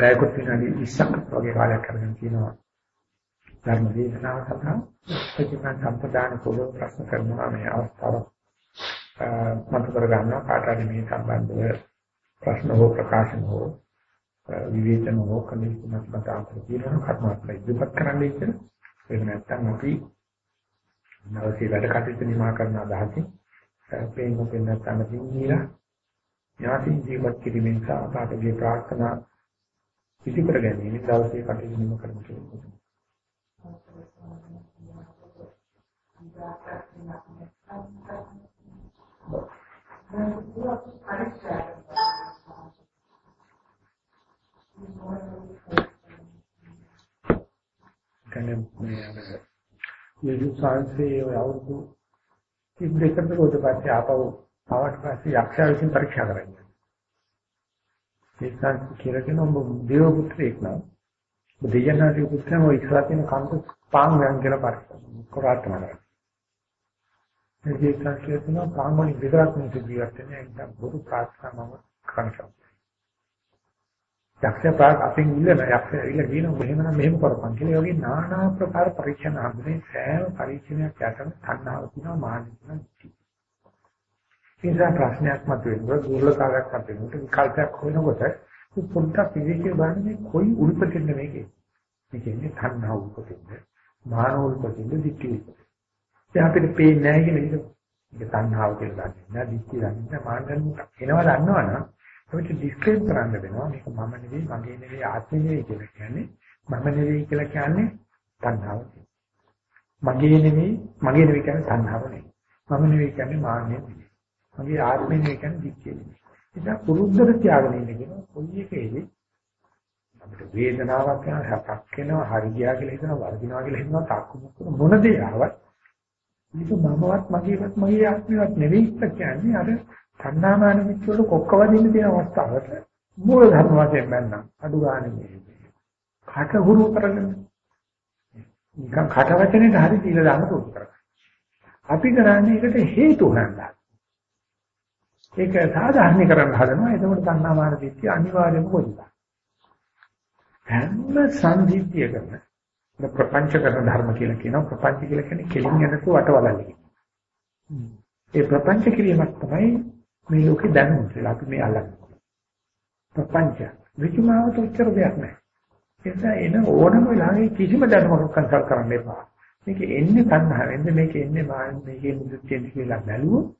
පැයකට විනාඩි 20ක් වගේ කාලයක් කරගෙන තියෙනවා. ධර්ම දේශනාව සඳහා ප්‍රතිඥා සම්පදාන පොළොව ප්‍රශ්න කරනවා මේ අවස්ථාව. මත කර ගන්නවා කාට හරි මේ සම්බන්ධව ප්‍රශ්න හෝ ප්‍රකාශන හෝ විවේචන හෝ කමිටුමක් මත අපිට තියෙනවා කර්මාත්මක ඉදිරිපත් කරන්නයි කියලා එහෙම නැත්නම් අපි නවසේ වැඩ කටයුතු නිමා කරන අදහසින් පේන පේන නැත්නම් දිනීලා ඥාති ජීවත් කිරීමෙන් සහ අපගේ ප්‍රාර්ථනා ඉති කර ගැනීම දවසේ කටයුතු නිම කරමු කියලා. කන්නේ මේ අර යේසුස් වහන්සේ ඔය අවුරුදු 32කට කොට පස්සේ ආපහු ආවට පස්සේ යක්ෂයා විසින් පරීක්ෂා කරන්නේ. ඒකත් කියලා කියන ඔබ දේව පුත්‍රයෙක් නම් ඔබ දෙයනාගේ පුත්‍රයම ඔය ඉස්සරහ තියෙන කන්ද පාන් යන් කියලා පරීක්ෂා කරාට නෑ. ඒකත් කියනවා පාන් වලින් විතරක් නෙවෙයි ජීවත් වෙන්නේ ඒක බුදු ප්‍රාර්ථනා මම කරනවා. යක්ෂ ප්‍රාග් අපින් ඉල්ලන යක්ෂ ඉල්ල කියන මෙහෙමනම් මෙහෙම කරපන් කියලා යෝගී নানা ආකාර පරීක්ෂණ හම්බුනේ සෑම පරීක්ෂණයක් යටම තණ්හාව තියෙනවා මාන තියෙනවා. ඒසා ප්‍රශ්නයක් මතුවෙනවා දුර්ලභතාවයක් මතුවෙනවා විකල්පයක් හොයනකොට පොඩ්ඩක් විවේකී බලන්නේ කොයි උල්පතින්ද මේකේ. මේකෙන්නේ තණ්හා උල්පතින්ද මාන උල්පතින්ද දික්ටි උල්පතින්ද. දැන් අපිට පේන්නේ නැහැ කියන එක. ඒක තණ්හාව කියලා දන්නේ නැහැ, දික්ටි දන්නේ නැහැ, මාන එනවා දන්නවනම් අපිට ඩිස්ක්ලේම් කරන්න වෙනවා මේක මම නෙවෙයි මගේ නෙවෙයි ආත්මෙ නෙවෙයි කියලා කියන්නේ මම නෙවෙයි කියලා කියන්නේ තණ්හාව. මගේ නෙවෙයි මගේ නෙවෙයි කියන්නේ තණ්හාව නෙවෙයි. මම නෙවෙයි කියන්නේ මාන්නය නෙවෙයි. මගේ ආත්මෙ නෙවෙයි කියන්නේ දික්කේ නෙවෙයි. ඒක පුරුද්දට තියාගෙන ඉන්න කියන කොයි එකේදී අපිට වේදනාවක් යන හැපක් වෙනවා හරි ගියා කියලා හිතනවා වර්ධිනවා කියලා හිතනවා තාක්කු මොන දේ ආවත් මේක මමවත් මගේවත් මගේ ආත්මයක් නෙවෙයි කියන්නේ අර තණ්හාමාන මිත්‍රවල කොක්ක වදින්න තියෙන අවස්ථාවට මූල ධර්ම වශයෙන් බැන්නම් අඩු ගන්න මේ කට හුරු කරගෙන නිකන් කට වචනේට හරි දීලා දාන්න උත්සාහ කරනවා. අපි කරන්නේ ඒකට හේතු හොයන්න. ඒක සාධාරණීකරණ හදනවා. එතකොට තණ්හාමාන දිට්ඨිය අනිවාර්යයෙන්ම කොයිද? හැම සංදිත්‍යයකම ප්‍රපංච කරන ධර්ම කියලා කියනවා. ප්‍රපංච කියලා කියන්නේ කෙලින් යනතු වටවලල්ලි. ඒ ප්‍රපංච කිරීමක් තමයි මේ ලෝකේ දැනුම් කියලා අපි මේ අල්ලන්නේ. ප්‍රපංච විචමාවට උත්තර දෙයක් නැහැ. ඒ නිසා එන ඕනම වෙලාවෙ කිසිම දැනුමක් කන්සල් කරන්න එපා. මේක එන්නේ තණ්හාවෙන්ද මේක එන්නේ මාන මේකේ මුදුච්චෙන්ද කියලා බැලුවොත්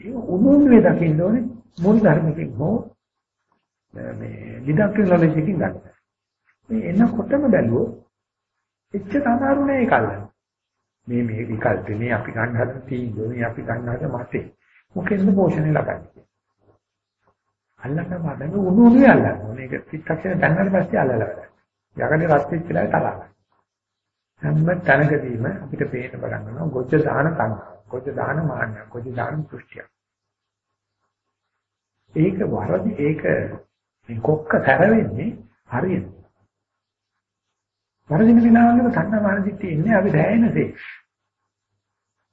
ඒ උනුන්නේ දකින්න ඕනේ. මුල් ධර්මකින් හෝ මේ ඩිඩක්ටිව් නොලෙජ් එකකින් ගන්න. මේ එනකොටම බැලුවොත් එච්චර අමාරු නෑ ඒක අල්ලන්න. මේ මේ විකල්පේ මේ අපි ගන්න හදන තීන්දුව අපි ගන්න හදන මතේ. මොකෙන්ද පෝෂණය ලබන්නේ? අල්ලන්න බඩන උණු උණු අල්ලන්න මේක චිත්තක්ෂණ දැන්නට පස්සේ අල්ලලා වැඩ යකඩේ රත් වෙච්ච වෙලාවේ තලා හැම තැනකදීම අපිට පේන පටන් ගන්නවා ගොජ්ජ දාන තන ගොජ්ජ දාන මාන්න ගොජ්ජ දාන දෘෂ්ටිය ඒක වරදි ඒක මේ කොක්ක තර වෙන්නේ හරියට වරදින විනාවලම තණ්හා මානසිකේ ඉන්නේ අපි දැයෙනසේ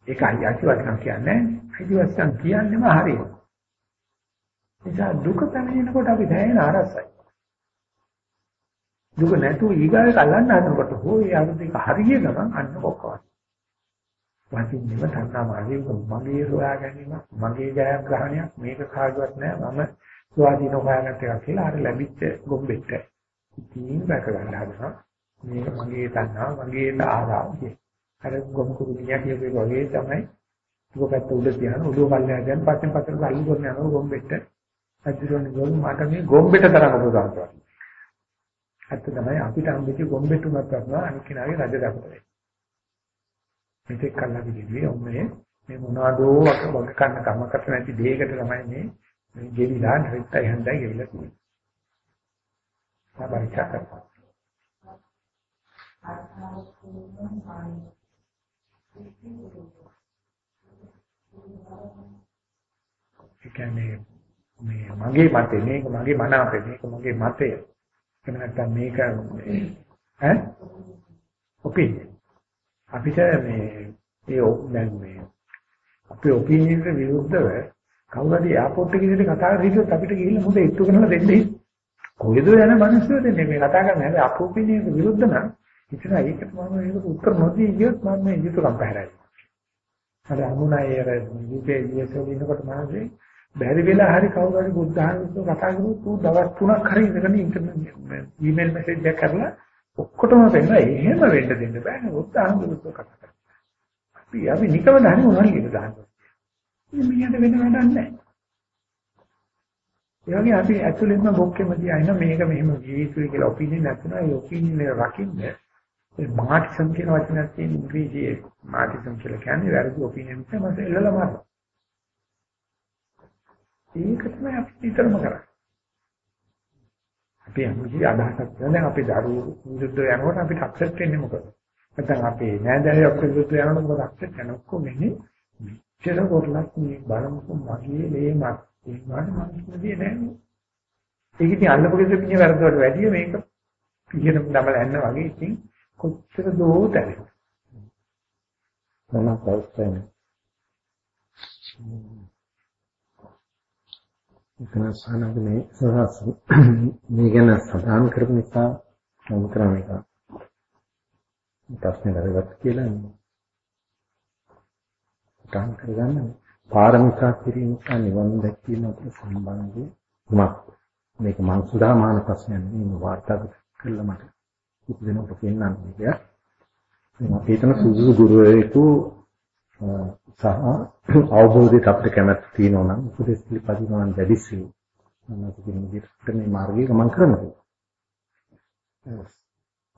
ඒක අයිතිවාසිකම් කියන්නේ අයිතිවාසිකම් කියන්නේම හරියට. නිසා දුක පැමිණෙනකොට අපි දැනෙන අරසයි. දුක නැතුව ඊගාවේ කල්ලන්න හදනකොට හෝ ඒ අරුතික හරිය ගමන් අන්න කොක්කවත්. වටින්නේම තණ්හාමාදී මගේ සොයා ගැනීම මගේ ජයග්‍රහණයක් මේක කාගවත් නෑ මම ස්වාධීන හොයාගත්ත එක කියලා අර ලැබිච්ච ගොම්බෙට. ඉතින් බැක ගන්න හදනවා. මේක මගේ තණ්හාව මගේ ආරාව කියන. අර ගොම් කුරුමියා කියපේ වගේ තමයි දුකපැත්ත උඩ තියන උඩුව පල්ලෙහා යන පස්සෙන් පස්සට අල්ලු කරන යනවා ගොම්බෙට අදිරෝනේ ගොම් මට මේ ගොම්බෙට තරම පුදානවා ඇත්ත තමයි අපිට හම්බෙච්ච ගොම්බෙට උනත් කරනවා අනිත් කෙනාගේ රජ දක්වන්නේ මෙතෙක් කල්ලා කිව්වේ ඔන්නේ මේ මොනවාදෝ වග කන්න කමකට නැති දෙයකට තමයි මේ මේ ගෙවිලා හරිටයි හන්දයි ගෙවිලා තියෙන්නේ. සාපරිචා කරපන්. ඒ කියන්නේ මේ මගේ මතේ මේක මගේ මන අපේ මේක මගේ මතය. එහෙම නැත්නම් මේක ඈ ඔපිනියන්. අපිට මේ ඒ දැන් මේ අපේ ඔපිනියන් එකට විරුද්ධව කවුරු හරි එයාපෝට් එකේ ඉඳලා කතා කරලා හිටියොත් අපිට ගිහිල්ලා මුද ඉට්ටු කරනවා දෙන්නේ. කොහෙද යන මිනිස්සු දෙන්නේ මේ කතා කරන්නේ හැබැයි අපෝපිනේ විරුද්ධ නම් ඉතින් ඒකට මම මේක උත්තර නොදී ගියොත් මම මේ යුතුයකම් පැහැරයි. අර අමුණයි අර යුපේ විශ්ව ඉන්නකොට මාසේ බැරි වෙලා හරි කවුරු හරි බුද්ධ ධර්මයට කතා කරුවොත් ඌ දවස් 3ක් හරි ඉඳගෙන ඉන්ටර්නෙට් ඊමේල් මැසේජ් එකක් කරලා ඔක්කොටම වෙන්න එහෙම වෙන්න දෙන්න බෑ බුද්ධ ධර්මයට කතා කරලා. අපි අපි නිකම දහන්නේ මොනවද කියන දාන්න. මේ මියට වෙන වැඩක් නැහැ. ඒ වගේ අපි ඇතුළෙන්ම බොක්කෙම තියාගෙන මේක මෙහෙම ජීවිතය කියලා ඔපිනියන් නැතුණා ඒ ඔපිනියන් එක රකින්න ඒ මාටිසම් කියන වචනයක් තියෙන ඉංග්‍රීසියේ මාටිසම් කියලා කියන්නේ වැරදි ඔපිනියන් එක මත එල්ලලා මාරන. ඒක තමයි අපි විතරම කරන්නේ. අපි අමුජි අදහසක් දැන් අපි දරුවෝ විරුද්ධ යනකොට අපිට අප්සෙට් වෙන්නේ මොකද? නැත්නම් අපි නෑදෑයෝ විරුද්ධ යනකොට මොකද අප්සෙට් වෙන්නේ? ඔක්කොම ඉන්නේ මෙච්චර කොටලක් මේ බලමුකෝ මගේ ලේමක් ඒ වගේ මනුස්සයෙක් නෑ. ඒක ඉතින් අල්ලපු ගෙදර පිටින් වැරද්දවට වැඩිය මේක පිටින් දමලා යන්න වගේ ඉතින් කොච්චර දෝ තැරෙන. මම කවුරුත් එතන සානගනේ සහස මේ ගැන සදාන් කරපු නිසා මම කරන්නේ එක ප්‍රශ්නේ වැදගත් කියලා ගන්න කරගන්න. පාරමිතා කිරීම සහ නිවන් දැකීම අතර සම්බන්ධය කුමක්ද මේක මං සුදාමාන ප්‍රශ්නයක් නෙමෙයි වාර්තාගත කළා මට කිසි දෙනෙකුට පෙන්වන්නේ කියලා මම හිතන සුදුසු ගුරුවරයෙකු සහ අවබෝධයට අපිට කැමැත්ත තියෙනවා නම් උපදෙස් පිළිපදිනවා නම් වැඩිසි මම කියන විදිහට මේ මාර්ගයේ ගමන් කරනවා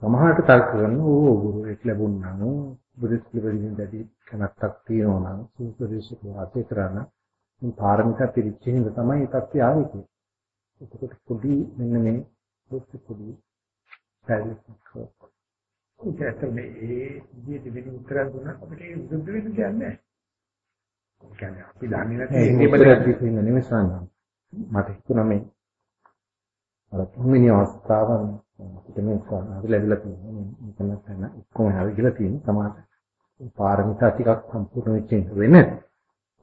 සමහරට තර්ක කරන ඕ ගුරුවරයෙක් ලැබුණා නම් බුද්ධ පිළිවෙලින් දැඩි කැමැත්තක් තියෙනවා නම් සූපදේශක වාසය කරන මේ පාරමිතා පිළිච්ච හින්දා තමයි ඒ තත්ත්වය ආවේ කියන්නේ. එතකොට පොඩි මෙන්න මේ දුක් පොඩි පැලික් ඒකට මේ ඒ විදිහට වෙන උත්තර දුන්නා අපිට ඒ විරුද්ධ වෙන්න කියන්නේ නැහැ. කියන්නේ අපි දන්නේ නැති බඩ දෙන්න නෙමෙයි සාන්නා. මට හිතුණා මේ අර තුන්වෙනි අවස්ථාව අපිට මේ අපි ලැබිලා තියෙනවා. මේක නැත්නම් ඔක්කොම හරි කියලා තියෙන සමාජ පාරමිතා ටිකක් සම්පූර්ණ වෙච්ච වෙන්නේ.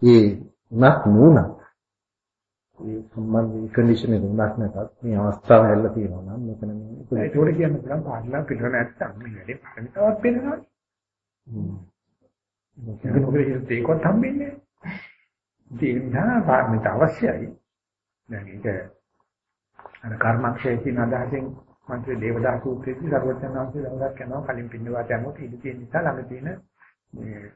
ඒ උනත් නුනත් සම්බන්ධ කන්ඩිෂන් එක උනත් නැතත් මේ අවස්ථාව හැල්ලා තියෙනවා නම් මෙතන මේ ඒකට කියන්න පුළුවන් පාඩලා පිටර නැත්තම් මේ වැඩේ පාරමිතාවක්. හ්ම්. මොකද මොකද ඒකත් හම්බෙන්නේ. දෙන්නා පාරමිතාව අවශ්‍යයි. දැන් ඒක අර කර්මක්ෂය කියන අදහසෙන් මන්ත්‍රී දේවදා සූත්‍රයේදී සර්වඥාන්සේ දවසක් යනවා කලින් පින්නවාට යනකොට ඉඳී තියෙන නිසා ළඟ තියෙන මේ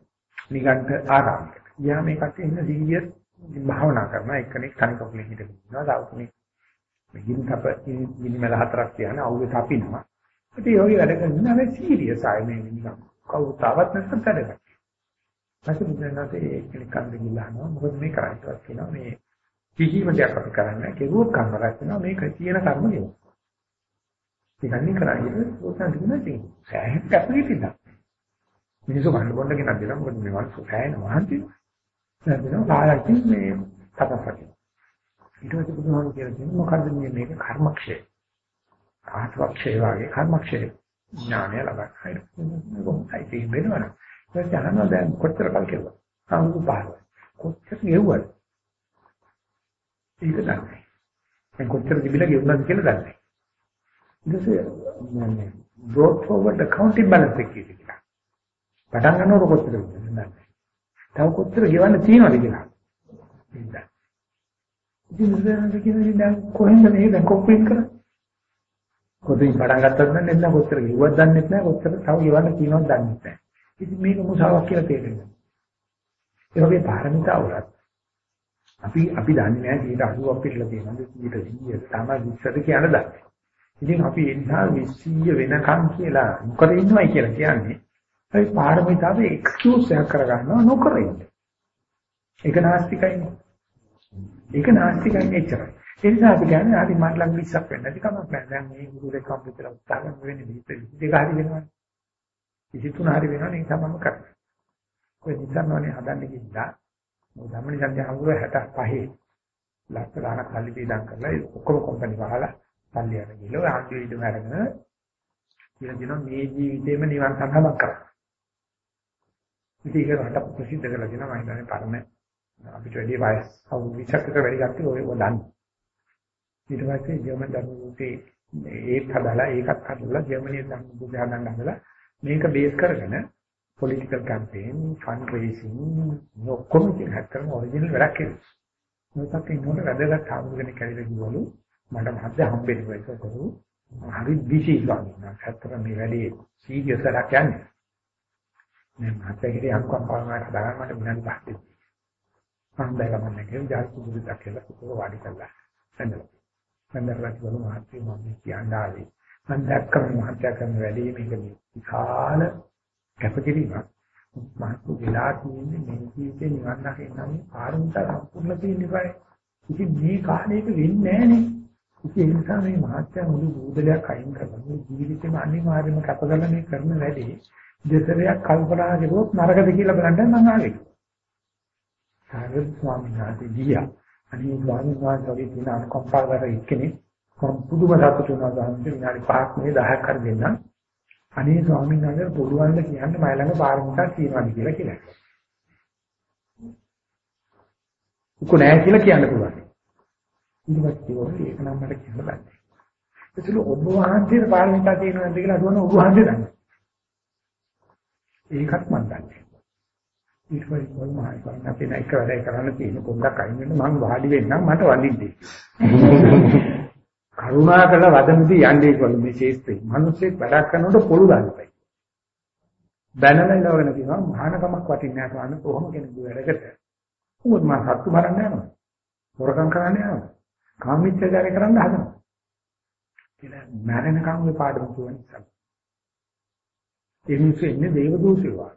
නිගණ්ඨ ආරාමයකට. යා මේකට ඉන්න දීවිය භාවනා කරනවා එක්කෙනෙක් කණිකකුලේ හිටගෙන ඉන්නවා. තව කෙනෙක් මේ ගින්තප මිනිමල හතරක් කියන අවුවේ තපිනවා. ඉතින් යෝගි වැඩ කරනවා මේ සීරියස් ආයි මේ නිකන් කවුරුත් ආවත් නැත්නම් වැඩ කරනවා. ඊපස්සේ බුදුරජාණන්සේ එක්කෙනෙක් කන්ද ගිහලා මොකද මේ කරන්නේ කියනවා මේ කිසිම දෙයක් අපි කරන්නේ කෙරුවොත් කර්ම රැස් වෙනවා මේක තියෙන කර්ම නෙවෙයි. ඒකන්නේ කරන්නේ උසන් දිනන තියෙන. සෑහෙන කැපිටිද. මිනිස්සු කන්න බොන්න කෙනා දෙනවා මොකද මේ වස්තු සෑහෙන මහන්සි. නැත්නම් කාලකින් මේ තපසක්. ඊට පස්සේ බුදුහාමුදුරුවෝ කියලා තියෙනවා මොකද්ද මේ මේක කර්මක්ෂය. ආත්මක්ෂය වගේ කර්මක්ෂය ඥානය ලබන්නයි. කොහොමයි ඒක වෙනවනේ. ඒක අහනවා දැන් කොච්චර කල් කෙරුවා. සම්පූර්ණ පාරවල්. කොච්චර ගෙවුවද? ඒක දන්නේ. දැන් කොච්චර තිබිලා ගෙවුණාද කියලා දන්නේ. ඊට පස්සේ මම brought forward accounting balance එක කියලා. පටන් ගන්නකොට කොච්චර දන්නේ. තව කොච්චර ගෙවන්න තියෙනවද කියලා. ඉතින් ඉතින් මුදලට කියන්නේ දැන් කොහෙන්ද මේ දැන් කොම්ප්ලීට් කරන්නේ? කොටින් පටන් ගත්තත් නැත්නම් කොච්චර ගෙවුවත් දන්නේ නැහැ කොච්චර තව ගෙවන්න තියෙනවද දන්නේ නැහැ. ඉතින් මේක මුසාවක් කියලා තේරෙනවා. ඒ වගේ පාරමිතාවලත් අපි අපි දන්නේ නැහැ 80ක් පිටලා තියෙනවා 100 තමයි 20ට කියන දන්නේ. ඉතින් අපි ඒ නිසා 20 වෙනකන් කියලා මොකද ඉන්නවයි කියලා කියන්නේ ඒ පාරමිතාවේ එක්ස්කියුස් එකක් කරගන්නවා නොකර ඉන්න. ඒක නාස්තිකයිනේ. ඒක නාස්තිකයි එච්චරයි. ඒ නිසා අපි කියන්නේ ආදි මට ළඟ 20ක් වෙන්න නැති කමක් නැහැ. දැන් මේ ගුරු දෙක කම්පියුටර් උත්සාහ කරන වෙන්නේ 20 දෙක හරි වෙනවා. 23 හරි වෙනවා නේ තමයි කරන්නේ. ඔය නිසන්වනේ හදන්න ගිහිල්ලා ධම්මනි සංඛ්‍යා හමුව 65 ලක්ෂ ගණක් සල්ලි දීලා කරලා ඔක්කොම කම්පැනි වහලා සල්ලි අරගෙන ගිහලා ආන්දිය ඉදම අරගෙන කියලා කියනවා මේ ජීවිතේම නිවන් සඳහා කරා. ඉතින් ඒක රට ප්‍රසිද්ධ කරලා දෙනවා මම හිතන්නේ පරම අපිට වැඩි වයස් අවුරුදු 20කට වැඩි කට්ටිය ඔය දන්නේ. ඊට පස්සේ ජර්මන් ධර්මයේ ඒත් හදලා ඒකත් හදලා ජර්මනිය ධර්ම බුද්ධාගම හදලා මේක බේස් කරගෙන political campaign fund raising ඔක්කොම කියන හැටම ඔරිජිනල් වැඩක් කරනවා. මොකක්ද ඉන්නකොට වැදගත් ආමුගෙන කැවිලා ගිහවලු මට මහත්ය හම්බෙන්න වෙයික කරු හරි බිසි ගන්නවා. හැත්තර මේ වැඩේ සීරියස් එකක් යන්නේ. මේ මහත්යගේ අනුකම්ප පාවනකට හදාගන්න මට විනාඩි 5ක් දෙන්න. මම දැකගන්න කියලා ජාති බුදු දක්කලා පුතෝ වාඩි කළා. එන්නවා. සඳහරට බලමු මහත්ය මම කියන්න ආවේ. මම දැක්කම මහත්ය කරන වැඩේ මේක විශාල කැපකිරීමක්. මහත්තු වෙලා තියෙන්නේ මේ ජීවිතේ නිවන් දකින්න නම් ආරම්භය සම්පූර්ණ තියෙන්න ඉබයි. ඉතින් මේ කාලේක වෙන්නේ නැහනේ. ඉතින් ඒ නිසා මේ මහත්ය මුළු බුදලයක් අයින් කරලා මේ ජීවිතේම අනිවාර්යයෙන්ම කැපකරලා මේ කරන වැඩේ දෙතරයක් කල්පනා කරුවොත් නරකද කියලා බලන්න මම ආවේ. සාරද ස්වාමීන් වහන්සේ ගියා. අනිත් ස්වාමීන් වහන්සේගේ තියෙන අනුකම්පාවකට එක්කෙනෙක් පුදුම සතුටු වෙනවා ගන්න විනාඩි 5ක් නේ 10ක් කර දෙන්නම්. අනේ ස්වාමීන් වහන්සේ පුළුවන් ද කියන්න මයි ළඟ පාරමිතා තියෙනවාද කියලා කියලා. උක නෑ කියලා කියන්න පුළුවන්. ඊට පස්සේ ඒක නම් මට කියන්න බෑ. ඒසල ඔබ වහන්සේට පාරමිතා තියෙනවද කියලා අදවන ඔබ වහන්සේ දන්නේ. ඒකත් මම දන්නේ. ඊට පස්සේ කොහොම හරි කරන්න අපි නැක වැඩ කරන්න තියෙන පොඩ්ඩක් අයින් වෙන්න මම වාඩි වෙන්නම් මට වඳින්නේ. කරුණා කළ වදමුදි යන්නේ කොළු මේ ශේෂ්ත්‍රේ. මිනිස්සෙක් වැඩ කරනකොට පොළු දාන්නයි. බැනලා ඉනවගෙන කියනවා මහානකමක් වටින්නේ නැහැ ස්වාමීන් කොහොම කෙනෙකු වැඩකට. උඹ මම සත්තු මරන්න යනවා. හොරකම් කරන්න යනවා. කාමීච්ඡාචාරය කරන්න හදනවා. කියලා මැරෙනකම් මේ පාඩම කියවන නිසා. ඒ මිනිස්සු ඉන්නේ දේව දූෂේවා.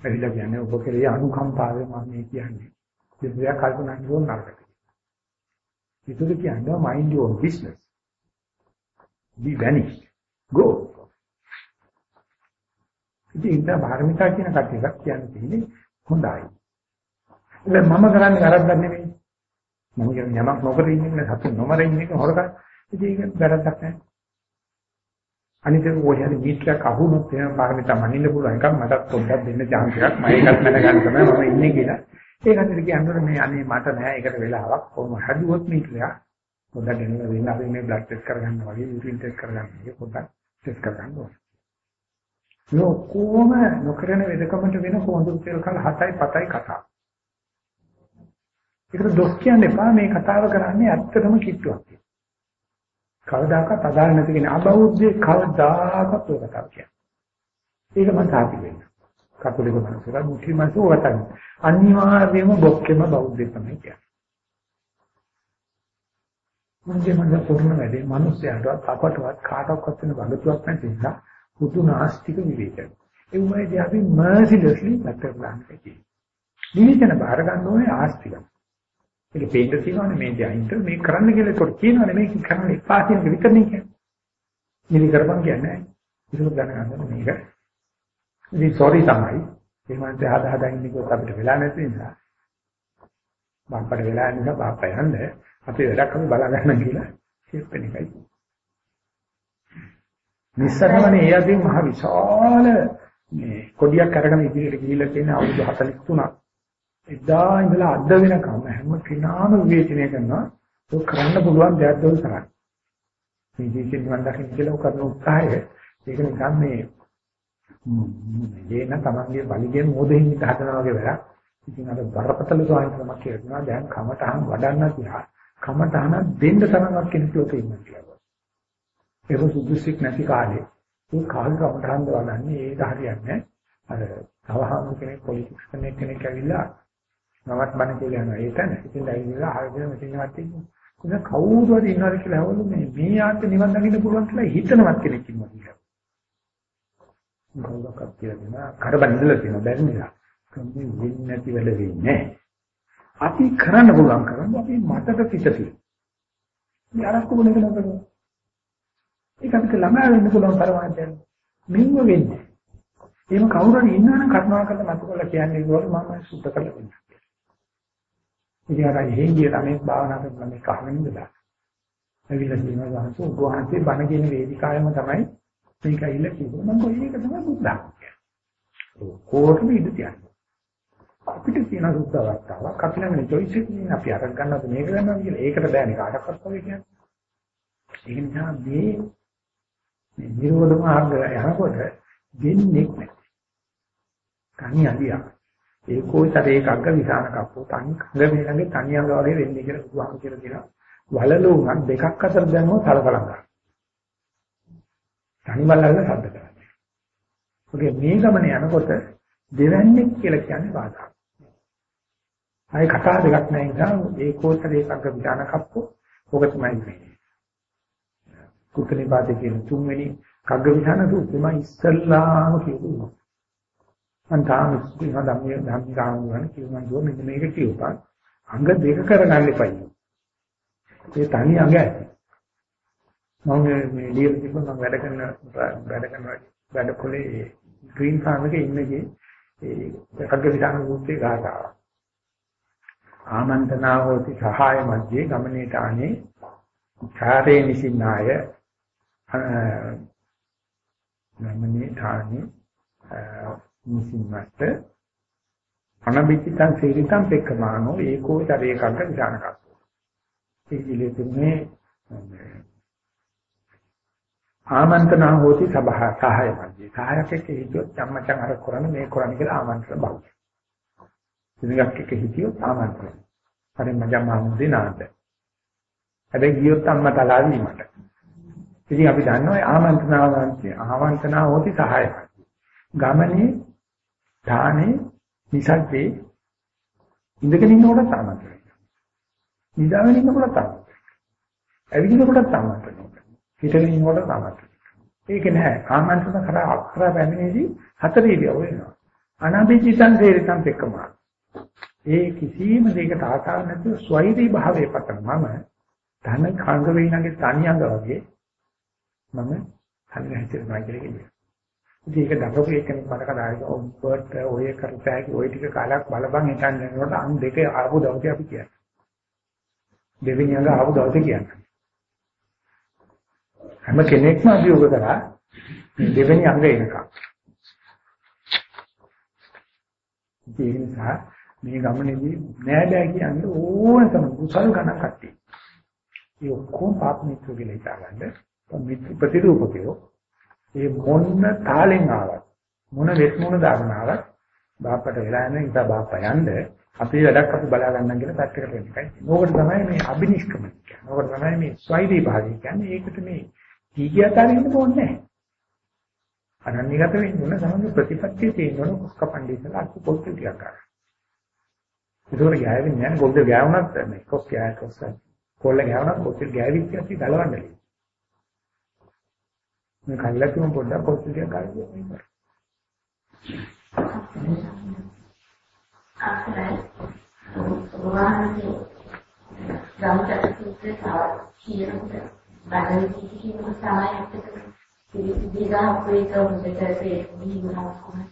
ඇවිල්ලා කියන්නේ ඔබ කෙරේ අනුකම්පාවෙන් මම මේ කියන්නේ. දෙවියා කල්පනා කරන නරකට. ඒකද කියන්නේ mind your business. be vanished. go. ඉතින් ඉන්න භාර්මිකා කියන කට්ටියක් කියන්නේ තියෙන්නේ හොඳයි. ඒක මම කරන්නේ වැරද්දක් නෙමෙයි. මම කියන්නේ යමක් නොකර ඉන්නේ සතු නොමර ඉන්නේ හොරකම්. ඉතින් ඒක වැරද්දක් නැහැ. අනිත් ඔය හැරි මීටරයක් අහුනොත් එහෙනම් පාරමිතා මනින්න පුළුවන් එකක් මටත් පොඩ්ඩක් දෙන්න chance එකක් මම ඒකත් මැනගන්න තමයි මම ඉන්නේ කියලා. ඒක හදිරි කියන්නේ මේ අනේ මට නෑ ඒකට වෙලාවක් කොහොම හදුවොත් මීටරයක් පොඩ්ඩක් ගෙනල්ලා දෙන්න අපි මේ බ්ලඩ් ටෙස්ට් කරගන්න වගේ යුරින් ටෙස්ට් කරගන්න වගේ පොඩ්ඩක් ටෙස්ට් කරගන්න ඕනේ. මේ කොහොම නොකරන වෙදකමට වෙන කොහොමද කියලා කල 7යි 7යි කතා. ඒකට දොස් කියන්න එපා මේ කතාව කරන්නේ ඇත්තටම කිට්ටුවක්. කවදාකවත් අදාළ නැති කෙන අබෞද්ධයේ කවදාකවත් ඔය කතාව කියන්නේ. ඒක මම සාති වෙන්න. කතෝලික මනසට මුස්ලිම් මනසට ඔකටයි. අනිවාර්යයෙන්ම බොක්කෙම බෞද්ධය තමයි කියන්නේ. මගේ මනස පුරුණ වැඩේ මිනිස්යාටවත් අපටවත් කාටවත් වෙන වගතුවක් නැති නිසා පුදු නාස්තික විවේචන. ඒ වගේ අපි මර්සිලස්ලි පැත්තට දාන්නේ. විවේචන බාර ගන්න ඕනේ ආස්තිකයි. ඒක පේන්න තියෙනවානේ මේ දැයින්ට මේ කරන්න කියලා ඒකට කියනවානේ මේක කරන්න එපා කියන එක විතරනේ කියන්නේ. ඉලි කරපන් කියන්නේ. ඒක දැනගන්න මේක. ඉතින් සෝරි තමයි. මේ මන්ට හදා හදා ඉන්නේ කොට අපිට වෙලා නැති නිසා. බම්පර වෙලා නිසා බාප්පා යන්නේ අපේ වැඩක් අපි බලා ගන්න කියලා ෂේප් වෙන එකයි. නිස්සරණනේ ඒ අදින් මහ විශාල මේ කොඩියක් අරගෙන ඉදිරියට ගිහිල්ලා තියෙන අවුරුදු 43ක් එදා ඉඳලා අද වෙනකම් හැම කෙනාම විවේචනය කරනවා ඒක කරන්න පුළුවන් දෙයක් දවල් කරන්නේ. මේ ජීවිතේ නිවන් දකින්න කියලා කරන උත්සාහය ඒක නිකන් මේ මේන තමන්ගේ බලිගෙන් මොදෙහින් ඉඳ හදනවා වගේ වැඩක්. ඉතින් අර බරපතල ස්වාමීන් කියනවා දැන් කමටහන් වඩන්න තියා. කමටහන දෙන්න තරමක් කෙනෙක් ලෝකේ ඉන්නවා කියලා. ඒක සුදුසුක් නැති කාලේ ඒ කාලේ කමටහන් වඩන්නේ ඒක හරියන්නේ අර තවහම කෙනෙක් පොලිටික්ස් කෙනෙක් කෙනෙක් ඇවිල්ලා නවත් බණ කියලා යනවා. ඒ තැන. ඉතින් ඇවිල්ලා ආයෙත් මෙතනවත් ඉන්නවා. කොහොම කවුරු හරි ඉන්නවද කියලා අහවලු මේ මේ ආන්ත නිවන් දකින්න පුළුවන් කියලා හිතනවත් කෙනෙක් ඉන්නවා කියලා. කවුරක්වත් කියලා දෙනවා. කරබන් ඉඳලා තියෙනවා බැරි නිසා. කම්මි වෙන්නේ නැති වෙල වෙන්නේ. අපි කරන්න පුළුවන් කරන්නේ අපි මතක පිටතියි. මේ අරක්කු මොන එක නේද? ඒක අපිට ළමයා වෙන්න පුළුවන් පරමාර්ථයක්. මෙන්න වෙන්නේ. එහෙම කවුරු හරි ඉන්නවනම් කරුණාකරලා මතක කරලා කියන්නේ ඒගොල්ලෝ මම සුද්ධ කරලා දෙන්නම්. ඉතින් අර හේංගිය තමයි භාවනා කරන මේ කහමින් ඉඳලා. ඇවිල්ලා කියනවා වහන්සේ උගවහන්සේ බණ කියන වේදිකාවෙම තමයි මේක ඇවිල්ලා කිව්වා. මම කොහේ එක තමයි බුද්ධ ධර්මය. කොහොමද ඉඳ තියන්නේ. අපිට තියෙන සුද්ධ අවස්ථාවක් අපි ළඟ choice එකක් නේ අපි අරන් ගන්නවද මේක ගන්නවද කියලා. ඒකට බෑනේ කාටවත් වගේ කියන්නේ. ඒ නිසා මේ මේ නිරෝධ මාර්ග යනකොට දෙන්නේ නැහැ. තනි අදියා. ඒකෝතරේ කග්ග විසාන කප්පෝ තනි කඟ මේලගේ තනි අඟ වගේ වෙන්නේ කියලා බුදුහාම කියලා කියනවා. වලලුණක් දෙකක් අතර දැම්මොත් සලකලා ගන්න. තනි වලල්ල ශබ්ද කරන්නේ. ඔගේ මේ ගමන යනකොට දෙවන්නේ කියලා කියන්නේ බාධා. ආයේ කතා දෙකක් නැහැ නිසා ඒකෝතරේ කග්ග විසාන කප්පෝ ඔක තමයි වෙන්නේ. කුකලිපාතේ කියන තුන්වෙනි කග්ග විසාන සූත්‍රෙම ඉස්සල්ලාම කියනවා. මං තාම ඉස්සෙල්ලා ධම්මිය ධම්මිකාම ගන්න කිව්වන් දුව මෙන්න මේක කියුවා. අංග දෙක කරගන්න එපයි. ඒ තනි අංග ඇති. මම මේ ලියලා තිබුණා මම වැඩ කරන වැඩ කරන වැඩ පොලේ ග්‍රීන් ෆාම් එකේ ඉන්නේ ඒ කග්ග විසාන සූත්‍රයේ ගාථාව. ආමන්ත්‍රණා හෝති සහාය මැජේ ගමනේට අනේ ඡාරේ නිසින්නාය ගමනේ ථානේ නිසින්මත් අනබිචිතං සීරිතං පෙක්කමානෝ ඒකෝ චරේකංක විධානකත් ඒ ඉලෙතුනේ ආමන්ත්‍රණ හෝති සභා සහාය මැදි සහායක් එක්ක හිටියොත් චම්මචන් අර කරන්නේ මේ කරන්නේ කියලා ආමන්ත්‍රණ බහුව. ඉතින්ක් එක්ක හිටියොත් ආමන්ත්‍රණ. හරි මජා මාමුදී නාද. හැබැයි ගියොත් අම්මා තලාවි මට. ඉතින් අපි දන්නවා ආමන්ත්‍රණ ආමන්ත්‍රණ හෝති සහාය ගමනේ දානේ නිසද්දේ ඉඳගෙන ඉන්නකොට සාමන්ත්‍රණය. නිදාගෙන ඉන්නකොට සාමන්ත්‍රණය. ඇවිදිනකොට සාමන්ත්‍රණය. හිටගෙන ඉන්නකොට සාමන්ත්‍රණය. ඒක නෑ ආමන්ත්‍රණ කරා අක්ෂර බැඳෙනේදී හතර ඉරියව් වෙනවා. අනාභිජිතං තේරිතං පෙක්කම. ඒ කිසිම දෙයකට ආසාව නැතුව ස්වෛරී භාවයේ පතන මම ධන කංග වේනගේ තනියංග වගේ මම තනිය හිතනවා කියලා කියනවා. ඉතින් ඒක දකපු එකෙක් මට කතාවක ඔබට ඔය කරතෑකි ওই ටික කාලයක් බලපන් හිතන්න යනකොට අන් දෙක ආපු දවසේ අපි කියන්නේ. දෙවෙනි අඟ ආපු දවසේ කියන්නේ. හැම කෙනෙක්ම අභියෝග කරා දෙවෙනි අඟ එනකම්. ඒ නිසා මේ ගමනේදී නෑ බෑ කියන්නේ ඕනතම කුසල් ගණන් කට්ටිය. ඒ ඔක්කොම පාප මිත්‍ර කියලා හිතාගන්න ප්‍රතිරූපකයෝ ඒ මොන්න තාලෙන් ආවත් මොන වෙස් මොන දාගෙන ආවත් බාප්පට වෙලා යන නිසා බාප්පා යන්න අපේ වැඩක් අපි බලා ගන්න කියලා පැත්තකට වෙන්න එකයි. ඕකට තමයි මේ අබිනිෂ්ක්‍මණය කියන්නේ. ඕකට තමයි මේ ස්වෛරී භාගය කියන්නේ. ඒකට මේ කීකියතරින් ඕනේ නැහැ. අනන්‍යගත වෙන්න ඕන සමහර ප්‍රතිපත්තිය තියෙන්න ඕන කුස්කපණ්ඩිතලා අතු පොත් ටිකක් ගන්න. ඒකෝර ගෑවෙන්නේ නැහැ. ගොල්ද ගෑවුනත් මේ කොස් ගෑ කොස් කොල්ල ගෑවුනත් කොස් ගෑවිච්ච ඇති ගලවන්නේ. මේ කල්ලාතුම පොඩ්ඩක් පොත් ටිකක් ගන්න මේක. ආසරයි. වාහනේ ගම්කට සූත්‍රය තව කියනකොට බඩේ කිසිම සමායක් එක්ක දීගා අපේක මුදට ඒ දීගුණා කොහොමද?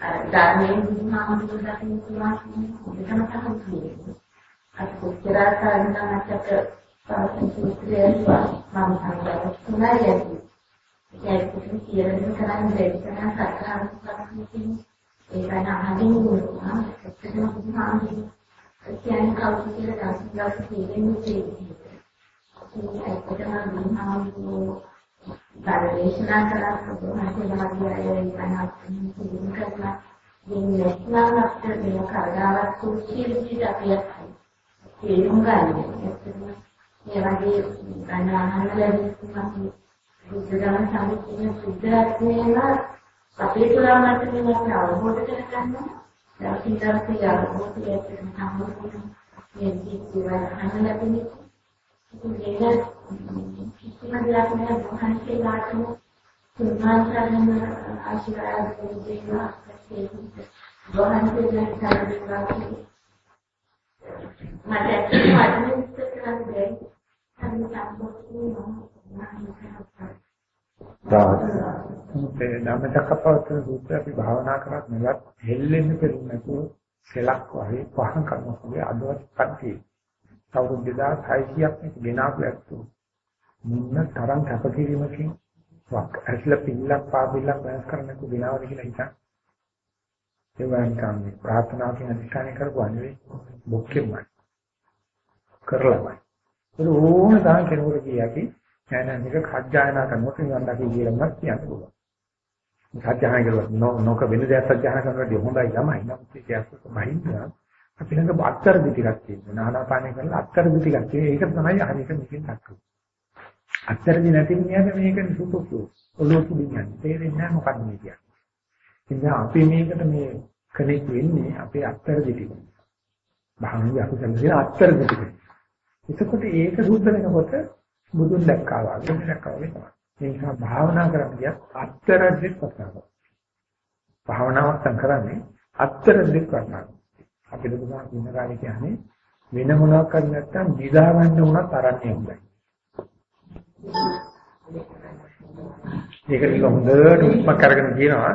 අර ධර්මයෙන් දිනමාම දුන්නකින් කියනවා මුදටම තමයි කියන්නේ. අත් කොච්චර කාලෙක නැත්නම් සාසනිකයන්වා මම අහලා තුනයි යන්නේ. ඒක කිසි කියන කරන්නේ දෙන්න සත්‍යයන් කරන්නේ ඒ ගැන අහගෙන ඉන්නවා. එතන පුදුමාන්නේ. කියන්නේ කවුද කියලා දැක්කම තේරෙන්නේ තියෙන්නේ. ඒකටම විනාමෝ පරිවේශනා කරලා ප්‍රබෝධය ලබන්නේ ඉතනත් කරලා දෙන්නේ නැත්නම් අපිට මේ කරදාවක් කුච්චි විදිහට අපි තේරුම් ගන්න. ඒ වගේ ගන්න අහන්න ලැබෙනවා බුද්ධගම සමිතිය සුද්ධාත්මේම අපේ තුලාමත් මේක අවබෝධ කරගන්න දවසින් දවස අවබෝධය ඇතිවෙන සම්මුතිය මේ ජීවිතය අහන්න ලැබෙන්නේ ඉතින් ඒක කිසිම දෙයක් නෑ මොහොතේ ලාටම සුන්නාන්තරන ආශිර්වාද දෙන්නවා ඒක වහන්සේ දැන් කරන්නේ මට ඇත්තටම කරන්න බැහැ ඒ ධම්මචක්කපවත්තන සූත්‍රය අපි භාවනා කරත් නෙවත් හෙල්ලෙන්න පෙරුනේ නැතුව සෙලක් වගේ පහන් කරනවා වගේ අදවත් කට්ටිය. අවුරුදු 2600ක් මේක ගෙනාවු ඇත්තෝ. මුන්න තරම් කැපකිරීමකින් වක් ඇස්ල පිල්ලක් පාබිල්ලක් වෙනස් කරන්න තු ගෙනාවද කියලා හිතන්න. ඒ වගේම මේ ප්‍රාර්ථනා කියන අධිෂ්ඨානය කරපුවා නෙවෙයි මුඛ්‍යමයි. කරලාමයි. ඒක ඕන දාන කෙනෙකුට කියකි ඥානනික කඥායනා කරනකොට නිවන් දකි කියලාවත් කියන්න පුළුවන්. සත්‍යහාන කරුවා නොක වෙන දෙයක් සත්‍යහාන කරනකොට හොඳයි ළමයි. නමුත් ඒක ඇත්තටම අපි ළඟ අත්තර දිටිකක් තියෙනවා. නානාපානය කරලා අත්තර දිටිකක් තියෙනවා. ඒක තමයි හරියට මේකෙන් දක්වන්නේ. අත්තරදි නැති මිනිහට මේක සුපුසු ඔලුව පුදින්නේ තේරෙන්නේ නැහැ මොකක්ද මේ කියන්නේ. ඉතින් අපි මේකට මේ කනෙක් වෙන්නේ අපේ අත්තරදි ටික. භාවනාවේ අපි කරන අත්තරදි ටික. එතකොට ඒක සුද්ධ වෙනකොට බුදුන් දැක්කා වගේ දැක්කා වගේ තමයි. ඒ නිසා භාවනා කරන්න ගියත් අත්තරදි කරනවා. භාවනාවක් කරන්නේ අත්තරදි කරනවා. අපිට දුනා ඉන්න කාලේ කියන්නේ වෙන මොනවක් කරන්නේ නැත්නම් නිදා ගන්න උනත් අරන්නේ හොඳයි. ඒක නික හොඳට උත්පක් කරගෙන කියනවා.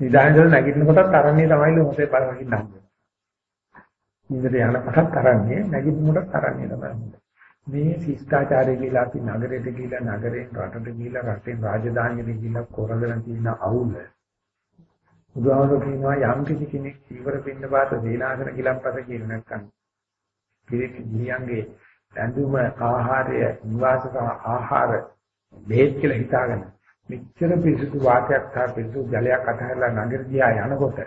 නිදාගෙන නැගිටිනකොටත් තරන්නේ තමයි මොකද බලමින් ඉන්නේ. නින්දට යනකොටත් තරන්නේ නැගිටිනකොටත් තරන්නේ තමයි. මේ ශිෂ්ටාචාරය කියලා අපි නගරයට ගිහිලා නගරෙන් රටට ගිහිලා රටෙන් රාජධානියට ගිහිලා කරගෙන තියෙන අවුල. බුදුහාමුදුරුවෝ කියනවා යම් කිසි කෙනෙක් ජීවර පින්න පාත දීනාසන කිලම්පත කියන නැත්නම් පිළික් ගියන්ගේ ඇඳුම ආහාරය නිවාසක ආහාර බෙහෙත් කියලා හිතාගෙන මෙච්චර පිරිසුදු වාතයක් සහ පිරිසුදු ජලයක් අතහැරලා නගර දිහා යනකොට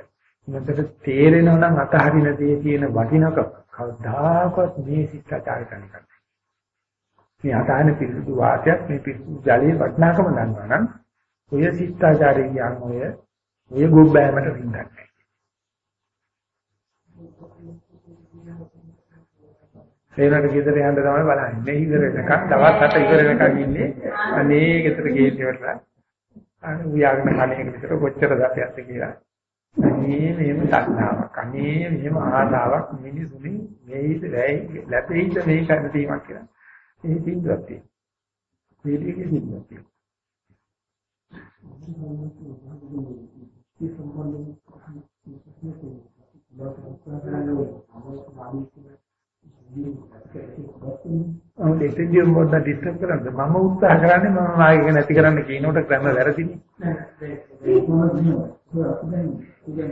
මොකද තේරෙනව නම් අතහරින දේ කියන වටිනක කවදාකවත් මේ ශිෂ්ටාචාර කරන්නේ මේ අතහරින පිරිසුදු වාතයක් මේ පිරිසුදු ජලයේ වටිනාකම දන්නවා නම් ඔය ශිෂ්ටාචාරය කියන්නේ ඔය ඔය ගොබ්බෑමට වින්දන්නේ ඒනට ගෙදර යන්න තමයි බලන්නේ. මේ ඉවර වෙනකන් දවස් 7 ඉවර වෙනකන් ඉන්නේ. අනේ ගෙදර ගිහින් ඉවරලා අනේ උයාගෙන කණේක විතර කොච්චර දපයක්ද කියලා. අනේ මේම තණ්හාවක්. අනේ මේම ආසාවක් මිනිසුනි මේිට වැයි ලැබෙයිද මේ කරන තීමක් කියලා. මේ තින්දුවක් තියෙනවා. මේකේ තින්දුවක් තියෙනවා. ඒ ඔව් දෙතෙන්දී මොකද ඩිස්ටර්බ් කරන්නේ මම උත්සාහ කරන්නේ මම මායක නැති කරන්න කියනකොට ක්‍රම වැරදිනේ. නෑ ඒක මොනවද කියන්නේ අපි දැන් කියන්නේ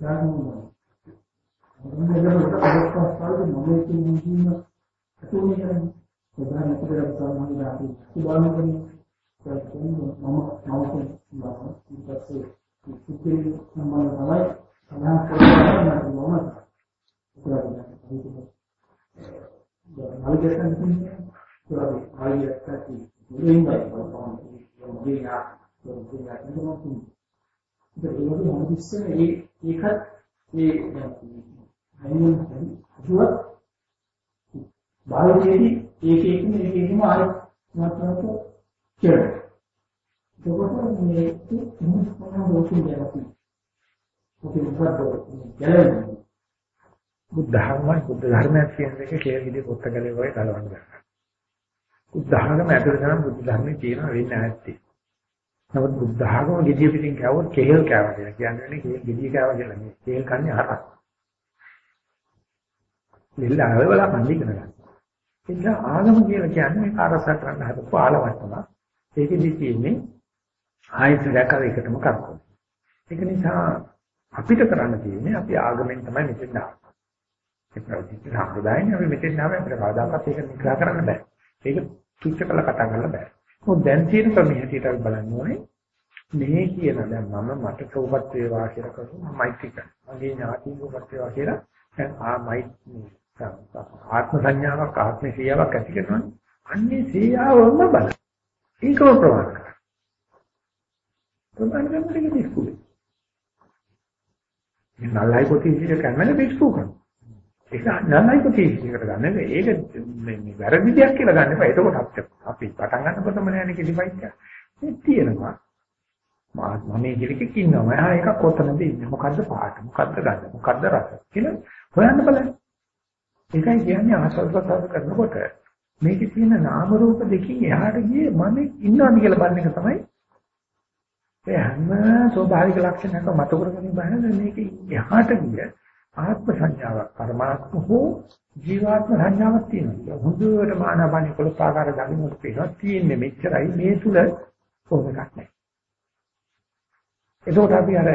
ජානුමෝ මොනවද අපස්සාරද මොනේ කියන්නේ අතුනේ කරන්නේ ප්‍රධාන අපේ සාමාන්‍ය අපි සුබාන කරන්නේ මම නවතුන මම භාවිතයේදී ඒක එකින් ඒක එකින්ම ආයෙ මාත්‍රක කියලා. ඒකකොට මේ මොනවද මොකක්ද කියන්නේ? ඔකේ මොකද්ද කියන්නේ? බුද්ධ ධර්මයි බුද්ධ ධර්මයක් කියන එක කියලා විදිහ පොත්කලේ වගේ කලවන්න ගන්නවා. බුද්ධ ධර්ම ඇතුළේ තමයි බුද්ධ ධර්මයේ තියෙන වෙන්නේ නැත්තේ. නමුත් බුද්ධ ධර්ම ගෙඩිය පිටින් කවුවත් කෙහෙල් කෑවා කියලා කියන්නේ කෙහෙල් ගෙඩිය කෑවා කියලා නෙවෙයි. කෙහෙල් කන්නේ හරක්. දෙල්ල ආවල මන්දි කරගන්න. ඒක ආගම කියලා කියන්නේ මේ කාරසක් කරන්න හදපු ආලවට්ටම. ඒකෙදි තියෙන්නේ ආයත දැකලා එකටම කරකවන. ඒක නිසා අපිට කරන්න තියෙන්නේ අපි ආගමෙන් තමයි මෙතෙන් ආවේ. ඒ ප්‍රවෘත්ති සම්ප්‍රදායනේ අපි මෙතෙන් ආව අපිට කවදාකවත් ඒක නිග්‍රහ කරන්න බෑ. ඒක තුච්ච කළ කතා කරන්න බෑ. මොකද දැන් තියෙන ක්‍රමයේ හැටියට අපි බලන්න ඕනේ මේ කියන දැන් මම මට සෝපත් වේවා කියලා කරමු මෛත්‍රී කරනවා. මගේ ඥාති සෝපත් වේවා කියලා දැන් ආ මෛත්‍රී ආත්ම සංඥාවක් ආත්ම සියාවක් ඇති කරනවා. අන්නේ සියාවම බල. ඒකම ප්‍රමාණ කරා. ප්‍රමාණ කරනකොට ඒක ඉස්කුලේ. මේ නල්ලයි පොතේ ඉතිරි කරන්නේ පිටු කරනවා. ඒක නන්නයි ප්‍රතිශීලකට ගන්න. ඒක මේ වැරදි දෙයක් කියලා ගන්න එපා. එතකොට අපි පටන් ගන්නකොටම නෑනේ කිලිපයිත් එක. මේ තියෙනවා. මම මේ කිලිකක් ඉන්නවා. එහා එකක් කොතනද ඉන්නේ? මොකද්ද පාට? මොකද්ද ගන්න? මොකද්ද රස? කියලා හොයන්න බලන්න. ඒකයි කියන්නේ ආසල්පසාර කරනකොට මේකේ තියෙන නාම රූප දෙකකින් එහාට ගියේ මම ඉන්නවාද කියලා බලන එක තමයි ඒ හැම ස්වභාවික ලක්ෂණයක්ම මත කරගෙන බලන මේක එහාට ගිය ආත්ම සංඥාවක් පරමාත්ම හෝ ජීවාත්ම සංඥාවක් තියෙනවා. හොඳට මානවණි කොළපාකාර දකින්නට පේනවා තියෙන්නේ මෙච්චරයි මේ තුල කොහොමද නැහැ. එතකොට අපි අර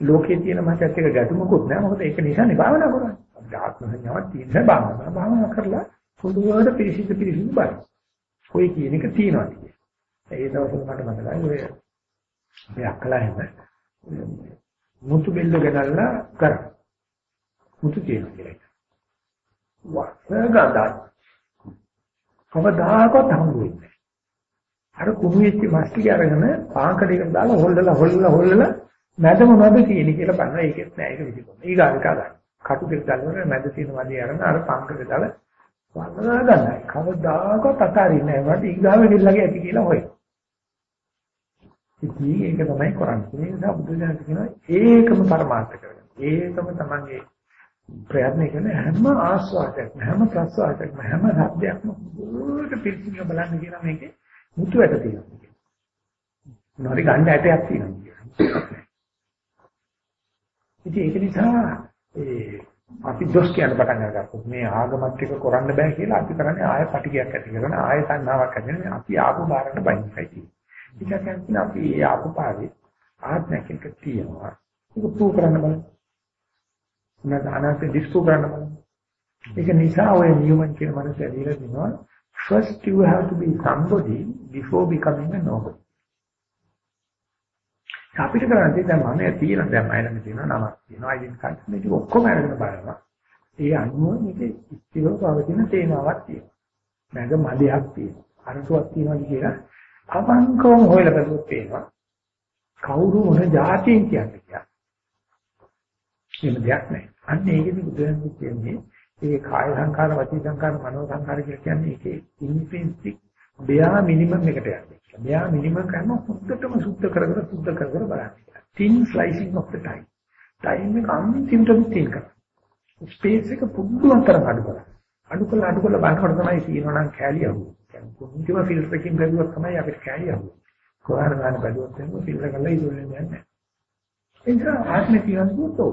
ලෝකයේ තියෙන මතත් එක ගැටුමකුත් නෑ මොකද ඒක නිසා නේ භාවනා කරන්නේ. අපිට ආත්ම සංඥාවක් තියෙන නිසා භාවනා භාවනා කරලා පොදුවට පිරිසිදු පිරිසිදු බලන්න. ඔය කියන එක තියෙනවා කියන්නේ. ඒ දවස්වල මට මතකයි ඔය මේ අක්කලා එහෙම මුතු බෙල්ල ගෙනල්ලා කරා. මුතු තියෙනවා කියලා. වස්සගදා. කවදාකවත් හම්බ වෙන්නේ අර කුණු වෙච්ච මස් ටික අරගෙන පාංකඩයකට දාලා හොල්ලලා හොල්ලලා හොල්ලලා මැද මොනවද තියෙන්නේ කියලා බලනවා. ඒකෙත් නෑ ඒක විදිහට. ඊගාවික ගන්න. කටු දෙක දාලා මැද තියෙන වදී අරගෙන අර පාංකඩේ දාලා වන්නලා ගන්නයි. කවදාකවත් අතාරින්නේ නෑ. මට ඊගාව ගෙල්ලගේ ඇති කියලා හොයන. ඉතින් ඒක තමයි කරන්නේ. ඒ නිසා බුදුදහම කියනවා ඒකම පරමාර්ථ කරගන්න. ඒකම තමන්ගේ ප්‍රයත්න කරන හැම ආස්වාදයක්ම හැම ප්‍රසවාසයක්ම හැම શબ્දයක්ම දුරට පිළිසින බලන්න කියන මේකේ මුතු ඇට තියෙනවා. මොනවාරි ගන්න ඇටයක් තියෙනවා. ඉතින් ඒක නිසා ඒ අපි දොස් කියන පටන් අරගත්තොත් මේ ආගමත් එක්ක කරන්න බෑ කියලා අපි කරන්නේ ආය පටිගයක් ඇති කරන ආය සංනාවක් ඇති කරන අපි ආපු බාරකට බයින්යි තියෙන්නේ. ඒක කියන්නේ අපි ඒ ආපු පාරේ ආත්මයක් එක තියෙනවා. ඒක ප්‍රූව් කරන්න බලන්න. නැත්නම් අනාත්ම ඩිස්ප්‍රූව් කරන්න බලන්න. ඒක නිසා ඔය නියමන් කියන මනස ඇදලා දිනවා first you have to be somebody before becoming a nobody. අපිට කරන්නේ දැන් මම තියෙන දැන් මයිලම තියෙනවා නමක් තියෙනවා අයිඩෙන්ටි කාඩ් මේක ඔක්කොම අරගෙන බලනවා. ඒ අනුව මේක ඉස්තිරව පවතින තේමාවක් තියෙනවා. නැග මදයක් තියෙනවා. අරසුවක් තියෙනවා කියලා අවංකවම හොයලා බලුවොත් පේනවා. කවුරු මොන જાතියෙන් කියන්නේ කියලා. එහෙම දෙයක් නැහැ. අන්න ඒකෙදි බුදුරජාණන් කියන්නේ ඒ කාය සංකාර, වචී සංකාර, මනෝ සංකාර කියලා කියන්නේ ඒකේ ඉන්ට්‍රින්සික් බෙයා මිනිමම් එකට යන්නේ. මෙයා මිනිමම් කරන හුද්දටම සුද්ධ කර කර සුද්ධ කර කර බලන්න. thin slicing of the time. time එක අන්තිමටම thin කරනවා. ස්පේස් එක පුදුම තරම් අඩු කරනවා. අඩු කරලා අඩු කරලා බලනකොට තමයි තියෙනවා නම් කැලිය අහුවෙන්නේ. කියන්නේ කුංචිම ෆිල්ටර් එකකින් බැලුවොත් තමයි අපිට කැලිය අහුවෙන්නේ. කොහාර ගන්න බැලුවොත් එහෙම ෆිල්ටර් කරලා ඉදුවෙන්නේ නැහැ. ඒ නිසා ආත්මේ කියන දුතෝ.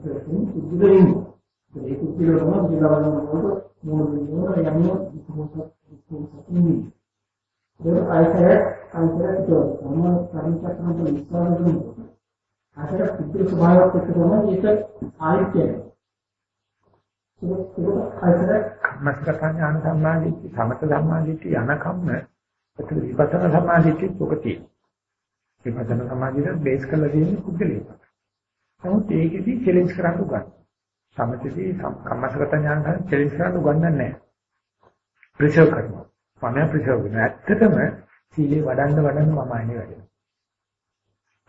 සාගතේ ලැබුණේ ඒකත් ඉතින් පුරාතන කර්ම ඇස්සේ ඒක ඔක්කොම ස්පෙસિෆික් පුදුලිය තමයි ඒක මොනවද නෑ මම කරා පුදුලිය කර්ම මොනවද මම වගේ ඒ වගේ මම කියන්නේ විදිහට කරා ඒක පුදුලිය ඒක පුදුලිය තමයි දිලවන්න මොකද මොනවද යන්නේ කොහොමද කොහොමද ඒක අයිතරක් අයිතරක් කියනවා. මොන පරිචක්‍රම විස්තර කරනකොට. අතර පුදුර ස්වභාවයක් එක්ක තමයි ඒක ආයෙත් කියන්නේ. ඒක අයිතරක් මස්කතන ඥාන සම්මාදිට්ඨි සමත සම්මාදිට්ඨි යනකම්ම ඒතර විපස්සනා සම්මාදිට්ඨි පොකටි. විපස්සනා සම්මාදිට්ඨි බේස් කරලා තියෙන පුදුලියක්. නමුත් ඒකෙදි චැලෙන්ජ් කරන්න උගන්න. සමතේදී කම්මස්කත ඥාන චැලෙන්ජ් කරන්න උගන්නන්නේ නැහැ. ප්‍රෙෂර් කරනවා. මම ප්‍රිසර්ව් වෙනවා. ඇත්තටම සීලේ වඩන්න වඩන්න මම ආන්නේ වැඩෙනවා.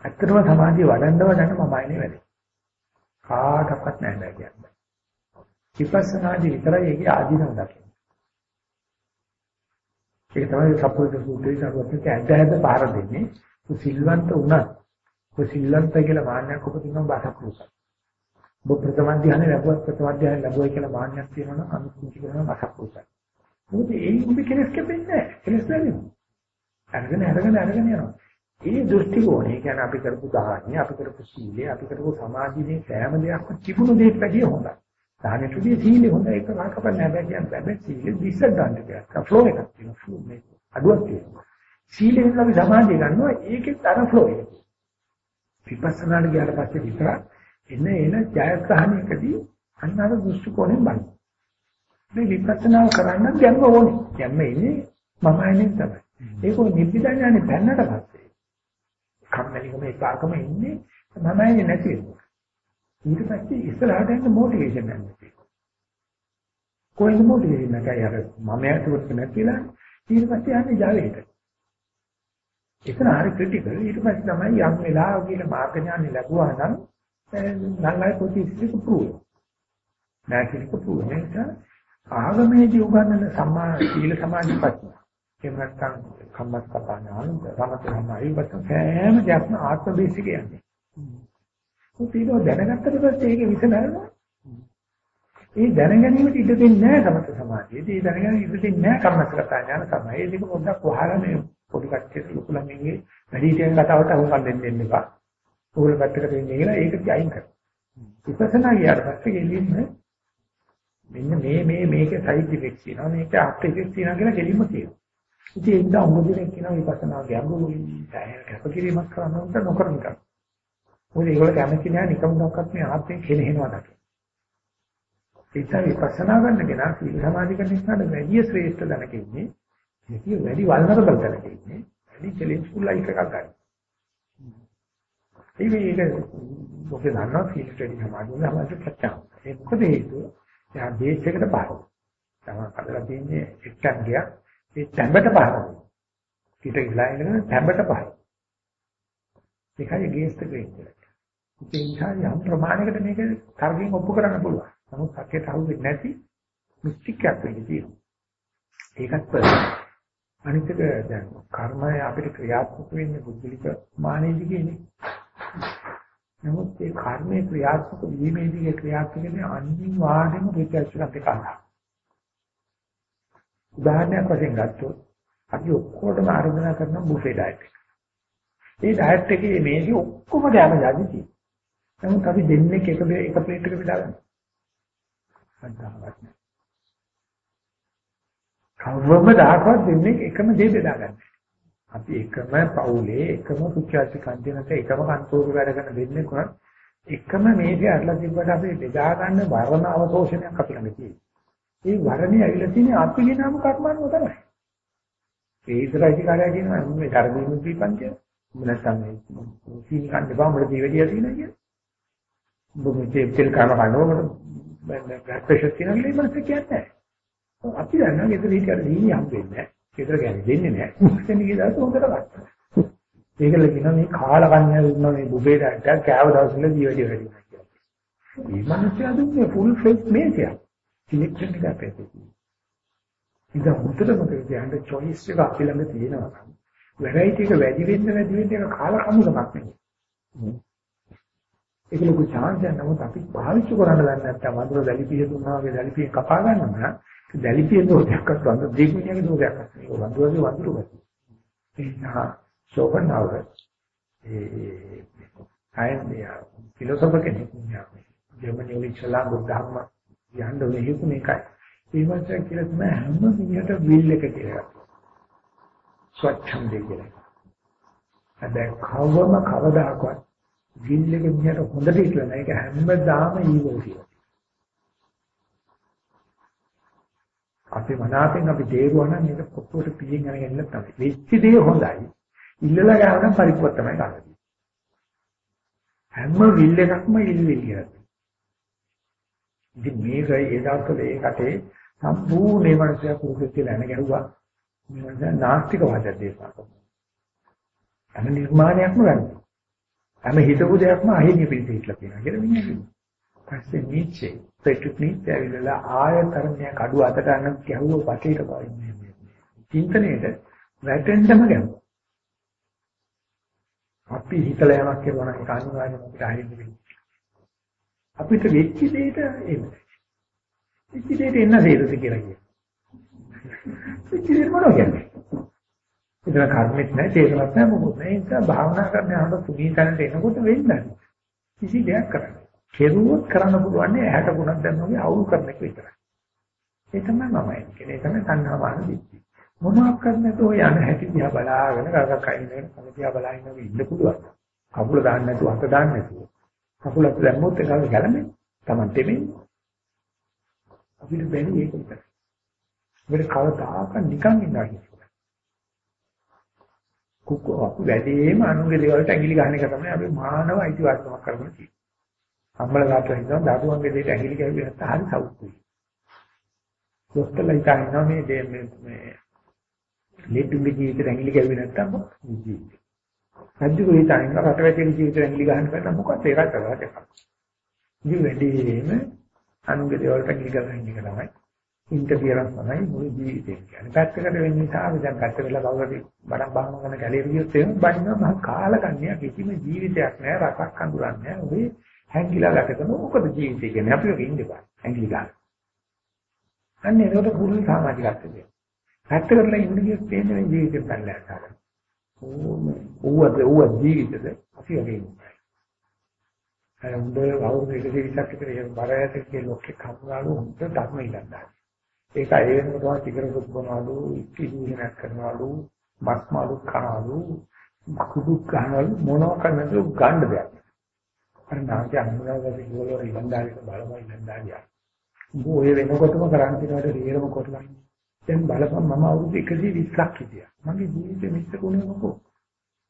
ඇත්තටම සමාධිය වඩන්න වඩන්න මම ආන්නේ වැඩෙනවා. කාටවත් නැහැ බෑ කියන්නේ. විපස්සනාදී විතරයි ඒකේ ආධිනව දකින්න. ඒක තමයි සපෝට සූත්‍රයේ සරුවත් ඇද්ද හැද පාර දෙන්නේ. සිල්වන්ත උනත් ඔය සිල්වන්ත කියලා මාන්නයක් උපදිනවා බාසක් කුසක්. ඔබ ප්‍රථම ධ්‍යානෙ ලැබුවත් ප්‍රථම ධ්‍යානෙ ලැබුවයි කියලා මාන්නයක් තියෙනවා නම් අනුකූල කරන බාසක් කුසක්. මොකද ඒ උඹ කෙලස් කැපෙන්නේ නැහැ. කෙලස් නැගෙනවා. අරගෙන අරගෙන අරගෙන යනවා. ඒ දෘෂ්ටි කෝණය කියන්නේ අපි කරපු දාහනේ, අපි කරපු සීලේ, අපි කරපු සමාධියේ සෑම දෙයක්ම තිබුණු දෙයක් වැඩිය හොඳයි. දාහනේටදී සීලේ හොඳයි ඒක රාකපන්න නැහැ කියන්නේ බෑ. සීලේ ඩිස්ඇඩ්වාන්ටේජ් එකක්. ෆ්ලෝ එකක් තියෙනවා. ෆ්ලෝ මේ අඩුවක් තියෙනවා. සීලෙන් අපි සමාධිය ගන්නවා ඒකෙත් අර ෆ්ලෝ එක. විපස්සනාට ගියාට පස්සේ විතර එන එන ජයග්‍රහණයකදී අන්න අර දෘෂ්ටි කෝණයෙන් බලන්න. මේ විපස්සනා කරන්න ගැම්ම ඕනේ. ගැම්ම ඉන්නේ මම අයිනේ තමයි. ඒක නිබ්බිදාඥානේ බැන්නට පස්සේ කම්මැලිකම ඒකාකම ඉන්නේ මම අයිනේ නැති වෙනවා. ඊට පස්සේ ඉස්සරහට යන්න මොටිවේෂන් ගන්න. කොහෙන්ද මොටිවේෂන් නැකයි අර මම ඇතුළත් නැතිලා ඊට පස්සේ යන්නේ ජාලයට. එතන හරි ක්‍රිටිකල් ඊට පස්සේ තමයි යම් වෙලාව කියලා මාර්ග ඥානෙ ලැබුවා නම් නංගයි පොතේ ඉස්සෙක ප්‍රූව්. නැතික ප්‍රූව්. ආගමේදී උගන්වන සම්මා සීල සමාධි ප්‍රඥා. එහෙම නැත්නම් කම්මස්සපා ඥාන සමතනමයි වත සෑම දෙයක්ම ආත්ම බේසික යන්නේ. උපීනෝ දැනගත්තට පස්සේ ඒක විසඳනවා. ඒ දැනගැනීමට ඉඩ දෙන්නේ නැහැ සමත සමාධියේදී. ඒ දැනගැනීම ඉඩ දෙන්නේ නැහැ කම්මස්සපා ඥාන තමයි. ඒක පොඩ්ඩක් වහලා මේ පොඩි කච්චේ ලොකු ළමින්ගේ වැඩිහිටියන් කතාවට අහුම්කම් දෙන්න දෙන්න එපා. ඕගොල්ලෝ පැත්තකට ඉන්නේ කියලා ඒක අයින් කරනවා. විපස්සනා ගියාට පස්සේ ගෙලින්නේ මෙන්න මේ මේ මේකේ සයිඩ් ඉෆෙක්ට්ස් තියෙනවා මේකේ ආෆ්ටර් ඉෆෙක්ට්ස් තියෙනවා කියලා කෙලින්ම කියනවා. ඉතින් ඒක දා උඹ දෙනෙක් කියනවා විපස්සනා ගැඹුරුයි දැන් කැපකිරීමක් කරන්න උන්ට නොකරන එක. මොකද ඒගොල්ලෝ කැමති නෑ නිකම් මොකක්වත් මේ ආත්මේ කෙලෙහෙනවා දකින්න. ඒ නිසා විපස්සනා ගන්න කෙනා සීල සමාධි කරන එකට වැඩි ශ්‍රේෂ්ඨ දැනක ඉන්නේ. ඒක වැඩි වල්නරබල් දැනක ඉන්නේ. වැඩි චැලෙන්ජ් ෆුල් ලයිෆ් එකක් ගන්න. ඒ මේක ඔබ දන්නවා සීල ට්‍රේනින් සමාධිය සමාධි ප්‍රත්‍යාව. ඒ මොකද හේතුව? යා බේස් එකට පාරක්. තමයි කඩලා තියෙන්නේ එක්කක් ගියා. ඒ තැඹට පාරක්. පිට ගිලා ඉඳගෙන තැඹට පාරක්. ඒකයි ගේස් එක කියන්නේ. ඒ නිසා යම් ප්‍රමාණයකට මේක තරගයෙන් ඔප්පු කරන්න පුළුවන්. නමුත් සත්‍යයට අහු වෙන්නේ නැති මිස්ටික් එකක් වෙන්නේ තියෙනවා. ඒකත් ප්‍රශ්න. අනිත් එක දැන් කර්මය අපිට ක්‍රියාත්මක වෙන්නේ බුද්ධිලික මානෙදි කියන්නේ. නමුත් ඒ කර්මයේ ක්‍රියාත්මක වීමේදී ක්‍රියාත්මක වෙන අනිවාර්යම ප්‍රත්‍යක්ෂකත් එක්ක අහනවා. උදාහරණයක් වශයෙන් ගත්තොත් අපි ඔක්කොටම ආරාධනා කරන බුෆේ ඩයට් එක. ඒ ඩයට් එකේ මේකේ ඔක්කොම කැම જાති තියෙනවා. නමුත් අපි දෙන්නේ එක එක ප්ලේට් එක බෙදාගන්න. අදාවත් නෑ. කවවම දායකව දෙන්නේ එකම දේ බෙදාගන්න. අපි එකම පවුලේ එකම කුච්චාති කන්දිනක එකම කන්තෝරු වැඩ කරන දෙන්නේ කොහොමද? එකම මේකේ අట్లా තිබ්බට අපි බෙදා ගන්න වරණ අවශෝෂණයක් අපි ළඟ තියෙනවා. ඒ වරණේ ඇවිල්ලා තියෙන්නේ අපි ගෙනාවු කර්මානුව තමයි. ඒ ඉස්සරහින් කාර්යය කියනවා මේ ධර්මයේ දීපංචය. නැත්නම් මේ සීනි කන්න බාමුල දීවැඩිය තියෙනවා කියන්නේ. ඔබ මේ තෙල් කන කනකොට බ්ලඩ් ප්‍රෙෂර් තියෙනවා කියලා ඉමන්ස් කියන්නේ. අපි දන්නවා ගෙදර හිටියට දීනි හම් වෙන්නේ නැහැ. ගෙදර ගෑනේ දෙන්නේ නැහැ. මුස්තෙන් ගිහලා හොඳට ගත්තා. ඒකල කියනවා මේ කාල කන්‍යා දුන්නා මේ බුබේ ඩක්ක කෑව දවසල ජීවිතය වැඩි වෙනවා කියලා. මේ මිනිස්සු දුන්නේ ෆුල් ෆේස් මේකයක්. ඉලෙක්ට්‍රික් එක අපේ තියෙනවා. ඉතින් හොඳට මොකද කියන්නේ choice එක අපි ළඟ තියෙනවා. variety එක වැඩි වෙන්න වැඩි වෙන්න ඒක කාල කමුලක් නෙමෙයි. ඒක ලොකු chance එකක් නමුත් අපි පාවිච්චි කරන්න දන්නේ නැත්නම් වඳුර දැලිපිය දුන්නා වගේ දැලිපිය කපා ගන්නවා නම් දැලිපිය දෝෂයක්වත් වඳුර දෙකුණියගේ දෝෂයක් නෙවෙයි. ඒක වඳුරගේ වඳුරු ගැති. ඒ නිසා සෝබනාව ඒ අයන්නේ ෆිලොසොෆර් කෙනෙක් නේ. ජර්මනි වල ඉස්ලාම් බුද්ධාගම යන්න වෙහෙතු මේකයි. ඒ වගේ කියලා තමයි හැම මිනිහට විල් එක කියලා. ස්වච්ඡන්දේ කියලා. හැබැයි කවවම කවදාකවත් විල් එක මිනිහට හොඳට ඉట్లా නෑ. ඒක හැමදාම ඊවෝ කියලා. අපි මනාපෙන් අපි දේරුවා නම් මේක පොත්වල පිටින් අරගෙන තමයි. වෙච්ච දේ හොඳයි. ඉල්ලලා ගන්න පරිප්පුවක් තමයි ගන්න. හැම විල් එකක්ම ඉල්ලි කියලා. ඉතින් මේක ඒ දවස්වල ඒ කටේ සම්පූර්ණ මනසය පුරුදු කියලා එන ගැහුවා. මේ දැන් නාස්තික වාදයක් දේශනා කරනවා. හැම නිර්මාණයක්ම ගන්න. හැම හිතපු දෙයක්ම අහිමි පිළිපිටලා කියනවා කියලා මිනිහා කියනවා. පස්සේ නීචේ පෙට්‍රික් නීචේ ඇවිල්ලා ආයතරණයක් අඩු අතට අන්න ගැහුව පටේට වයින්නේ. චින්තනයේද වැටෙන්නම ගැහුවා. අපි හිතලා යමක් කරනවා නම් ඒක අනිවාර්යයෙන්ම අපිට හරියට වෙන්නේ. අපිට වෙච්ච දෙයට එන්න. වෙච්ච දෙයට එන්න දෙයද කියලා කියනවා. වෙච්ච දෙයට මොනවද කියන්නේ? ඉතින් කර්මෙත් නැහැ, තේරෙවත් නැහැ මොකද. ඒ නිසා භාවනා කරන යනකොට පුදීතනට එනකොට වෙන්නේ කිසි දෙයක් කරන්න. කෙරුවොත් කරන්න පුළුවන් නේ ඇහැට ගුණක් දැම්මම අවුල් කරන එක විතරයි. ඒ තමයි මම කියන්නේ. ඒ තමයි තණ්හා මාන දිට්ඨිය. මොනවක් කරන්නද ඔය යන හැටි දිහා බලාගෙන ගඟක් අයින් කල දිහා බලාගෙන ඉන්න පුළුවන්. කකුල දාන්න නැතුව අත දාන්න නැතුව. කකුල දැම්මොත් ඒක ගැලමෙන්නේ. Taman දෙමින්. අපිට බැරි ඒක විතරයි. අපිට කවදාක නිකන් ඉන්නවා කියන්නේ. කුක්කෝ අපි වැඩිම අනුගේ දේවල්ට ඇඟිලි ගන්න එක තමයි අපි මානව අයිතිවාසිකමක් කරගෙන තියෙන්නේ. අම්මලා තාත්තලා හිතනවා දරුවන්ගේ දෙයට ඇඟිලි ගැහුවේ නැත්නම් හරි සෞඛ්‍යයි. දොස්තරලා හිතනවා මේ මේ මේ ලෙඩුගේ ජීවිතේ ඇඟිලි ගැහුවේ නැත්නම් ජීවිතේ. රජු හිතන රටවැසියගේ ජීවිතේ ඇඟිලි ගහන්න බැහැ මොකක්ද ඒ රටවල එකක්. ඉතින් වැඩිම අනුගේ දේවල්ට ඇඟිලි ගහන එක තමයි. ඉන්ටර්ෆියරන්ස් තමයි මුළු ජීවිතේ කියන්නේ. පැත්තකට වෙන්න නිසා අපි දැන් පැත්ත වෙලා කවුරුහරි බඩක් බහම කරන ගැලේ විදියට එහෙම බඩිනවා මහ කාලකන්ණිය කිසිම ජීවිතයක් නැහැ රසක් අඳුරන්නේ නැහැ. ඔය හැංගිලා ගත කරන මොකද ජීවිතය කියන්නේ අපි ඔක ඉන්න බෑ. හැංගිලි ගන්න. අන්න ඒකට පුරුදු සමාජිකත්වය. පැත්තකට ඉන්න ගියොත් තේන්නේ ජීවිතේ පැනලා යනවා. ඕම ඌවද ඌව ජීවිතද අපි වගේ ඉන්නේ. අර උඹ අවුරුදු 120ක් විතර ඒ බරයට කියන ලොක්කේ කම්ගාලු උන්ට ධර්ම ඉලන්දා. ඒක ඒ වෙනකොට ටිකර සුබනවලු ඉක්කිදුනක් කරනවලු මස් මාළු කනවලු කුඩු කනවලු මොනවා කරනද ගන්න දෙයක්. අර නාට්‍ය අනුරාධපුර වල ඉලන්දාරික බලමයි ඉලන්දාරිය. උඹ ඔය වෙනකොටම කරන්නේ කාට රීරම කොටලන්නේ. දැන් බලපන් මම අවුරුදු 120ක් හිටියා. මගේ ජීවිතේ මිස්සකුනේ මොකෝ.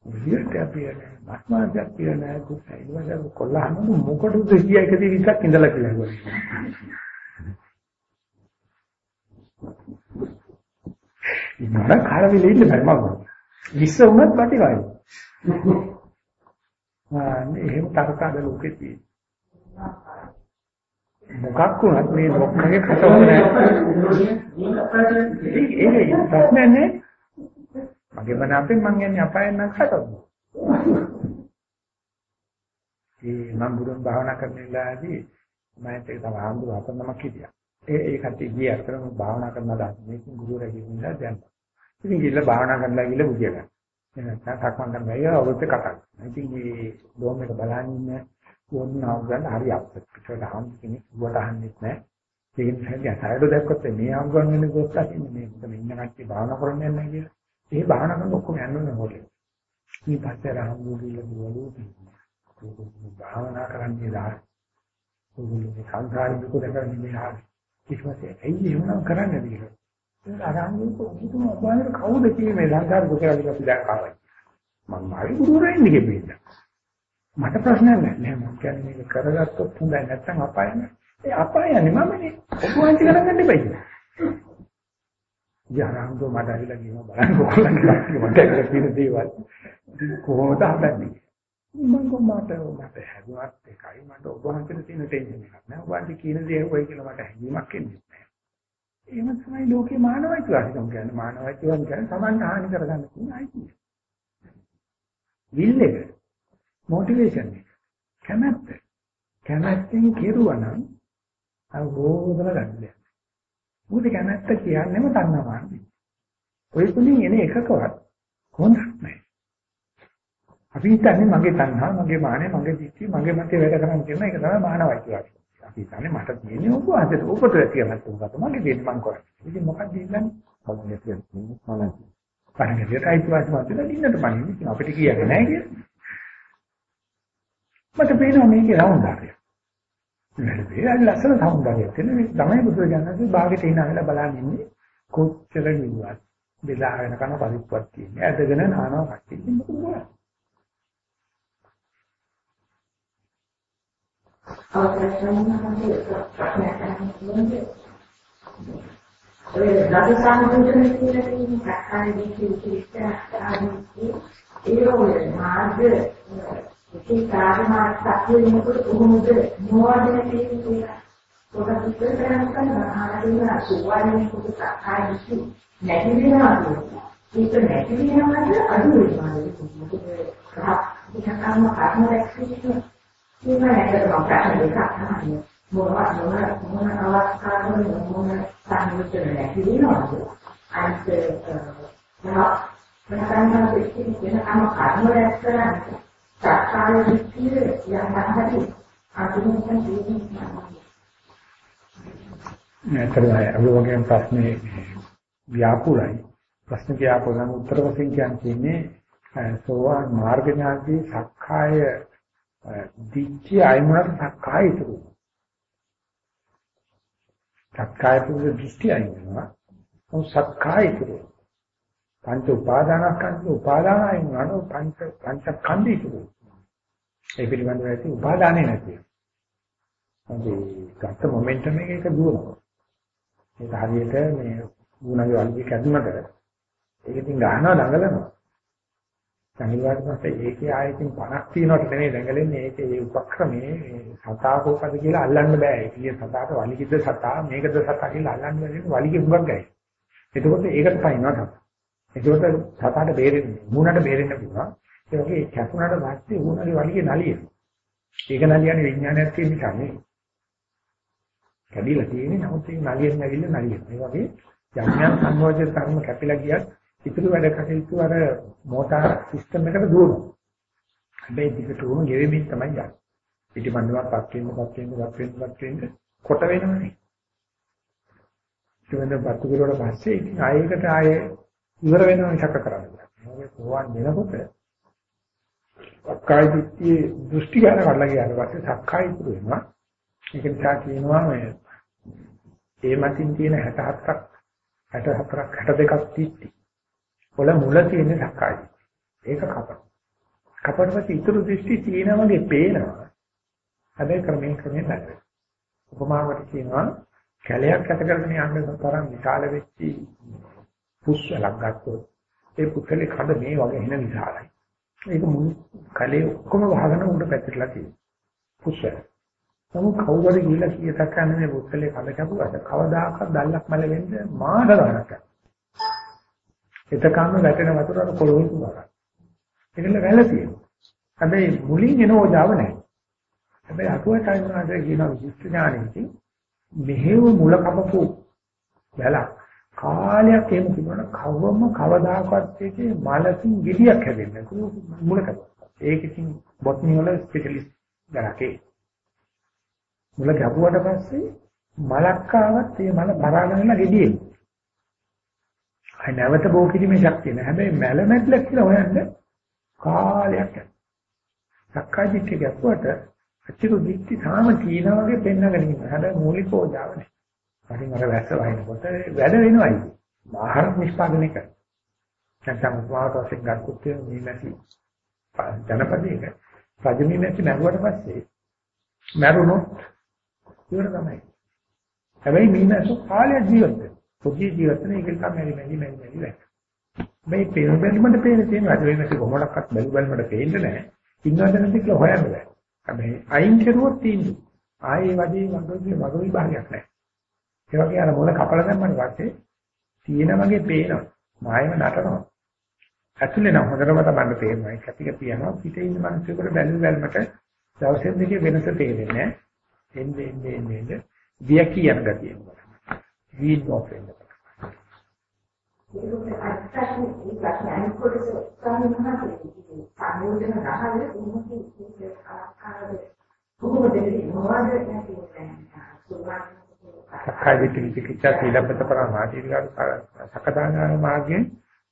විදියට අපි යන්නේ මස්මාජක් කියන්නේ කුසයි ඉවසන කොල්ලහම මොකටද 120ක් ඉඳලා කියලා කිව්වා. ඉන්නර කාලෙලි ඉන්න බෑ මම. විශ්ව උනත් ප්‍රතිවයි. ආ එහෙම තරකාද ලෝකෙ තියෙන්නේ. මොකක් වුණත් මේ මොකක්ගේ කතාව නෑ. ඒක ප්‍රශ්නේ නෑ. මගේ මන අපෙන් මං යන්නේ අපායෙන් නම් කතාව. ඒ මම බුදුන් භාවනා කරන වෙලාවේදී මම ඒක තමයි ආන්දර හතරනමක් හිටියා. ඒ ඒ කට්ටිය ගිය අතරම භාවනා කරනවා මේක ගුරුවරයා කියනවා දැන්. ඉතින් ගිහලා භාවනා කරලා ගිහලා බුදිය ගන්න. එහෙනම් සක්මන් කරන වෙලාව අවුත් කතා කරනවා. ඉතින් මේ ඩෝම් එක බලන් ඉන්න ඕන්න ආවගන්න හරි අප්සෙට්. ඒකට හම් කෙනෙක් වට අහන්නෙත් නැහැ. ඒ නිසා සයිඩ් දැක්කොත් මේ ආවගන්න වෙන කොටස ඉන්නේ මේ මෙතන ඉන්න කට්ටිය භාවනා කරන්නේ නැහැ කියලා. ඒ භාවනා කරන ඔක්කොම යන්නේ හොටේ. මේ පස්සේ රාමුදුලිල දුවලු භාවනා කරන්නේ දාන. ඔයගොල්ලෝ සංසාරේ දුක දැකගෙන ඉන්නේ ආ. ඊට පස්සේ ඇයි එහෙම කරන්නේ කියලා. ඒක අරහංගුක උතුම් අබාහිර කවුද කියන්නේ මේ සංසාර දුක ගැන අපි දැන් කාවයි. මම මායි ගුරුවරයා ඉන්නේ කියන්නේ. මට ප්‍රශ්නයක් නැහැ. නෑ මම කියන්නේ මේක කරගත්තොත් හොඳයි නැත්නම් අපාය නෑ. ඒ අපාය යන්නේ මමනේ. ඔබ වහන්සේ කරගන්න දෙපයි. ජානන්දෝ මට ඇවිල්ලා කියනවා බලන්න කොහොමද මට ඇවිල්ලා කියන දේවල්. කොහොමද හදන්නේ? මම කොහොමද මට හැදුවත් එකයි මට ඔබ වහන්සේට තියෙන ටෙන්ෂන් එකක් නෑ. ඔබ වහන්සේ කියන දේ හොයි කියලා මට හැඟීමක් එන්නේ නෑ. එහෙම තමයි ලෝකේ මානවයිකවාදිකම් කියන්නේ. මානවයිකවාදිකම් කියන්නේ සමාන හානි කරගන්න තියෙන අයිතිය. විල් එක මොටිවේෂන් එක කැමැත්ත කැමැත්තෙන් කෙරුවා නම් අවබෝධන ගන්න. මොකද කැමැත්ත කියන්නේම තණ්හාවන්නේ. ඔය තුලින් එන එකකවත් හොඳක් නැහැ. අපි හිතන්නේ මගේ තණ්හා, මගේ මානෙ, මගේ දික්ටි, මගේ මතේ වැඩ කරන් කියන එක තමයි මානවයි කියලා. අපි හිතන්නේ මට තියෙන්නේ ඔබ අතට ඔබට කියන්නත් උඹට මගේ දෙන්න මං කරන්නේ. ඉතින් මොකක්ද ඉන්නේ? කවුරුද කියන්නේ? මොනවද? පණිවිඩයට අයිතිවාසි මාතෘකාව දින්නට පණිවිඩ අපිට කියන්නේ නැහැ කියලා. මට පේනවා මේකේ රවුන්ඩාරිය. මේ ලස්සන සෞන්දර්යයක් තියෙන මේ තමයි බුදුරජාණන්සේ භාගෙට ඉන අහලා බලන් ඉන්නේ කොච්චර නිවුවත් බෙදා වෙන කන පරිප්පුවක් තියෙන්නේ. ඇදගෙන නානවා කට්ටිය. මොකද මොකක්ද? ඔය දස සම්බුද්ධන කියලා කියන ප්‍රකාරය විචිත ආදී ඒ වගේ මාර්ග ඉතින් කාර්යමාර්ග සත්‍ය වෙනකොට කොහොමද නොවදින කියන්නේ ඔකට ඉස්සර කරන්න ආරම්භන සුවන්නේ කොට සක්කාය දිසු නැති වෙනවා කියනවා. ඒක නැති වෙනවද අඩු වෙනවද? මොකද රහත්කම කර්ම රැක්සිට ඒක නැකට මම ප්‍රශ්න දෙකක් අහන්නේ. මොනවද මොන මොන අවස්ථාවල මොන සංයුක්ත නැති වෙනවද? අන්ත නම වෙනකන් දෙකකින් වෙනකම් කර්ම රැස් කරන්නේ සක්කාය දිට්ඨිය යම් හරි අතුරුකන් දෙන්නේ නැහැ. අලුවගේ ප්‍රශ්නේ ව්‍යාපුරයි. ප්‍රශ්න ව්‍යාපුරන උත්තර වශයෙන් කියන්නේ සෝවාන් මාර්ග ඥානදී සක්කාය දිට්ඨිය අයිමුණට සක්කාය ඉතුරු. සක්කාය පුරුෂ දෘෂ්ටි අයිමුණා. ඔව් සක්කාය ඉතුරු. පංච උපාදානස්කන්ධ උපාදානයි නෝ පංච පංච කන්දි ඉතුරු. ඒ පිළිබඳව ඇති උපාදානේ නැති. අපි ගත්ත මොමන්ටම් එක එක දුවනවා. ඒක හරියට මේ ගුණගේ වල්ගේ කැඩුනට ඒක ඉතින් ගන්නවා දඟලනවා. සංහිවාට පස්සේ ඒකේ ආයතින් 50ක් තියෙනවට නෙමෙයි දැඟලෙන්නේ ඒකේ ඒ උපක්‍රමයේ සතා කෝකද කියලා අල්ලන්න බෑ. ඒ කිය සතාට වලිගිද්ද සතා මේකද සතා කියලා අල්ලන්න බැරි වලිගෙ හුඟක් ගයි. එතකොට ඒකට පයින්නවා තමයි. එතකොට සතාට බේරෙන්නේ මූණට බේරෙන්න පුළුවන්. ඒ වගේ කැපුණාට පස්සේ මූණේ වලිගෙ නලියෙන. ඒක නලියන්නේ විඥානයක් තියෙන නිසා නෙවෙයි. කැඩිලා තියෙන්නේ නමුත් ඒ නලියෙන් නැවිල්ල නලියෙන්. ඒ වගේ යඥාන සංයෝජන කර්ම කැපිලා ගියත් ඉතුරු වැඩ කටයුතු අර මෝටාර සිස්ටම් එකට දුවනවා. හැබැයි දිගටම ගෙවෙමින් තමයි යන්නේ. පිටිමන්දුවක් පත් වෙන්න පත් වෙන්න පත් වෙන්න පත් වෙන්න කොට වෙනවනේ. ඊට පස්සේ පිරුවට පස්සේ ඉතින් ආයෙකට ආයෙ ඉවර වෙනවා ඉස්සක කරන්නේ. මොකද සෝවන් වෙනකොට සක්කාය දිට්ඨියේ දෘෂ්ටි ගන්න කඩලා ගියාට පස්සේ සක්කාය ඉතුරු වෙනවා. ඒක නිසා කියනවා මේ ඒ මතින් තියෙන 67ක් 64ක් 62ක් තිත්ති. වල මුල තියෙන සක්කාය. ඒක කපන. කපනකොට ඉතුරු දෘෂ්ටි තියෙන වගේ පේනවා. හැබැයි ක්‍රමයෙන් ක්‍රමයෙන් නැහැ. උපමාවට කියනවා කැලයක් ඇත කරගෙන යන්න තරම් විශාල වෙච්චි පුස්වලක් ගත්තොත් ඒ පුස්වලේ කඩ මේ වගේ එන විශාලයි. ඒක මුළු කැලේ ඔක්කොම වහගෙන උඩ පැතිරලා තියෙනවා. පුස්වල. නමුත් කවුරුහරි ගිහිල්ලා කීයටක් ගන්න මේ පුස්වලේ කඩ කැපුවාට කවදාකවත් දැල්ලක් මැල වෙන්නේ මාන ගන්නක්. එතකම වැටෙන වතුර අර කොළොන් තුනක්. ඒකල වැල තියෙනවා. හැබැයි මුලින් එන ඕජාව නැහැ. හැබැයි අතුවටයි මොනවද කියන විශිෂ්ට ඥානෙකින් මෙහෙව මුල කපපු වැලක් කාලයක් එහෙම තිබුණා කවම කවදාකවත් ඒකේ මලකින් ගෙඩියක් හැදෙන්නේ මුල කපපුවා. ඒක ඉතින් බොට්නි වල ස්පෙෂලිස්ට් ගලකේ. මුල කපුවට පස්සේ මලක් ආවත් ඒ මල බරාගෙන ගෙඩියෙන්නේ. අය නැවත බෝ කිරීමේ ශක්තිය නැහැ. හැබැයි මැල මැట్లක් කියලා හොයන්න කාලයක් යනවා. සක්කාය දිට්ඨිය ගැපුවට අච්චරු දිට්ඨි තාම තීනා වගේ පෙන්නගෙන ඉන්නවා. හැබැයි මූලික ඕජාව නැහැ. කටින් අර වැස්ස වහිනකොට වැඩ වෙනවයි. ආහාර නිෂ්පාදනය කරනවා. නැත්නම් උපවාස වශයෙන් ගත්තොත් මේ නැති ජනපදයක රජමී නැති නැරුවට පස්සේ මැරුණොත් ඉවර තමයි. හැබැයි මේ නැසු කාලය ජීවත් වෙනවා. පොඩි ජීවිතේ ඒක තමයි මෙරි මෙරි මෙරි මෙරි වැක්. මේ පේන බැලුමට පේන තියෙන අද වෙනස කොහොමඩක්වත් බැලු බැලමට පේන්නේ නැහැ. ඉන්නවද නැති කියලා හොයන්න බෑ. හැබැයි අයින් කරුවොත් තියෙන්නේ. ආයේ වගේ වගේ වගේ විභාගයක් නැහැ. ඒ වගේ අර මොන කපල දැම්මම පස්සේ තියෙන වගේ පේනවා. මායම නටනවා. ඇතුලේ නම් හොඳටම තමයි පේනවා. ඒක ඇතික පියනවා. පිටේ ඉන්න මිනිස්සුන්ට බැලු බැලමට දවසෙන් දෙකේ වෙනස තේරෙන්නේ නැහැ. එන්නේ එන්නේ එන්නේ දිය කියන ගතිය. වීඩ් ඔෆ් වෙන්න. ඒක අත්‍යවශ්‍ය ඉස්සරහ අනිකොට සාමාන්‍යයෙන් සංයෝජන රහල උන්වහන්සේ ඒක ආකාරයේ කොහොමද මොනවද සක්කාය දිට්ඨි චිකිත්සා සීලපත පරමාධිකාර සකදාන මාර්ගයෙන්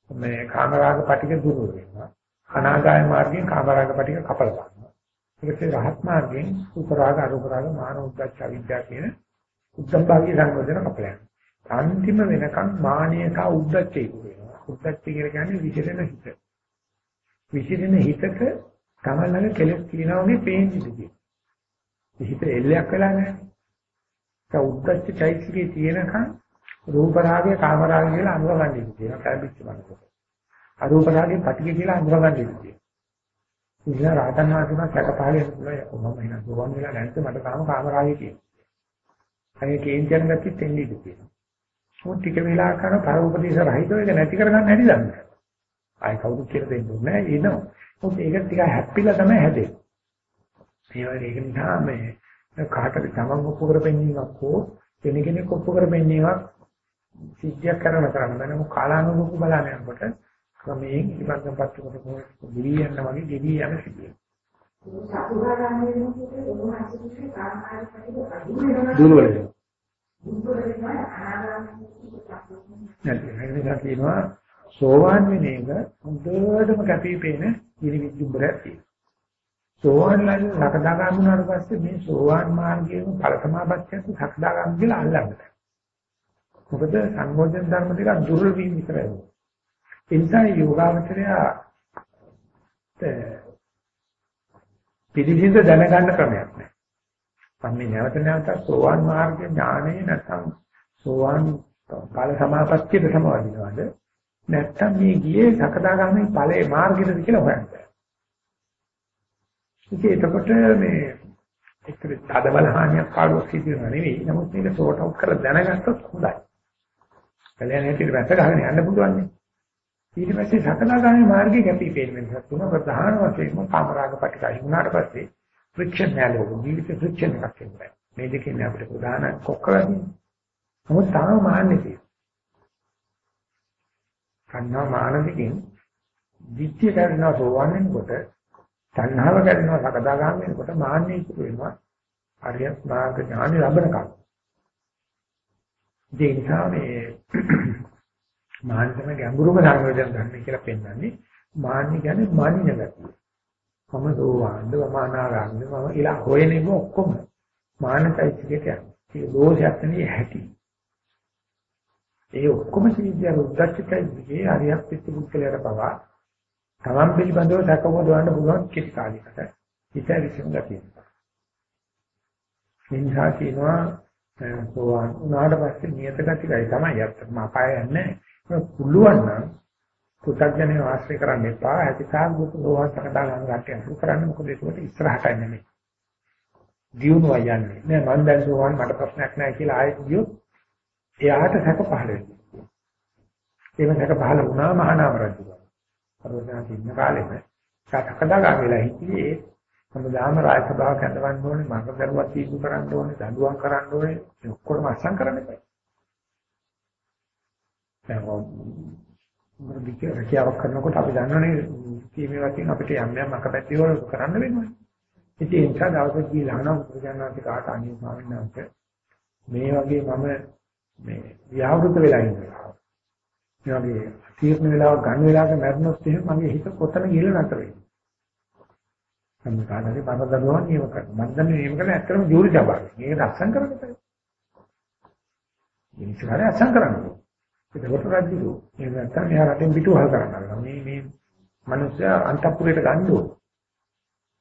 මේ කාමරාග පිටික දුරු වෙනවා. අනාගාය මාර්ගයෙන් කාමරාග පිටික කපල ගන්නවා. ඊට පස්සේ රහත් මාර්ගයෙන් උපරාග අනුපරාග මාන උද්දච්ච අවිද්‍යාව කියන උද්දම් භාගී සංයෝජන කපලයන්. අන්තිම වෙනකන් මානිය සහ උද්දච්චය වෙනවා. උද්දච්චය කියන්නේ විසිරෙන හිත. විසිරෙන හිතක තමලඟ කෙලෙස් තියනවා වගේ පේන්නේ ඉතින්. හිත එල්ලයක් වෙලා නැහැ. ඒ උද්දච්ච චෛත්‍යකේ තියෙනකන් රූප රාගය කාම රාගය කියලා අඳුරගන්න ඉන්නේ තියෙනවා කල්පිච්ච මනසට. අරූප රාගය පටික කියලා අඳුරගන්න ඉන්නේ. ඉතින් රාතන් වහන්සේම කැටපාලේ මම එන දුවන් වෙලා නැත්නම් මට තාම කාම රාගය කියනවා. අනේ කේන්තියන් ගැත්තේ තෙන්නේ ඉතින්. මොකද ටික වෙලා කරන පරෝපදේශ රහිතව ඒක නැති කරගන්න හැටි දන්නේ. ආයි කවුරුත් කියලා දෙන්නේ නැහැ එනවා. මොකද ඒක ටික හැප්පිලා තමයි හැදෙන්නේ. ඒ වගේ ඒක නිසා මේ කාටද තමන් ඔප්පු කරපෙන්නීමක් හෝ වෙන කෙනෙක් ඔප්පු කරපෙන්නීමක් සිද්ධියක් කරන කරන්න බෑ. මොකද කාලානුරූප බලන්න යනකොට ක්‍රමයෙන් ඉබන්දම් පත්තු කොට දිවි යන වගේ දිවි යන සිද්ධියක්. වෙනවා. නැත්නම් කියනවා සෝවාන් වෙන එක හොඳටම කැපිපේන ඉරි විදුඹරයක් තියෙනවා. සෝවාන් ලයින් සකදාගාමී වුණාට පස්සේ මේ සෝවාන් මාර්ගයේම ඵල සමාපත්තියට සකදාගාමී කියලා අල්ලන්න. මොකද සංයෝජන ධර්ම දෙක දුර්වල වීම විතරයි. ඒ නිසා යෝගාවචරය පිළිසිඳ දැනගන්න ක්‍රමයක් නෑ. මම මේ නැවත නැවත සෝවාන් මාර්ග ඥානෙ නැත්නම් සෝවාන් ඵල සමාපත්තියට සමවදිනවද නැත්තම් මේ ගියේ සකදාගාමී ඵලයේ මාර්ගෙද කියලා හොයන්න. ඉතින් එතකොට මේ එක්තරේ තද බලහානියක් කාඩුවක් සිදුවෙනව නෙවෙයි. නමුත් මේක සෝට් අවුට් කරලා දැනගත්තොත් හොඳයි. කල්යනා හැටියට වැට ගහගෙන යන්න පුළුවන් නේ. ඊට පස්සේ සකදාගාමී මාර්ගයේ කැපී පෙනෙන නිසා තුන ප්‍රධාන වශයෙන්ම කාමරාග පිටකයි වුණාට පස්සේ ෆ්‍රික්ෂන් නෑලෝ ජීවිත ෆ්‍රික්ෂන් එකක් එන්නේ. මේ දෙකෙන් අපිට ප්‍රධාන කොක්ක වෙන්නේ. නමුත් තාම මාන්නේ තියෙනවා. කන්නා මානසිකින් දිට්ඨිය කරනවා සෝවන් වෙනකොට තණ්හාව කරනවා සකදාගාම වෙනකොට මාන්නේ ඉතුරු වෙනවා අරියත් මාර්ග ඥාන ලැබනකම්. ඒ නිසා මේ මාන්නම ගැඹුරුම සංවේදන ගන්න කියලා පෙන්වන්නේ මාන්නේ කියන්නේ මාන්නේ ගතිය. මම සෝවාන්ද මම අනාගාමද මම ඉලා හොයන්නේ ඔක්කොම මානසිකයට යන්නේ. ඒ දෝෂයක් නෙවෙයි ඇති. ඒ ඔක්කොම සිද්ධිය රුද්දච්චයිගේ හරියක් පිට පුද්ගලයාට පවා තමන් පිළිබඳව සැකවදවන්න පුළුවන් කිසි කාලයකට හිත විසඳ තියෙනවා. ඒ නිසා කියනවා සෝවාන් උනාට පස්සේ නියත ගතියයි තමයි අත්තම අපාය යන්නේ. පුළුවන් නම් පුතග්ජනේ වාසය කරන්න එපා. ඇතිකාල් බුදු සෝවාන් සකදා ගන්න ගැටේ අසු කරන්න මොකද ඒකට ඉස්සරහට නෙමෙයි. දියුණුව යන්නේ. නෑ මම දැන් සෝවාන් මට ප්‍රශ්නයක් නෑ කියලා ආයෙත් ගියොත් එයාට සැක පහළ වෙනවා. එහෙම සැක පහළ වුණා මහානාම රජුගේ. පරවදා ඉන්න කාලෙම සකදා ගාවිලා හිටියේ හැමදාම රාජ සභාවක් හදවන්න ඕනේ, මඟ දරුවක් තීන්දුව කරන්න ඕනේ, දඬුවම් කරන්න ඕනේ, ඔක්කොම අස්සම් කරන්න එපා. දැන් මොකද රැකියාවක් කරනකොට අපි දන්නවනේ කීමේ වශයෙන් අපිට යම් යම් අකපැති වල කරන්න වෙනවා. ඉතින් ඒ නිසා දවසක් ගිහලා අහනවා පුරුෂයන්වන්සේ කාට අනිත් ස්වාමීන් වහන්සේ මේ වගේ මම මේ ව්‍යවෘත වෙලා ඉන්නවා. මේ වගේ තීර්ණ වෙලාවක් ගන්න වෙලාවක මැරුණොත් එහෙම මගේ හිත කොතන ගිහලා නැතර වෙන්නේ. මම කාටරි පරදරුවන් නියම කරනවා. මම දන්නේ නියම කරන ඇත්තටම ජූරි ජබාවේ. මේක රක්ෂන් කරන්න බෑ. මිනිස්සු හරි අසං කරන්නේ. ඒකට රජු මේ නැත්තම් මෙහා රටෙන් පිටුවහල් කරනවා. මේ මේ මිනිස්සයා අන්තපුරයට ගන්න ඕන.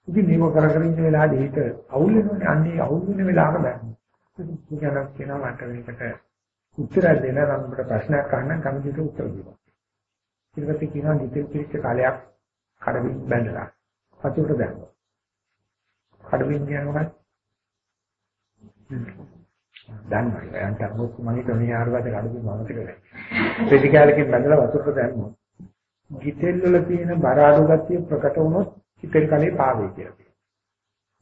ඉතින් මේක කර කර ඉන්න වෙලාවේ හිත අවුල් වෙනවනේ. අන්නේ අවුල් වෙන වෙලාවක බෑ. ඉතින් කියනවා මට මේකට උත්තර දෙන්න නම් අපිට ප්‍රශ්නයක් අහන්න කමිටියට උත්තර දෙනවා. ඊට පස්සේ කියනවා නිතර පිළිච්ච කාලයක් කඩමින් බැඳලා. පතුරට දැම්මා. කඩමින් කියන්නේ මොකක්ද? දන්නවා. යන්ට මොකක් මම කමී ආරවද කඩමින් මම තිකලා. ප්‍රතිකාලකින් බැඳලා වතුරට දැම්මා. ගිතෙල් වල තියෙන බර අඩු ගතිය ප්‍රකට වුණොත් ඉතින් කලේ පාවේ කියලා කියනවා.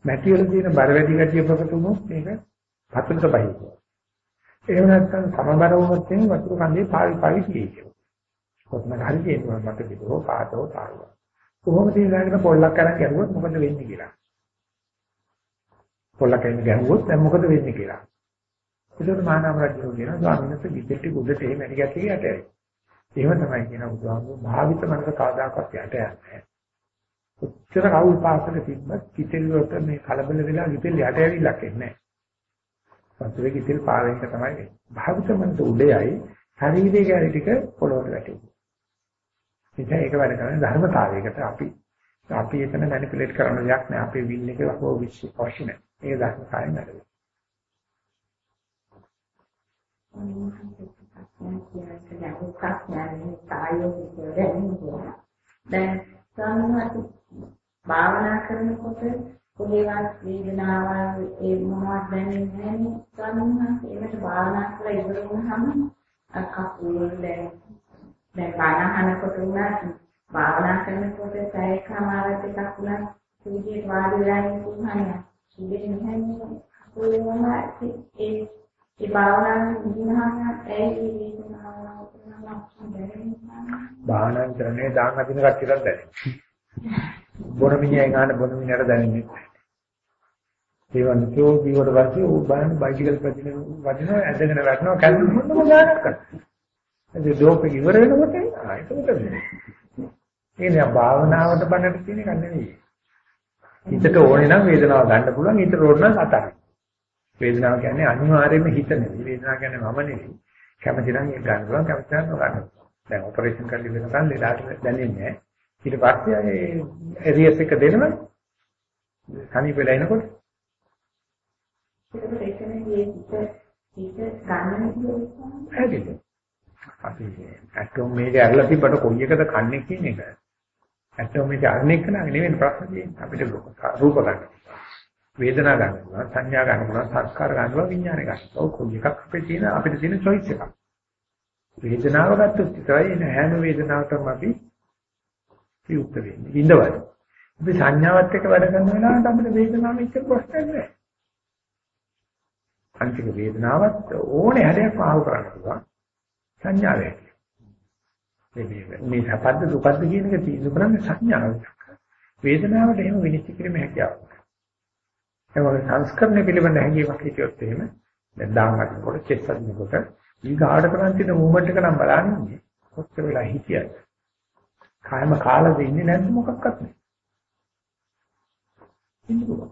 මැටි වල තියෙන බර වැඩි ගතිය ප්‍රකට වුණොත් මේක පතුරට බහිනවා. එහෙම නැත්නම් සමබර වුණොත් එන්නේ වතුර කන්දේ පාවි පාවි කියේ. කොහොමද හරි කියනවා මට කිව්වෝ පාතෝ තාරුවා. කොහොමද ඊළඟට පොල්ලක් කරන් ගැහුවොත් මොකද වෙන්නේ කියලා. පොල්ලක් කරන් ගැහුවොත් දැන් මොකද වෙන්නේ කියලා. ඒකට මහානාම රජු කියනවා ස්වාමීන් වහන්සේ විදෙට්ටි කුඩට එහෙම ඇති ගැටේ යට ඇයි. එහෙම තමයි කියන බුදුහාමුදුරුවෝ භාවිත මනස කවදාකවත් යට යන්නේ නැහැ. උච්චර කවුල් පාසල තිබ්බත් කිතෙල් වලට මේ කලබල වෙලා කිතෙල් යට ඇවිල්ලක් එන්නේ නැහැ. වතුරේ කිතෙල් පාවෙන්න තමයි භාවිත මනස උඩයයි ශරීරයේ ගැරි ටික පොළොවට වැටෙන්නේ. ඉතින් ඒක වැඩ කරන්නේ ධර්මතාවයකට අපි අපි එතන මැනිපියුලේට් කරන දෙයක් නෑ අපේ විල් එක ලකෝ විශ්ව අවශ්‍ය නෑ. ඒක ධර්මතාවයෙන් වැඩ දැන් සම්මත භාවනා කරනකොට කොහේවත් වේදනාවල් ඒ මොනවද දැනෙන්නේ නැහැ සම්මත ඒකට භාවනා කරලා ඉවර වුණාම කකුල් දැන් දැන් බාහනකොට උනත් භාවනා කරනකොට සෑයකමාරත් එකක් උනත් සීදී වාඩි වෙලා ඉන්නවා සීදී නැහැ කකුල් වුණා ඒ ඒ භාවනාවේ නිදිනහම ඇයි භාවනා කරන්නේ දාන අදින කච්චියක් දැනෙන්නේ බොන මිනිහයි ගන්න බොන මිනිහට දැනෙන්නේ ඒ වන්තෝ දීවට පස්සේ ඌ බලන්න බයිසිකල් පැදින වදිනවා ඇදගෙන වැටෙනවා කැලේ මොනම ගානක් කරන්නේ ඒ දෝප ඉවර වෙනකොට ආයෙත් මොකද ඒ නේ භාවනාවට බණට තියෙන එක නෙවෙයි. හිතට ඕනේ නම් වේදනාව ගන්න පුළුවන් හිතට ඕන නම් අතහරින්න. වේදනාව කියන්නේ අනිවාර්යයෙන්ම හිත නෙවෙයි. වේදනාව කියන්නේ මම නෙවෙයි. කැමති නම් ඒක ගන්න පුළුවන් කැමති නම් ගන්න. දැන් ඔපරේෂන් කරලා වෙනකන් ලෙඩාට දැනෙන්නේ නැහැ. ඊට පස්සේ ඒ එරියස් එක දෙනවා. සනීප වෙලා එනකොට ඒක එතනදී හිත ගන්න හැදෙන්නේ. අපි ඇටෝම් මේක ඇරලා තිබ්බට කොයි එකද කන්නේ කියන එක. ඇටෝම් මේක අරණ එක නෙවෙයි ප්‍රශ්න. අපිට රූප ගන්න. වේදනා ගන්නවා, සංඥා ගන්නවා, සංස්කාර ගන්නවා, විඥාන ගන්නවා. ඔය කොයි එකක් අපේ තියෙන අපිට තියෙන choice එකක්. වේදනාව ගත්තොත් විතරයි එන හැම වේදනාවකම අපි විුක්ත වෙන්නේ. ඉඳවල. අපි සංඥාවත් එක්ක වැඩ කරන වෙලාවට අපිට වේදනාව එච්චර ප්‍රශ්නයක් නෑ. අන්තිම වේදනාවත් ඕනේ හැඩයක් පාහු කරන්න පුළුවන්. සංඥාවේ. මේ මේ සපද්ද දුකද්ද කියන එක තීන්දුව කරන්නේ සංඥාව. වේදනාවට එහෙම විනිශ්චය කිරීමේ හැකියාවක්. ඒ වගේ සංස්කරණය පිළිබඳ හැඟීමක් හිටියොත් එහෙම දැන් දාන් අදිනකොට චෙස් අදිනකොට ඊගාඩ කරන් තියෙන මූවමන්ට් එක නම් බලන්නේ කොච්චර වෙලා හිටියද. කායම කාලද ඉන්නේ නැද්ද මොකක්වත් නෑ. ඉන්නවා.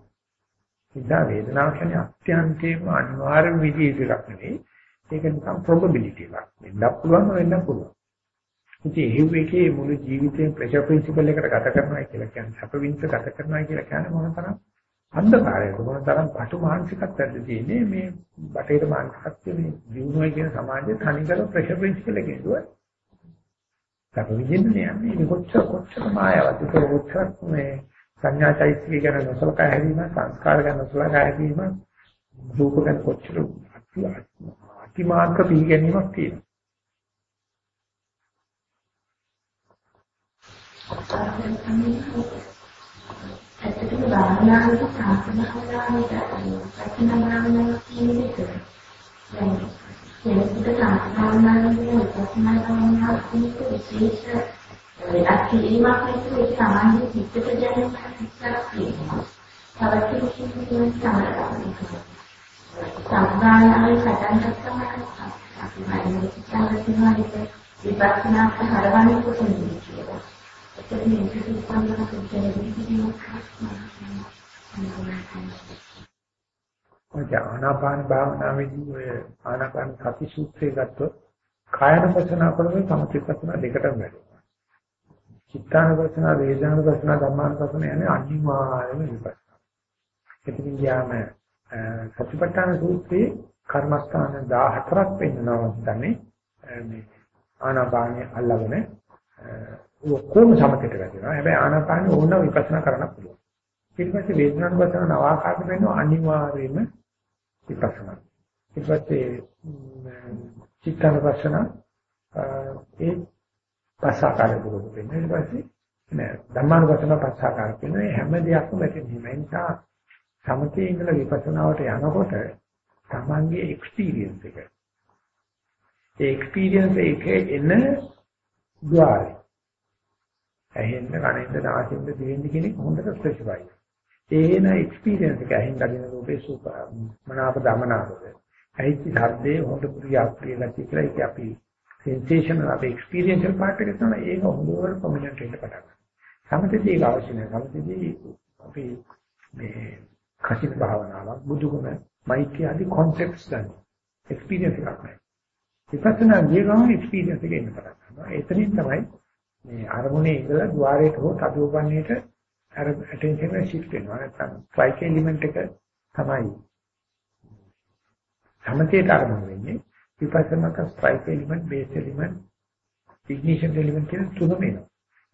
ඉදා වේදනාව කියන්නේ අත්‍යන්තයෙන්ම අනිවාර්ය විදිහට එකක් නෙවෙයි. ඒක නිකන් probability එකක්. වෙන්නත් පුළුවන් වෙන්නත් පුළුවන්. ඉතින් ඒ එකේ මුළු ජීවිතේ ප්‍රෙෂර් ප්‍රින්සිපල් එකට ගත කරනවා කියලා කියන්නේ සැප වින්ස ගත කරනවා කියලා කියන්නේ මොන තරම් අන්ධකාරයක මොන තරම් පටු මානසිකත්වයක්ද තියෙන්නේ මේ බටේට මානසිකත්වයේ මේ දිනුවයි කියන සමාජයේ තනිකර ප්‍රෙෂර් ප්‍රින්සිපල් එකේ දුව. සැප විඳින්නේ යන්නේ කොච්චර කොච්චර මායාවද කොච්චර මේ සංඥාචෛත්‍ය ගැන නොසලකා හැරීම සංස්කාර ගැන නොසලකා හැරීම රූප ගැන කොච්චර අතිමාත්‍ර පිළිගැනීමක් තියෙනවා. ඇත්තටම භාවනාවේ සාසනහලාවේ ප්‍රතිනමාවන කියන එක දැන් කෙනෙකුට සාසනහලාවේ උපස්මානාවක් කියන විශේෂ වෙනස් කිරීමක් නැතුව ඒ සමාජයේ පිටට දැනෙන ඉස්සරක් තියෙනවා. තවත් කෙනෙකුට සමහරවිට සම්මානයේ පටන් ගන්නම අපි මයින්ඩ් සිස්ටම් කියනවා ඒක විපස්සනාට හරවන්නේ කොහොමද කියලා. ඒක මේක සම්බන්ධව ඔය ආනාපාන භාවනාවේදී ඔය ආනාපාන සති සූත්‍රය ගත්තොත් කායන පසනා කරන්නේ සමථ දෙකටම වැඩි. චිත්තානුපස්සන, වේදනානුපස්සන, ධම්මානුපස්සන යන්නේ අනිවාර්යම විපස්සනා. එතකින් යාම සතිපට්ඨාන සූත්‍රයේ කර්මස්ථාන 14ක් පෙන්වනවා තමයි මේ ආනාපානිය අල්ලගෙන ඔක්කොම සමතේට වැටෙනවා. හැබැයි ආනාපානිය ඕන විපස්සනා කරන්න පුළුවන්. ඊට පස්සේ වේදනානුපස්සන නවාකාරට වෙනවා අනිවාර්යයෙන්ම විපස්සනා. ඊට පස්සේ චිත්තානුපස්සන ඒ පස්සාකාරය පුරුදු වෙන්න. ඊට පස්සේ නෑ ධම්මානුපස්සන පස්සාකාර කියන හැම දෙයක්ම වැටෙන්නේ. ඒ නිසා සමතේ ඉඳලා විපස්සනාවට යනකොට තමන්ගේ එක්ස්පීරියන්ස් එක. ඒ එක්ස්පීරියන්ස් එකේ එන ద్వාරය. ඇහෙන්න කනෙන්ද නාසයෙන්ද දිවෙන්ද කෙනෙක් හොඳට ස්පෙસિෆයි. ඒන එක්ස්පීරියන්ස් එක ඇහෙන් දකින්න රූපේ සූප මනාප දමනාපද. ඇහිච්ච ශබ්දේ හොඳ ප්‍රිය අප්‍රිය ගතිය කියලා ඒක අපි සෙන්සේෂනල් අපේ එක්ස්පීරියන්ෂල් පාර්ට් එක තමයි ඒක හොඳට ප්‍රොමිනන්ට් වෙන්න පටන් ගන්නවා. සමතේදී ඒක අවශ්‍ය නැහැ. සමතේදී අපි මේ කසින භාවනාවක් බුදුගුණ මෛත්‍රී ආදී කොන්සෙප්ට්ස් ගන්න. එක්ස්පීරියන්ස් එකක් නැහැ. විපස්සනා ගියගම එක්ස්පීරියන්ස් එක එන්න පටන් ගන්නවා. එතනින් තමයි මේ අරමුණේ ඉඳලා ద్వාරයට හෝ තදෝපන්නේට අර ඇටෙන්ෂන් එක shift වෙනවා. නැත්නම් ෆ්ලයිට් එලිමන්ට් එක තමයි සමතේට අරමුණ වෙන්නේ. විපස්සනාක strike element base element ignition element කියන තුනම එනවා.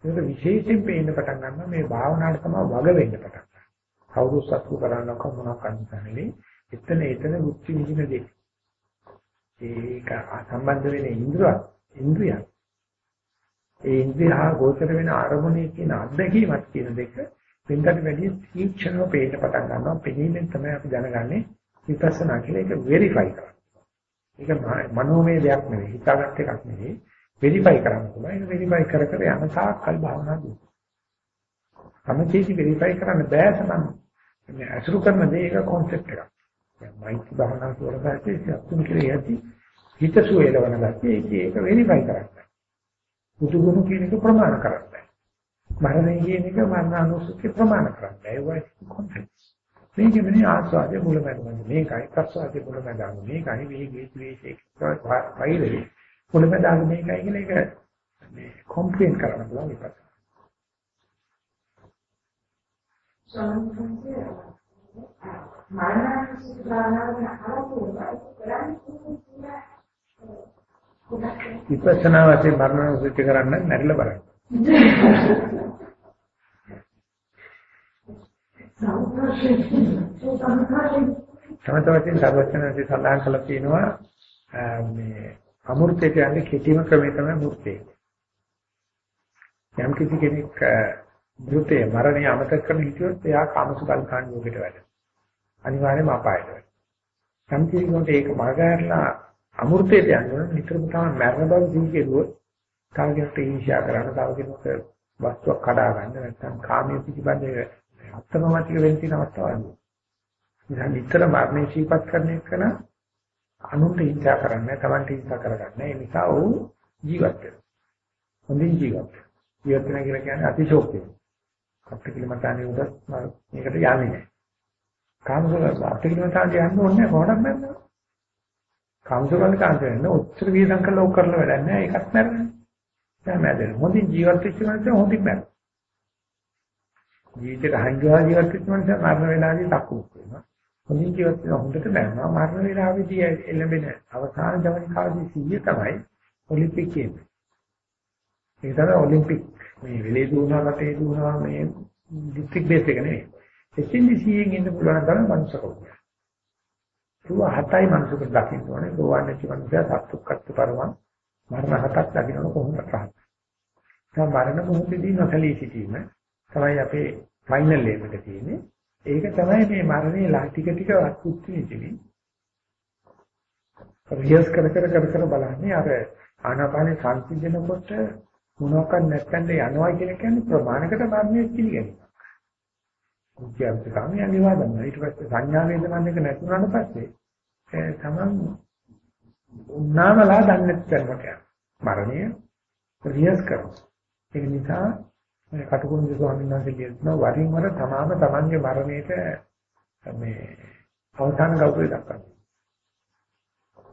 ඒක විශේෂයෙන් පේන්න පටන් ගන්නවා මේ භාවනාවට තමයි වග වෙන්න පටන් ගන්නවා. කවුරු සතු කරන්නක මොනක් අන්තන්නේ එතන එතන මුක්ති විඳින දේ. ඒක සම්බන්ධ වෙන ඉන්ද්‍රිය ඉන්ද්‍රිය. ඒ ඉන්ද්‍රිය හා ගෝචර වෙන අරමුණේ කියන අත්දැකීමක් කියන දෙක වෙනකට වැඩි තීක්ෂණව පේන්න පටන් ගන්නවා. පෙනීමෙන් තමයි අපි දැනගන්නේ විපස්සනා කියලා ඒක වෙරිෆයි කරන්නේ. ඒක මනෝමය දෙයක් නෙවෙයි හිතාගත් එකක් නෙවෙයි. වෙරිෆයි කරන්න පුළුවන්. ඒක වෙරිෆයි කර කර යන තාක්කල් භාවනා දුක. සමචේති වෙරිෆයි කරන්න බෑ සමන්. මේ අසුරු කරන දේ ඒක concept එකක්. දැන් මයිත් භාවනා කරලා සතුන් කියලා යති හිතසු වේලවන ගැටි ඒක ඒක වෙරිෆයි කරන්න. බුදුගුණ කියන එක ප්‍රමාණ කරන්න. මරණය කියන එක මරණානුසුති ප්‍රමාණ කරන්න. ඒ වගේ concepts මේක මෙන්නේ ආස්වාදයේ මුලමඳ මේකයි ප්‍රසවාදයේ මුලමඳ මේකයි වේගයේ ද්වේෂයේ පයිලේ මුලමඳ මේකයි කියන එක මේ කොම්ප්ලීට් කරන්න පුළුවන් විපස්සනා. සම්පූර්ණ මරණාසුභාවනාව අහලා කරන්නේ විපස්සනා වශයෙන් මරණ සුද්ධ කරන්න නැරිලා බලන්න. සමත වශයෙන් සර්වඥාන්සේ සඳහන් කළා තියෙනවා මේ අමෘතයට යන්නේ කෙටිම ක්‍රමය තමයි මූර්තේ. යම් කිසි කෙනෙක් මෘතේ මරණය අමතක කරන හිටියොත් එයා කාමසුකල් කාණ යෝගයට වැඩ. අනිවාර්යයෙන්ම අපායට වැඩ. යම් කිසි කෙනෙකුට ඒක මගහැරලා අමෘතයට යනවා නිතරම තමයි මරණ බව දීකේරුවොත් තව කෙනෙක්ට ඊර්ෂ්‍යා කරන්න තව කෙනෙකුට වස්තුවක් කඩා ගන්න නැත්නම් කාමයේ පිටිපස්සේ අත්තරමතික වෙන්න තියෙන අවස්ථාවක්. ඉතින් නිතර මරණය සිහිපත් කරන එකන අනුන්ට ඊර්ෂ්‍යා කරන්නේ තමන්ට ඊර්ෂ්‍යා කරගන්න. ඒ නිසා ਉਹ ජීවත් වෙනවා. හොඳින් ජීවත් වෙනවා. ජීවත් වෙනවා කියලා කියන්නේ අතිශෝක්තිය. අපිකිලමතානේ උදත් මේකට යන්නේ නැහැ. කාමසල අපිකිලමතානේ යන්න ඕනේ කොහොමද නැන්නේ? කාමසල කාන්තේන උත්තර වියදම් කළා ඔක් කරලා වැඩක් නැහැ. ඒකත් නැරනේ. දැන් මැදෙන. හොඳින් ජීවත් වෙච්ච මනුස්සය හොඳින් මැරෙනවා. ජීවිතේ හංගවා ජීවත් වෙච්ච මනුස්සය මරණ වෙලාවේදී තක්කුක් වෙනවා. හොඳින් ජීවත් වෙන හොඳට මැරෙනවා. මරණ වෙලාවේදී එළඹෙන අවසාන ජවනිකාවේ සිහිය තමයි ඔලිම්පික් කියන්නේ. ඒක තමයි ඔලිම්පික් මේ වෙලේ දුවනවා රටේ දුවනවා මේ ඩිස්ට්‍රික්ට් බේස් එක නෙවෙයි. එච්චින්දි සීයෙන් ඉන්න පුළුවන් තරම් මනුස්සකම. ඒක හතයි මනුස්සකම් දකින්න ඕනේ. ගෝවන්නේ කිව්වනේ සත්තුක්කත් පරම මරණ හතක් දකින්න කොහොමද රහත්. දැන් මරණ මොහොතේදී නොසලී සිටීම තමයි අපේ ෆයිනල් එකට තියෙන්නේ. ඒක තමයි මේ මරණේ ලා ටික ටික වස්තුත් නිතිවි. රියස් කර කර කර කර බලන්නේ අර ආනාපානේ සංසිඳනකොට මොනවාක් නැත්තඳ යනවා කියන කියන්නේ ප්‍රමාණකට මරණය පිළිගැනීම. උද්‍යප්ත කාමී අනිවාර්යම. ඊට පස්සේ සංඥා වේදනා දෙක නැතුණාට පස්සේ තමන් උන්නාමලා දන්නේ නැත්නම්ට මරණය රියස් කරනවා. ඒක නිසා මේ කටුකුරුන්ගේ ස්වාමීන් වහන්සේ කියනවා වරින් වර තමාම තමන්ගේ මරණයට මේ අවසාන ගෞරවය දක්වනවා.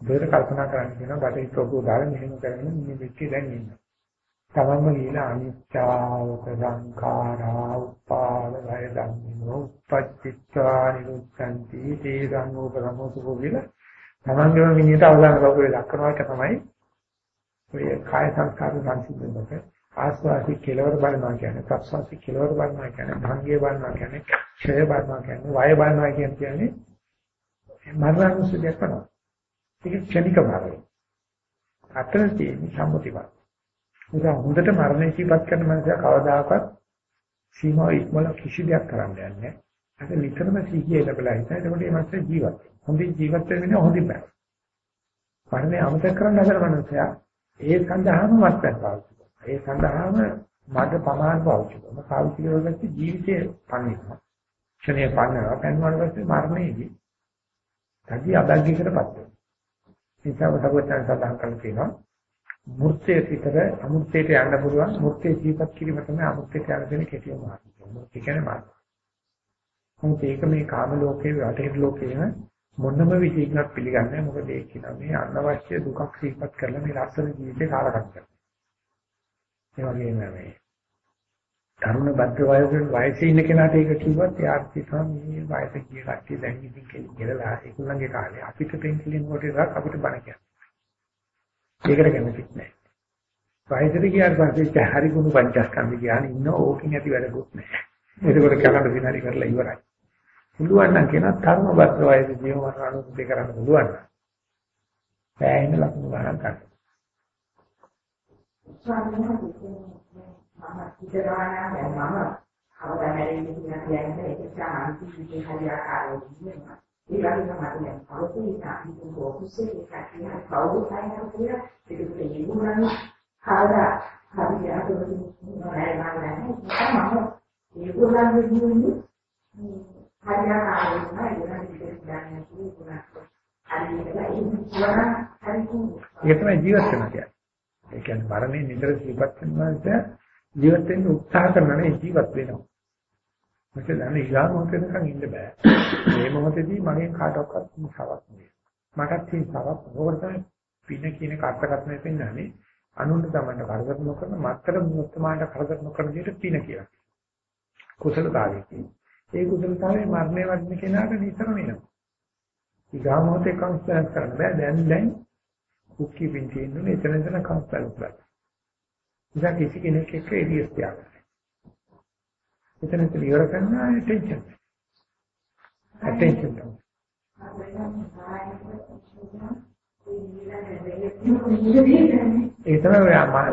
දෙයට කල්පනා කරන්න කියනවා බටේ ප්‍රභු දාලා මෙහෙම කරගෙන මේ වෙච්චි දැන් ඉන්න. තමන්ම කියලා අනිච්චාවක සංඛාරා උපාද වය ධම්මෝ උපච්චිත්වා නිරුක්ඛන්ති තේ සංඝෝපරමෝසුකෝ කියලා තමන්ගේම මිනිහට අවසාන ගෞරවය දක්වනවා එක තමයි ඔය කාය සංස්කාර සංසිඳනකොට ආස්වාසි කෙලවර බලනවා කියන්නේ ප්‍රස්වාසි කෙලවර බලනවා කියන්නේ භංගේ බලනවා කියන්නේ ක්ෂය බලනවා කියන්නේ වය බලනවා කියන්නේ මරණසුදියක් කරනවා. ඒක ක්ෂණික භාවය අතන තියෙන සම්මුති භාවය ඒක හොඳට මරණය සිපත් කරන මනස කවදාකවත් සීමාව ඉක්මල කිසි දෙයක් කරන්න යන්නේ නැහැ ඒක නිතරම සිහිය ලැබලා හිටා එතකොට මේ මනස ජීවත් හොඳින් ජීවත් වෙන්න හොඳින් බෑ මරණය අමතක කරන්න හදන මනුස්සයා ඒ සඳහාම වස්තක් පාවිච්චි කරනවා. ඒ සඳහාම මඩ පමාන පාවිච්චි කරනවා. පාවිච්චි කරගත්ත ජීවිතේ පන්නවා. ක්ෂණය පන්නවා. පන්වන පස්සේ මරණයේදී තදි අබැග්ගයකටපත් වෙනවා. ඒකව සර්වඥයන් සඳහන් කරලා තියෙනවා. මූර්තයේ පිටර අමූර්තයට යන්න පුළුවන්. මූර්තයේ ජීවත් කිරීම තමයි අමූර්තයට යන දෙන කෙටිම මාර්ගය. මූර්තය කියන්නේ මාර්ගය. මොකද ඒක මේ කාම ලෝකයේ රටේ ලෝකයේ මොනම විදිහකින්වත් පිළිගන්නේ මොකද ඒක කියනවා මේ අනවශ්‍ය දුකක් සිහිපත් කරලා මේ ලස්සන ජීවිතේ කාලකම් කරනවා. ඒ වගේම මේ තරුණ බද්ධ වයසෙන් වයසේ ඉන්න කෙනාට ඒක කිව්වත් එයාට කියනවා මේ වයස කිය කට්ටිය දැන් ඉතින් කියලා ඒගොල්ලන්ගේ කාලේ අපිට පෙන්සිලින් කොට එකක් අපිට බණ කියන්නේ. ඒකට කැමතිත් නැහැ. වයසට ගියාට පස්සේ හරි ගුණ පංචස්කන්ධ ඥාන ඉන්න ඕකින් ඇති වැඩකුත් නැහැ. ඒකවල කරන්න දිනාරි කරලා ඉවරයි. පුළුවන් නම් කියන තරුණ බද්ද වයසේ ජීව මරණ අනුසුද්ධි කරන්න පුළුවන් නම් පෑයින ලකුණු ගණන් ගන්න. ස්වාමීන් වහන්සේ මම ඉදරානා දැන් මම කවදා හැරෙන්නේ කියලා කියන්නේ ඒක සාන්ති විදිහේ හරියාකාරව කියනවා. ඒ වගේම මට දැන් කවුරුත් ඉතින් ફોකස් එකක් කියන කවුරු සයින් කියලා ඒක තේරුම්ගන්න කවදා හරියට නෑ නෑ නෑ මම ඒගොල්ලන්ගේ ජීවිතේ හරියාකාරව තමයි ඒගොල්ලන් ඉතින් දැනන්නේ කියලා ඒක තමයි ජීවත් වෙනවා කියන්නේ. ඒ කියන්නේ මරණය නිතර ජීවත් වෙනවාට ජීවත් වෙන්න උත්සාහ කරනවා නේ ජීවත් වෙනවා. මොකද දැන් ඊළා මොහොතේකන් ඉන්න බෑ. මේ මොහොතේදී මගෙන් කාටවත් සවක් නෙවෙයි. මටත් තියෙන සවක් මොකද තමයි පින කියන කාර්යකත්මය පෙන්වන්නේ අනුන්ට තමන්ට කරදර නොකරන මත්තර මුත්තමාට කරදර නොකරන දෙයට පින කියලා. කුසලතාවය කියන්නේ. ඒ කුසලතාවයේ මරණය වදින කෙනාට නිතරම එනවා. ඊගා මොහොතේ කන්ස්ටන්ට් කරන්න බෑ දැන් දැන් බුක් කීපින් තියෙන්නේ එතන එතන කම්පැල් කරලා. ඉතින් කිසි කෙනෙක් එක්ක එළියට තියාගන්න. එතන එතන ඉවර කරන attention. attention. ඒ තමයි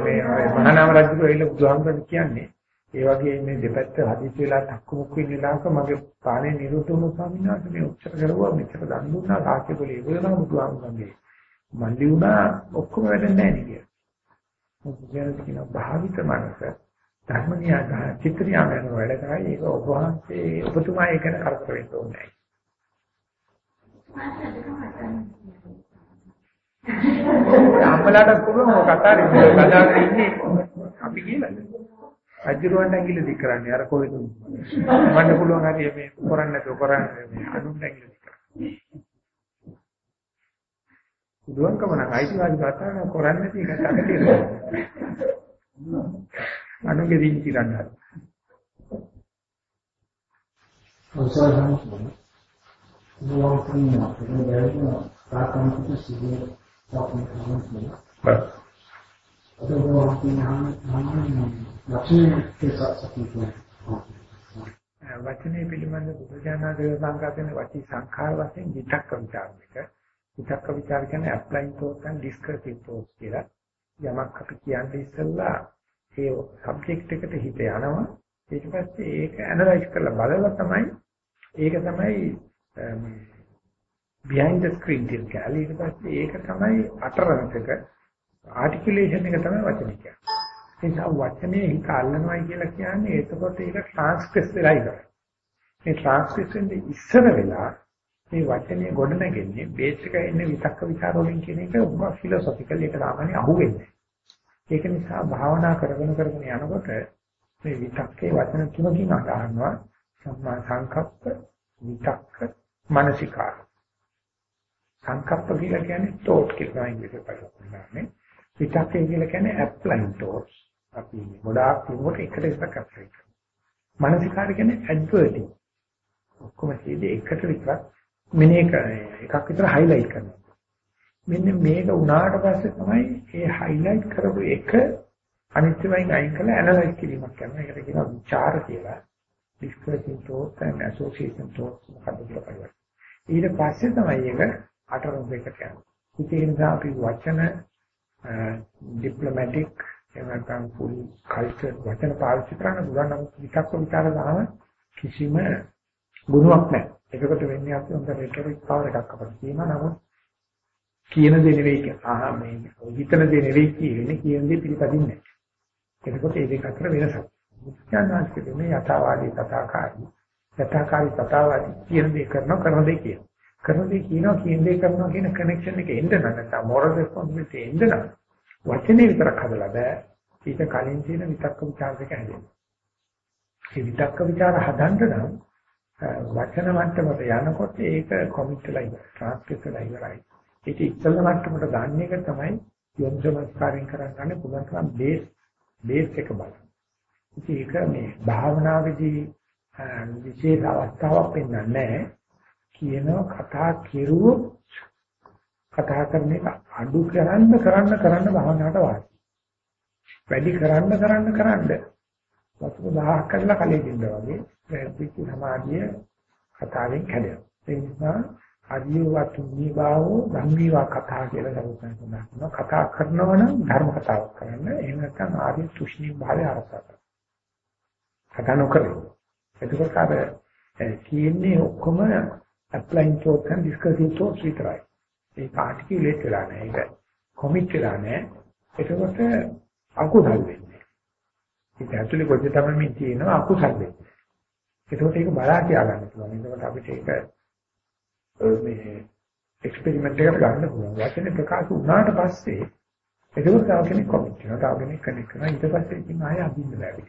මේ මහානාම රජු වෙයිල බුදුහාමුදුරන් කියන්නේ ඒ වගේ මේ දෙපැත්ත හදිසි වෙලා තක්කු මුක්කු ඉන්න ලාක මගේ පානේ නිරුද්ධ වුණු ස්වාමීන් වහන්සේ මේ උච්චර කරුවා මෙච්චර දන් දුන්නා සාක්ෂි පොලේ ඉවරනවා බුදුහාමුදුරන්ගේ මල්ලි වුණා ඔක්කොම වැඩන්නේ නැහැ නේද මොකද කියන භාවිත මනස ධර්මනියා චිත්‍රියා වෙන වැඩ කරයි ඒක ඔබ වහන්සේ ඔබතුමා ඒක ගැන කරදර වෙන්න ඕනේ අම්මලාට පුළුවන් කතාවේ කතාවේ ඉන්නේ. අපි කියලාද අජිරුවන් ඇඟිලි දික් කරන්නේ අර කොහෙද? මන්න පුළුවන් හරිය මේ කරන්නේ නැතුව කරන්නේ මේ අනුන් ඇඟිලි දික් කරන්නේ. දුවන්කම නම් අයිතිවාදී කතා කරන කරන්නේ නැති එක තමයි තියෙන්නේ අනුගේ දින්ති ගන්නවා. අවසාන මොනවා කියනවා කියලා දැනගන්න සාකච්ඡා සිදුවේ සාකච්ඡා කරනවා. අද මොනවා කියනවා නම් ලක්ෂණයේ සත්‍යකෝ. වචනේ පිළිබඳ බුදුජානකගේ සංකල්පයෙන් වචී සංඛාර වශයෙන් විතක්ක ਵਿਚාර එක. විතක්ක ਵਿਚාර කියන්නේ ඇප්ලයින් තෝත් and ඩිස්කර්සිව් තෝත් කියලා. යමක් අපි කියන්නේ ඉස්සෙල්ලා ඒ subject එකට හිත යනවා. ඊට පස්සේ ඒක analyze කරලා බලලා තමයි ඒක තමයි um, behind the screen කියලා. ඊට පස්සේ ඒක තමයි utterance එක articulation එක තමයි වචනේ කියන්නේ. ඒ නිසා වචනේ හිත අල්ලනවායි කියලා කියන්නේ එතකොට ඒක ට්‍රාන්ස්ක්‍රිප්ට් වෙලා ඉවරයි. මේ ට්‍රාන්ස්ක්‍රිප්ෂන් ඉස්සර වෙලා මේ වචනේ ගොඩ නැගෙන්නේ බේස් එක එන්නේ විතක්ක ਵਿਚාර වලින් කියන එක උගා ෆිලොසොෆිකල් ඒක සාමාන්‍ය අහුවෙන්නේ. ඒක නිසා භාවනා කරගෙන කරගෙන යනකොට මේ විතක්කේ වචන තුනකින් අදහනවා සම්මා සංකප්ප විතක්ක මානසිකාර. සංකප්ප කියලා කියන්නේ thought කියලා ඉංග්‍රීසියෙන් බලනවා. විතක්කේ කියලා කියන්නේ applying thoughts. අපි ගොඩාක් කිව්වට එකට එකක් අප්ලයි කරනවා. මානසිකාර කියන්නේ ඇඩ්වර්ටිං. ඔක්කොම සියදී එකට විතරක් මෙනේ එකක් විතර highlight කරනවා. මෙන්න මේක උනාට පස්සේ තමයි මේ highlight කරපු එක අනිත්‍යයෙන් අයින් කරලා analyze කිරීමක් කරනවා. ඒකට කියනවා විචාර කියලා. discussing thoughts and association thoughts මොකක්ද කියලා බලන්න. ඊට පස්සේ තමයි ඒක අටරොම් එකට යන්නේ. ඒ නිසා අපි වචන ඩිප්ලොමැටික් එහෙම නැත්නම් full culture වචන පාවිච්චි කරන්න පුළුවන් නම් විකක්ක විචාර දාන කිසිම ගුණයක් නැහැ. ඒකකට වෙන්නේ අපි හොඳ rhetoric power එකක් අපිට තියෙනවා. නමුත් කියන දේ නෙවෙයි කියලා. මේ හිතන දේ නෙවෙයි කියන්නේ කියන දේ පිළිපදින්නේ නැහැ. එතකොට ඒ දෙක අතර වෙනසක්. මුත්‍යානාස්කේ මේ යථාවාදී තථාකාරී යථාකාරී තථාවාදී කියන දේ කරනවා කරන දේ කියන. කරන දේ කියනවා කියන දේ කරනවා කියන කනෙක්ෂන් එක එන්න නැත්නම් මොරල් රෙස්පොන්සිබිලිටි එන්න නම් වචනේ විතරක් හදලා බෑ. ඊට කලින් තියෙන විතක්ක ਵਿਚාර දෙක හැදෙන්න. ඒ විතක්ක ਵਿਚාර හදන්න නම් වචන මට්ටමට යනකොට ඒක කොමිට් වෙලා ඉවරයි. ට්‍රාන්ස්ක්‍රිප්ට් වෙලා ඉවරයි. ඒක ඉස්සෙල්ල මට්ටමට දාන්න එක තමයි යොන්සමස්කාරයෙන් කරන්නේ පුළුවන් තරම් බේස් බේස් එක බලන්න. ඉතින් ඒක මේ භාවනාවේදී විශේෂ අවස්ථාවක් වෙන්නේ නැහැ. කියනවා කතා කෙරුවොත් කතා කරන එක අඩු කරන්න කරන්න කරන්න භාවනාවට වාසි. වැඩි කරන්න කරන්න කරන්න වස්තු 1000ක් කරලා කලේ දෙන්න වගේ ප්‍රතිපි සමාධිය කතාවෙන් කැඩෙනවා. ඒ නිසා අදිය වතු නිවාවෝ ධම්මීවා කතා කියලා දරුවන් කියනවා. කතා කරනවා නම් ධර්ම කතාවක් කරන්න. එහෙම නැත්නම් ආදී තුෂ්ණී භාවය අරසත. කතා නොකරේ. එතකොට අර කියන්නේ ඔක්කොම applying thought and discussing thoughts විතරයි. ඒක ආටිකියුලේට් වෙලා නැහැ. ඒක කොමිට් වෙලා නැහැ. ඒකකොට අකුසල් වෙන්නේ. ඒක ඇතුලේ කොච්චර තමයි මේ තියෙනවා අකුසල් වෙන්නේ. ඒකෝට ඒක බලා කියා ගන්න පුළුවන්. ඒකට අපිට ඒක මේ එක්ස්පෙරිමන්ට් එකකට ගන්න පුළුවන්. වචනේ ප්‍රකාශ වුණාට පස්සේ ඒකෝ තව කෙනෙක් කොමිට් වෙනවා. තව කෙනෙක් කනෙක්ට් කරනවා. ඊට පස්සේ ඉතින් ආයෙ අදින්න බැහැ.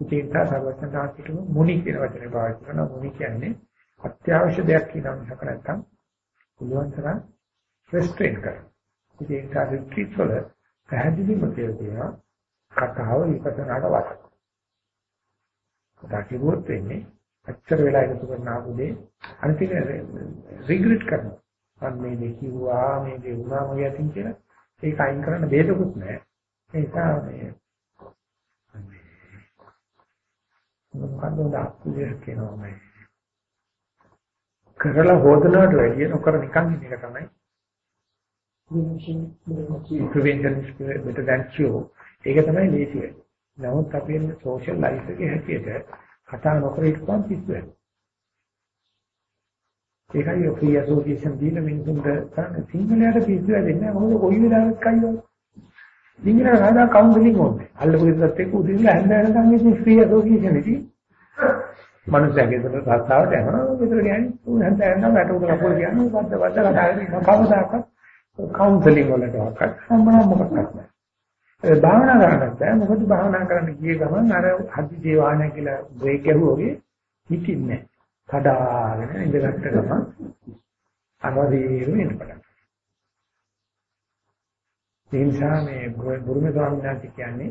ඉතින් ඒක සර්වඥාන්තිට මුනි කියන වචනේ පාවිච්චි කරනවා. මුනි කියන්නේ අත්‍යවශ්‍ය දෙයක් කියනවා මිසක නැත්තම් පුළුවන් තරම් රිස්ට්‍රේන් කරනවා. ඉතින් ඒක රිට්‍රීට් වල පැහැදිලිම කියලා තියෙනවා කතාව විපස්සනාට වසක්. කතා කිව්වොත් වෙන්නේ අච්චර වෙලා එකතු කරන ආපුදේ අනිත් එක රිග්‍රෙට් කරනවා. මම මේ දෙක කිව්වා මේ දේ වුණා මගේ අතින් කියලා. ඒක අයින් කරන්න බේදකුත් නැහැ. ඒ නිසා මේ මොකද්ද දාපුදේ කියනවා මේ. කරලා හොදනවට වැඩිය නොකර නිකන් ඉන්න එක තමයි. is better than cure. ඒක තමයි ලේසි වෙන්නේ. නමුත් අපි සෝෂල් ලයිෆ් එකේ හැටියට කතා නොකර ඉස්සන් පිස්සු වෙනවා. ඒකයි ඔය ෆ්‍රී ඇසෝසියේෂන් දීලා මිනිසුන්ට කරන්නේ සිංහලයට පිස්සු වෙන්නේ නැහැ. මොකද කොයි වෙලාවෙත් කයියෝ. සිංහලට කවදා කවුන්සලින් ඕනේ. අල්ලපු දෙයක් එක්ක උදේට හැන්දෑවට ගන්නේ ෆ්‍රී ඇසෝසියේෂන් එකේ. මනුස්සයගේ දර රස්සාවට යනවා. විතර කියන්නේ උන් හැන්දෑවට වැට උඩ කපුල කියන්නේ වද්ද වද්ද කතා කරන්නේ කවදාකවත් කවුන්සලින් වලට වක්කත් සම්මන මොකක්ද නැහැ. ඒ භාවනා කරන්නත් බෑ මොකද භාවනා කරන්න ගිය ගමන් අර හදිසිය වාහනය කියලා බ්‍රේක් ගැහුවෝගේ හිටින්නේ කඩාගෙන ඉඳගත්ත ගමන් අනවදීම එන්න පටන් ඒ නිසා මේ ගුරුම ස්වාමීන් වහන්සේ කියන්නේ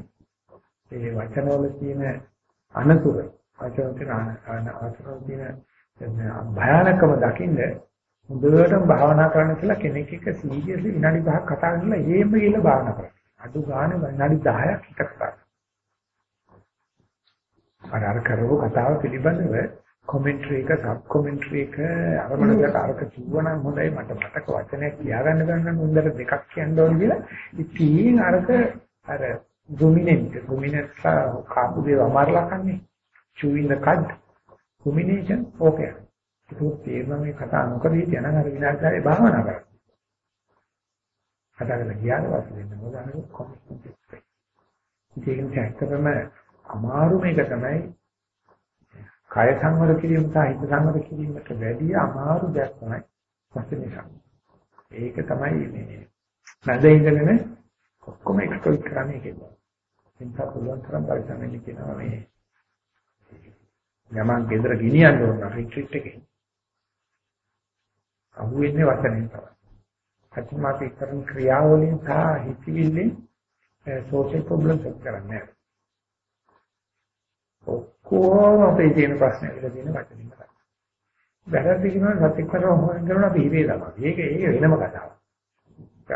මේ වචනවල තියෙන අනතුරු වචන තියෙන අනතුරු තියෙන භයානකම දකින්න හොඳටම භාවනා කරන්න කියලා කෙනෙක් එක්ක සීරියස්ලි විනාඩි 5ක් කතා කරලා එහෙම ගිහලා භාවනා කරන්න. අඩු ගානේ විනාඩි 10ක් එක කතා අර කරව කතාව පිළිබඳව කොමෙන්ටරි එක සබ් කොමෙන්ටරි එක අරමණකට අරක කිව්වනම් හොඳයි මට මතක වචනයක් කියාගන්න ගන්න හොඳට දෙකක් කියන්න ඕන කියලා. ඉතින් අරක අර ඩොමිනන්ට් ඩොමිනන්ට් කාපු දේව අමාරලා කන්නේ. chewing the cud. domination okay ඒක තේරෙන මේ කතා නොකර හිටියනම් අර විනාශකාරී භාවනා කරා. කතා කරලා ගියාට පස්සේ වෙන මොකද අර කොමිට්මන්ට් එක. ඒකෙන් ඇත්තටම අමාරු මේක තමයි කය සංවර කිරීම සහ හිත සංවර කිරීමට වැඩි අමාරු දෙයක් තමයි වචනේ ඒක තමයි මේ නැද ඉඳගෙන ඔක්කොම එක්ස්ප්ලෝර් කරන්නේ කියලා. එතන පුළුවන් තරම් පරිසමෙන් කියනවා මේ යමන් ගෙදර ගෙනියන්න ඕන රිට්‍රීට් එකේ. අහුවෙන්නේ වචනෙන් තමයි. අතිම අපි කරන ක්‍රියාවලින් සහ හිතවිල්ලෙන් සෝෂල් ප්‍රොබ්ලම්ස් කරන්නේ ඔක්කොම අපේ තියෙන ප්‍රශ්න වල තියෙන වචනින් තමයි. වැරදි කියනවා සත්‍ය කරනවා හොයන කරනවා අපි හිතේ තමයි. ඒක ඒක වෙනම කතාවක්.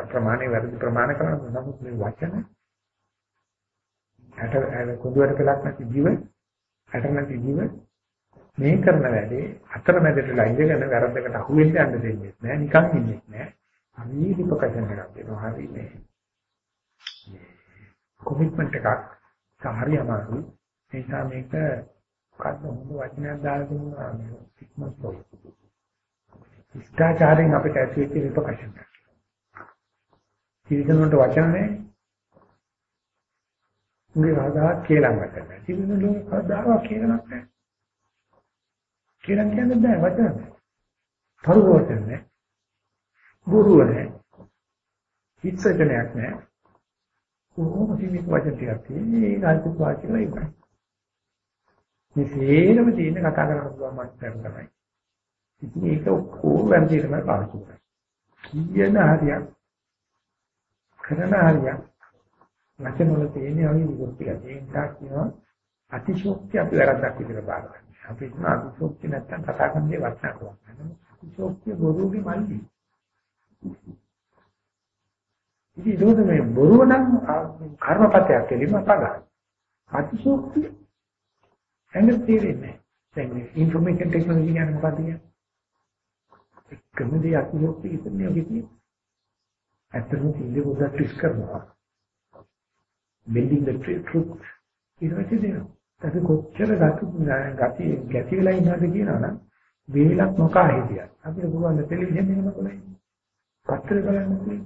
ප්‍රමාණය වැරදි ප්‍රමාණ කරන නමුත් මේ වචන ඇට කුඩුවට පළක් නැති ජීව ඇට නැති ජීව මේ කරන වැඩේ අතරමැදටලා ඉඳගෙන වැරද්දකට අහු වෙන්න යන්න දෙන්නේ නැහැ නිකන් ඉන්නේ නැහැ හරි රිපකෂන් එකක් දෙනවා හරි මේ කොමිට්මන්ට් එකක් සාහරි අමාරුයි ඒ නිසා මේක මොකද්ද හොඳ වචනයක් දාලා දුන්නා මේ සික්මස් පොයි ඉස්තාචාරයෙන් අපිට ඇති වෙච්ච රිපකෂන් එක ජීවිතවලට වචන නැහැ උගේ රාදා කියලා මතක නැහැ ජීවිතවල කවදාවත් කියලා නැහැ කියලා කියන්න බෑ වචන. පරිවර්තන නෑ. ගුරුව නෑ. හිතසජනයක් නෑ. කොහොම සීමිත වචන ටිකක් තියෙන්නේ ඒ කායික වාචිකලා ඉවරයි. මේ සේරම තියෙන කතා කරන්න පුළුවන් මාත්‍යක් තමයි. ඉතින් ඒක ඔක්කොම වැරදි තමයි පාවිච්චි කරන්නේ. කියන හරියක් කරන හරියක් වචන වල තියෙන අනිත් විකෘති ටික. ඒ නිසා කියනවා අතිශෝක්ති අපි වැරද්දක් විදිහට බාර ගන්න. අපි හිතන අතිශෝක්ති නැත්තම් කතා කරන දේ වචනකුවක් නෑ. අතිශෝක්තිය බොරුගේ මල්ලි. ඉතින් ඒක මේ බොරුව නම් කර්මපතයක් කෙලිම පගා. අතිශෝක්තිය එන්නේ තේරෙන්නේ නැහැ. දැන් ඉන්ෆර්මේෂන් ටෙක්නොලොජි කියන්නේ මොකක්ද කියන්නේ? එකම දේ අතිශෝක්තිය ඉතින් ඔකේ තියෙන්නේ. ඇත්තටම ඉන්නේ පොඩ්ඩක් ට්විස්ට් කරනවා. bending the truth ඊට පස්සේ දෙනවා. අපි කොච්චර ගති ගති ගැති වෙලා ඉන්නවද කියනවනම් වේලක් නොකා හිටියත් අපිට පුළුවන් ටෙලිවිෂන් එකම බලන්න. පත්‍ර බලන්න පුළුවන්.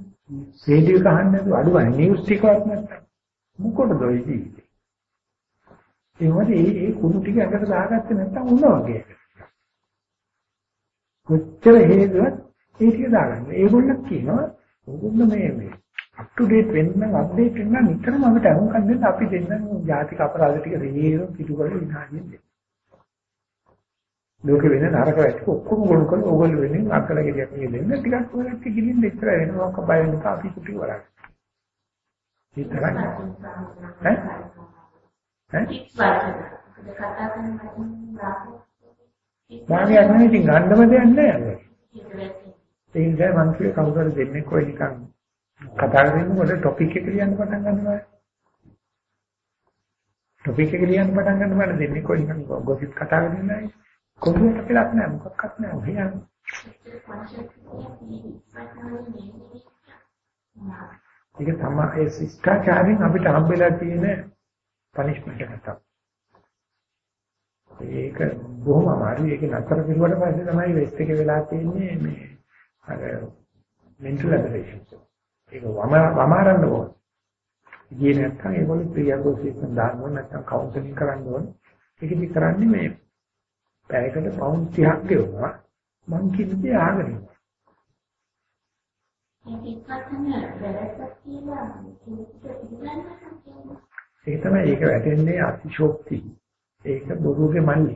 රේඩියෝ කහන්න නැතුව අඩුවන්නේ නිවුස් ටිකවත් නැත්තම්. මොකටද ඔය ජීවිතේ? ඒ වගේ ඒ ඒ කුණු ටික අකට දාගත්තේ නැත්තම් උන වගේ. කොච්චර හේතුවත් ඒ ටික දාගන්න. ඒගොල්ලෝ කියනවා ඕගොල්ලෝ මේ මේ අප් ටු ඩේට් වෙන්න අප්ඩේට් වෙන්න නිතරම අපිට අහුම්කම් දෙන්න අපි දෙන්න ජාතික අපරාධ ටික රේරෝ පිටු කරලා විනාශයෙන් දෙන්න. ලෝකෙ වෙන නරක වැඩ ඔක්කොම ගොනු කරලා ඕගොල්ලෝ වෙනින් අකල ගෙඩියක් නෙ දෙන්න ටිකක් ඔයත් කිලින් දෙච්චර වෙනවා කබය වෙනක අපි කුටි වරක්. ඒ තරම් ඈ ඈ වාගේ අන්නේ ඉතින් ගන්නම දෙයක් නැහැ. ඒ නිසා මනුස්සය කවුරු හරි දෙන්නේ කොයි නිකන් කතා කරනකොට ටොපික් එක ලියන්න පටන් ගන්නවා. ටොපික් එක ලියන්න පටන් ගන්නකොට දෙන්නේ කොයි නිකන් ගොසිප් කතා කරන්නේ කොහොමද කියලා නෑ මොකක්වත් නෑ ඔහේ යන්නේ. ඒක තමයි ඒ ශිෂ්ටාචාරයෙන් අපිට හම්බෙලා තියෙන පනිෂ්මන්ට් එකක් තමයි. ඒක බොහොම අමාරුයි. ඒක නතර කරුවට පස්සේ තමයි වෙස්ට් එකේ වෙලා තියෙන්නේ මේ අර මෙන්ටල් ඇබරේෂන්ස්. ඒක වම වමාරන්න ඕන. ඉතින් නැත්තම් ඒගොල්ලෝ ප්‍රියගෝසිකන් දාන්න ඕන නැත්තම් කවුන්සලින් කරන්න ඕන. ඒකදි කරන්නේ මේ පැයකට පවුන්ඩ් 30ක් ගෙවනවා. මං කිව්වේ ආගෙන ඉන්නවා. ඒක තමයි ඒක වැටෙන්නේ අතිශෝක්ති. ඒක බොරුගේ මල්ලි.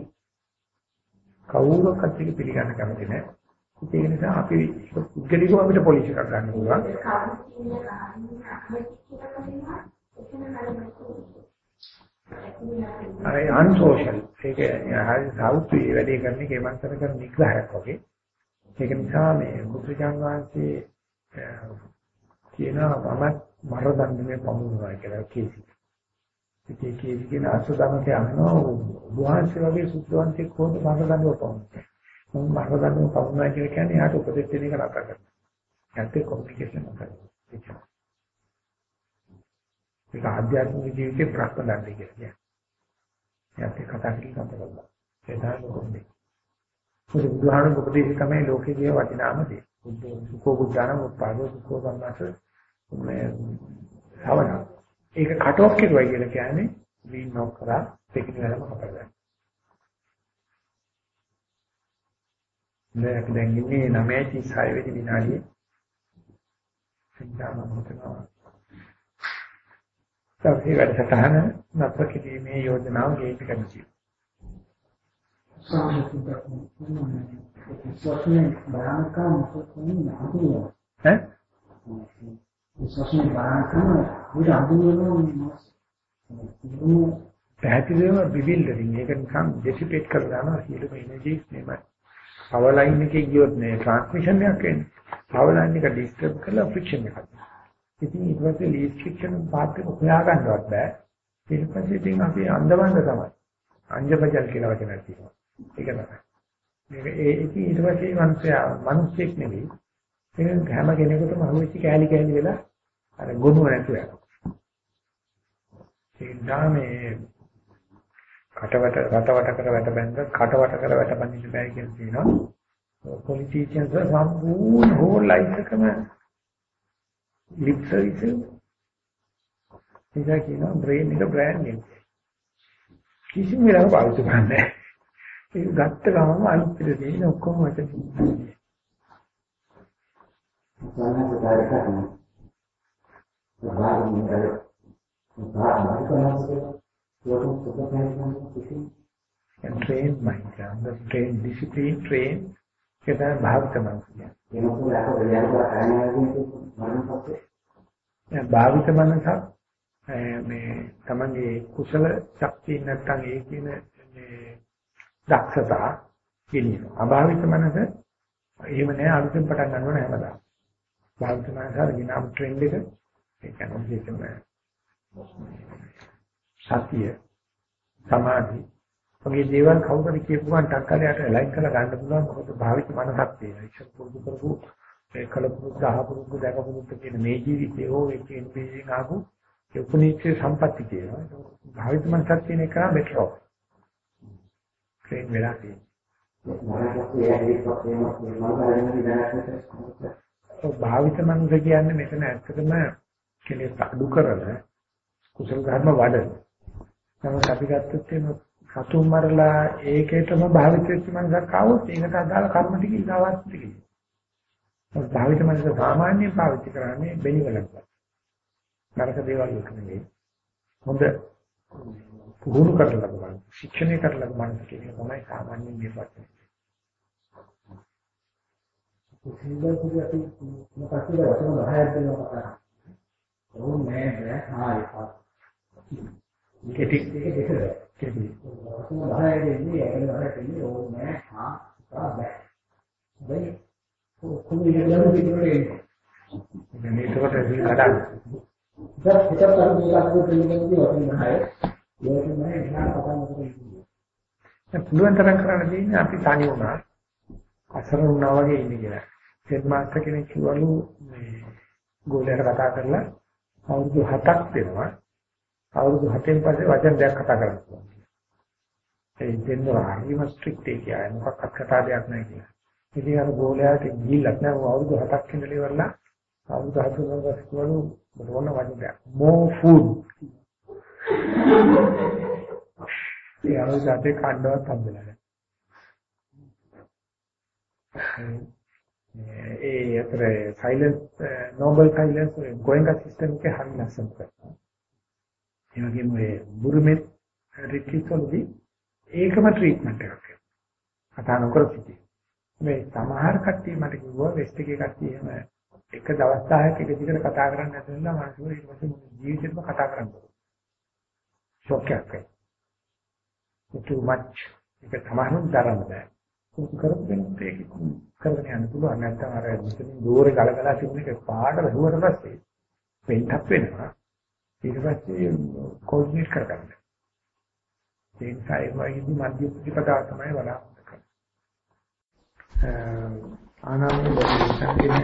කවුරක්වත් ඒක පිළිගන්න කැමති නැහැ. ඒක නිසා අපි පුද්ගලිකව අපිට පොලිස් එකක් ගන්න පුළුවන්. අර අන්සෝෂල් ඒක හරි සෞත්වි වැඩේ කරන එකේ මන්තර කරන නිග්‍රහයක් වගේ. ඒක නිසා මේ බුදුජාන් වහන්සේ කියනවා මම මරදන්නේ පමුණුවා කියලා කීසි. ඉතින් කීසි කියන අසුදමක යනවා වහන්සේ වගේ සුද්ධවන්තෙක් කොහොමද මරදන්නේ පමුණුන්නේ. මම මරදන්නේ පමුණුවා කියලා කියන්නේ යාට උපදෙස් දෙන එක නතර කරනවා. යැත්තේ කොමියුනිකේෂන් කරනවා. ඒක ආධ්‍යාත්මික ජීවිතේ ප්‍රශ්න දන්නේ කියලා. යැත්තේ කතා කිරීම නතර ඒ තමයි කොහොමද? පොදු බුදුහාමුදුරුවෝ උපදේශ තමයි ලෝකයේ වටිනාම දේ. සුඛෝ බුද්ධාන උත්පාදෝ සුඛෝ සම්මාස මේ ශ්‍රවණ. ඒක කට් ඔෆ් කරුවයි කියලා කියන්නේ වී නොකර තෙකින වෙලම කපලා. දැන් දැන් ඉන්නේ 9:36 වෙනි විනාඩියේ සංජානන මොකක්ද? සත්‍ය වැඩසටහන නතර කිරීමේ යෝජනාව ගේපි කරනවා. විශ්වාසයෙන් බාරකම් මොකක්ද නහදුවා ඈ? විශ්වාසයෙන් බාරකම් උඩ අඳුරනවා පැහැදිලිවම බිවිල්ඩරින් ඒක නිකන් ඩෙසිපේට් කරලා දානවා සියලුම එනර්ජිස් මෙම පවර් ලයින් එකේ ගියොත් මේ ට්‍රාන්ස්මිෂන් එකක් වෙන්නේ පවර් ලයින් එක ඩිස්ටර්බ් කරලා ෆ්‍රික්ෂන් එකක් ඉතින් ඊට පස්සේ ලීඩ් ෆ්‍රික්ෂන් පාත් එක හොයා ගන්නවත් බෑ. ඊට පස්සේ ඉතින් අපි අන්දමන්ද තමයි. අංජබජල් කියලා වචනයක් තියෙනවා. ඒක තමයි. මේක ඒ ඉතින් ඊට පස්සේ මනුස්සයා මිනිස්සෙක් නෙවෙයි. ඒක හැම කෙනෙකුටම අහුවෙච්ච කෑලි කෑලි වෙලා අර ගොනුව නැතුව යනවා. ඒ ධාමේ කටවට රටවට කර වැට බැඳ කටවට කර වැට බඳින්න බෑ කියලා කියනවා. පොලිටිෂියන්ස් සම්පූර්ණ හෝල් ලයිෆ් එකම ලිප් සර්විස් එක කියනවා බ්‍රේන් එක බ්‍රෑන්ඩ් නෙමෙයි කිසිම වෙලාවක පාවිච්චි කරන්නේ නැහැ. ඒක ගත්ත ගමන් අනිත් පිට දෙන ඔක්කොම වචන. and train mind, and train discipline, train. kita භාවිත මනස. භාවිත මනස මේ තමන්ගේ කුසල ශක්තිය නැත්නම් ඒ කියන මේ දක්ෂතා කියනවා. අභාවිත මනස එහෙම නෑ අලුතෙන් පටන් ගන්න ඕන හැමදාම. භාවිත මනස අර ගිනාම් ට්‍රෙන්ඩ් එක ඒ කියන්නේ සතිය සමාධි වගේ දේවල් කවුරුහරි කියපු ගමන් ටක්කලයට ලයින් කරලා ගන්න පුළුවන් මොකද භාවිත මනසක් තියෙනවා. ඉස්සර පුරුදු කරපු ඒ කලපුරුදු දහපුරුදු දැකපුරුදු කියන මේ ජීවිතේ හෝ ඒ කියන්නේ ආපු ඒ උපනීච්ඡේ සම්පatti කියනවා. භාවිත මනසක් තියෙන එක බෙටර් ඔෆ්. ට්‍රේන් වෙලා තියෙනවා. භාවිත මනස කියන්නේ මෙතන ඇත්තටම කෙලෙස් අඩු කරන කුසල ධර්ම වඩන. නමුත් අපි ගත්තොත් එන සතුන් මරලා ඒකේටම භාවිත වෙච්ච මනසක් ආවොත් ඒකට අදාළ කර්ම ටික ඉඳවත් ටික. භාවිත මනස සාමාන්‍යයෙන් පාවිච්චි කරන්නේ බෙනිවලක්. නරක දේවල් නෙවෙයි. හොඳ පුහුණු කරලා බලන්න. ශික්ෂණය කරලා බලන්න කියන එක තමයි සාමාන්‍යයෙන් මේ වචනේ. සිංහලදී අපි මොකක්ද වචන 10ක් දෙනවා කතා. ඕ නෑ බෑ ආයි. කෙටි ඒක දෙකද? කෙටි. වචන 10 දෙන්නේ ඒකේ 10 දෙන්නේ ඕ නෑ හා බෑ. බෑ. කොහොමද යන්නේ පිටුරේ ඉතින් ඒකට ඉතින් කඩන්න. ඉතින් හිතත් අර මේක අකුරු දෙන්නේ වටින හය ඒක තමයි විනාඩ කතා කරන්නේ දැන් පුළුවන් තරම් කරන්න තියෙන්නේ අපි තනි වුණා. අසරණ වුණා වගේ ඉන්නේ කියලා. සෙත් මාස්ටර් කෙනෙක් කිව්වලු මේ ගෝලයට කතා කරලා අවුරුදු 7ක් දෙනවා. අවුරුදු 7න් පස්සේ වචන දෙයක් කතා කරන්න පුළුවන්. ඒ දෙන්නවා හරිම ස්ට්‍රික්ට් ඒ කියන්නේ මොකක්වත් කතා දෙයක් නැහැ කියලා. ඉතින් අර ගෝලයාට ගිහිල්ලත් නෑ අවුරුදු 7ක් ඉඳලා ඉවරලා අවුරුදු 7 වෙනකස් කිව්වලු මොන වචන දෙයක්. more food. ඒ අවුරුදු 7 කණ්ඩවත් හම්බෙලා නැහැ. ඒ අතර silence noble silence Goenka system එකේ හරි ලස්සන කරනවා. ඒ වගේම මේ බුරුමෙත් රිට්‍රීට් වලදී ඒකම ට්‍රීට්මන්ට් එකක්. කතා නොකර සිටී. මේ සමහර කට්ටිය මට කිව්වා වෙස්ට් එකේ කට්ටිය එහෙම එක දවස් 10ක් එක දිගට කතා කරන්නේ නැතුව ඉන්නා මනසෝ ඊට පස්සේ ජීවිතේම කතා කරනවා. ෂොක් එකක්. too much ඒක තමයි දරන්න බෑ. ඒක කරපෙන්න ඒක කරගෙන යන්න පුළුවන් නැත්නම් අර මෙතන දෝරේ ගලගලා තිබුණ එක පාඩ වැහුවට පස්සේ වෙන්ටක් වෙනවා. ඊට පස්සේ කෝඩිනේට් කරගන්න. ඒ නිසා ඒ වගේ මධ්‍ය ප්‍රතිපදාව තමයි බලාපොරොත්තු කරන්නේ. ආනාපාන බෝධිසත්වයේ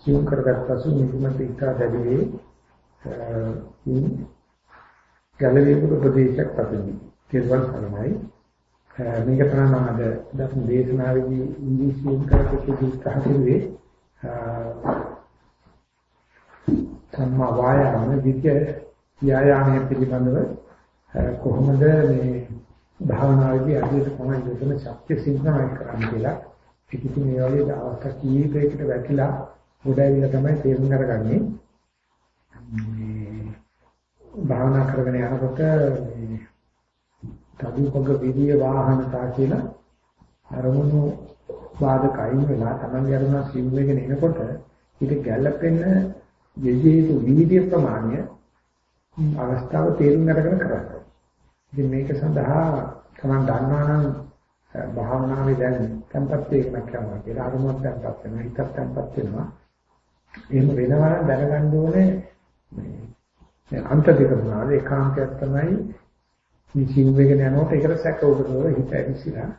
සියුම් කරගත් පසු නිදිමත ඉක්කා දැඩිවේ ගැලවීම උපදේශයක් පදිනි. කෙරුවන් සරණයි. මේක තමයි මම අද ධර්ම දේශනාවේදී ඉංග්‍රීසියෙන් කරපු උත්සාහයේ සම්මා වායාම විද්‍ය යායාමයේ පිළිබඳව කොහොමද මේ භාවනාවේදී අදිට කොහොමද යොදන ශක්තිය සිංහනයි කරන්නේ කියලා. ඉතින් මේ වගේ අවස්ථා කීපයකට වැටිලා ගොඩයිවිලා තමයි තේරුම් අරගන්නේ. මේ භාවනා කරගෙන යනකොට මේ තදුපග විදිය වාහනතා කියලා අරමුණු වාදක අයින් වෙලා තමයි අරමුණ සිම් එකගෙන එනකොට ඊට ගැළපෙන යෙජේතු විවිධ ප්‍රමාණය අවස්ථාව තේරුම් අරගෙන කරන්නේ. ඉතින් මේක සඳහා තමන් දන්නා නම් භාවනාවේ දැන් tempat වේගනක් කරනවා කියලා අරමුණක් tempat වෙනවා හිතක් tempat වෙනවා. එහෙම වෙනවා නම් දැනගන්න ඕනේ මේ අන්ත දෙක මොනවාද ඒකාන්තයක් තමයි මේ සිව් වෙගෙන යනකොට ඒකට සැක උපදවල හිත ඇවිස්සලා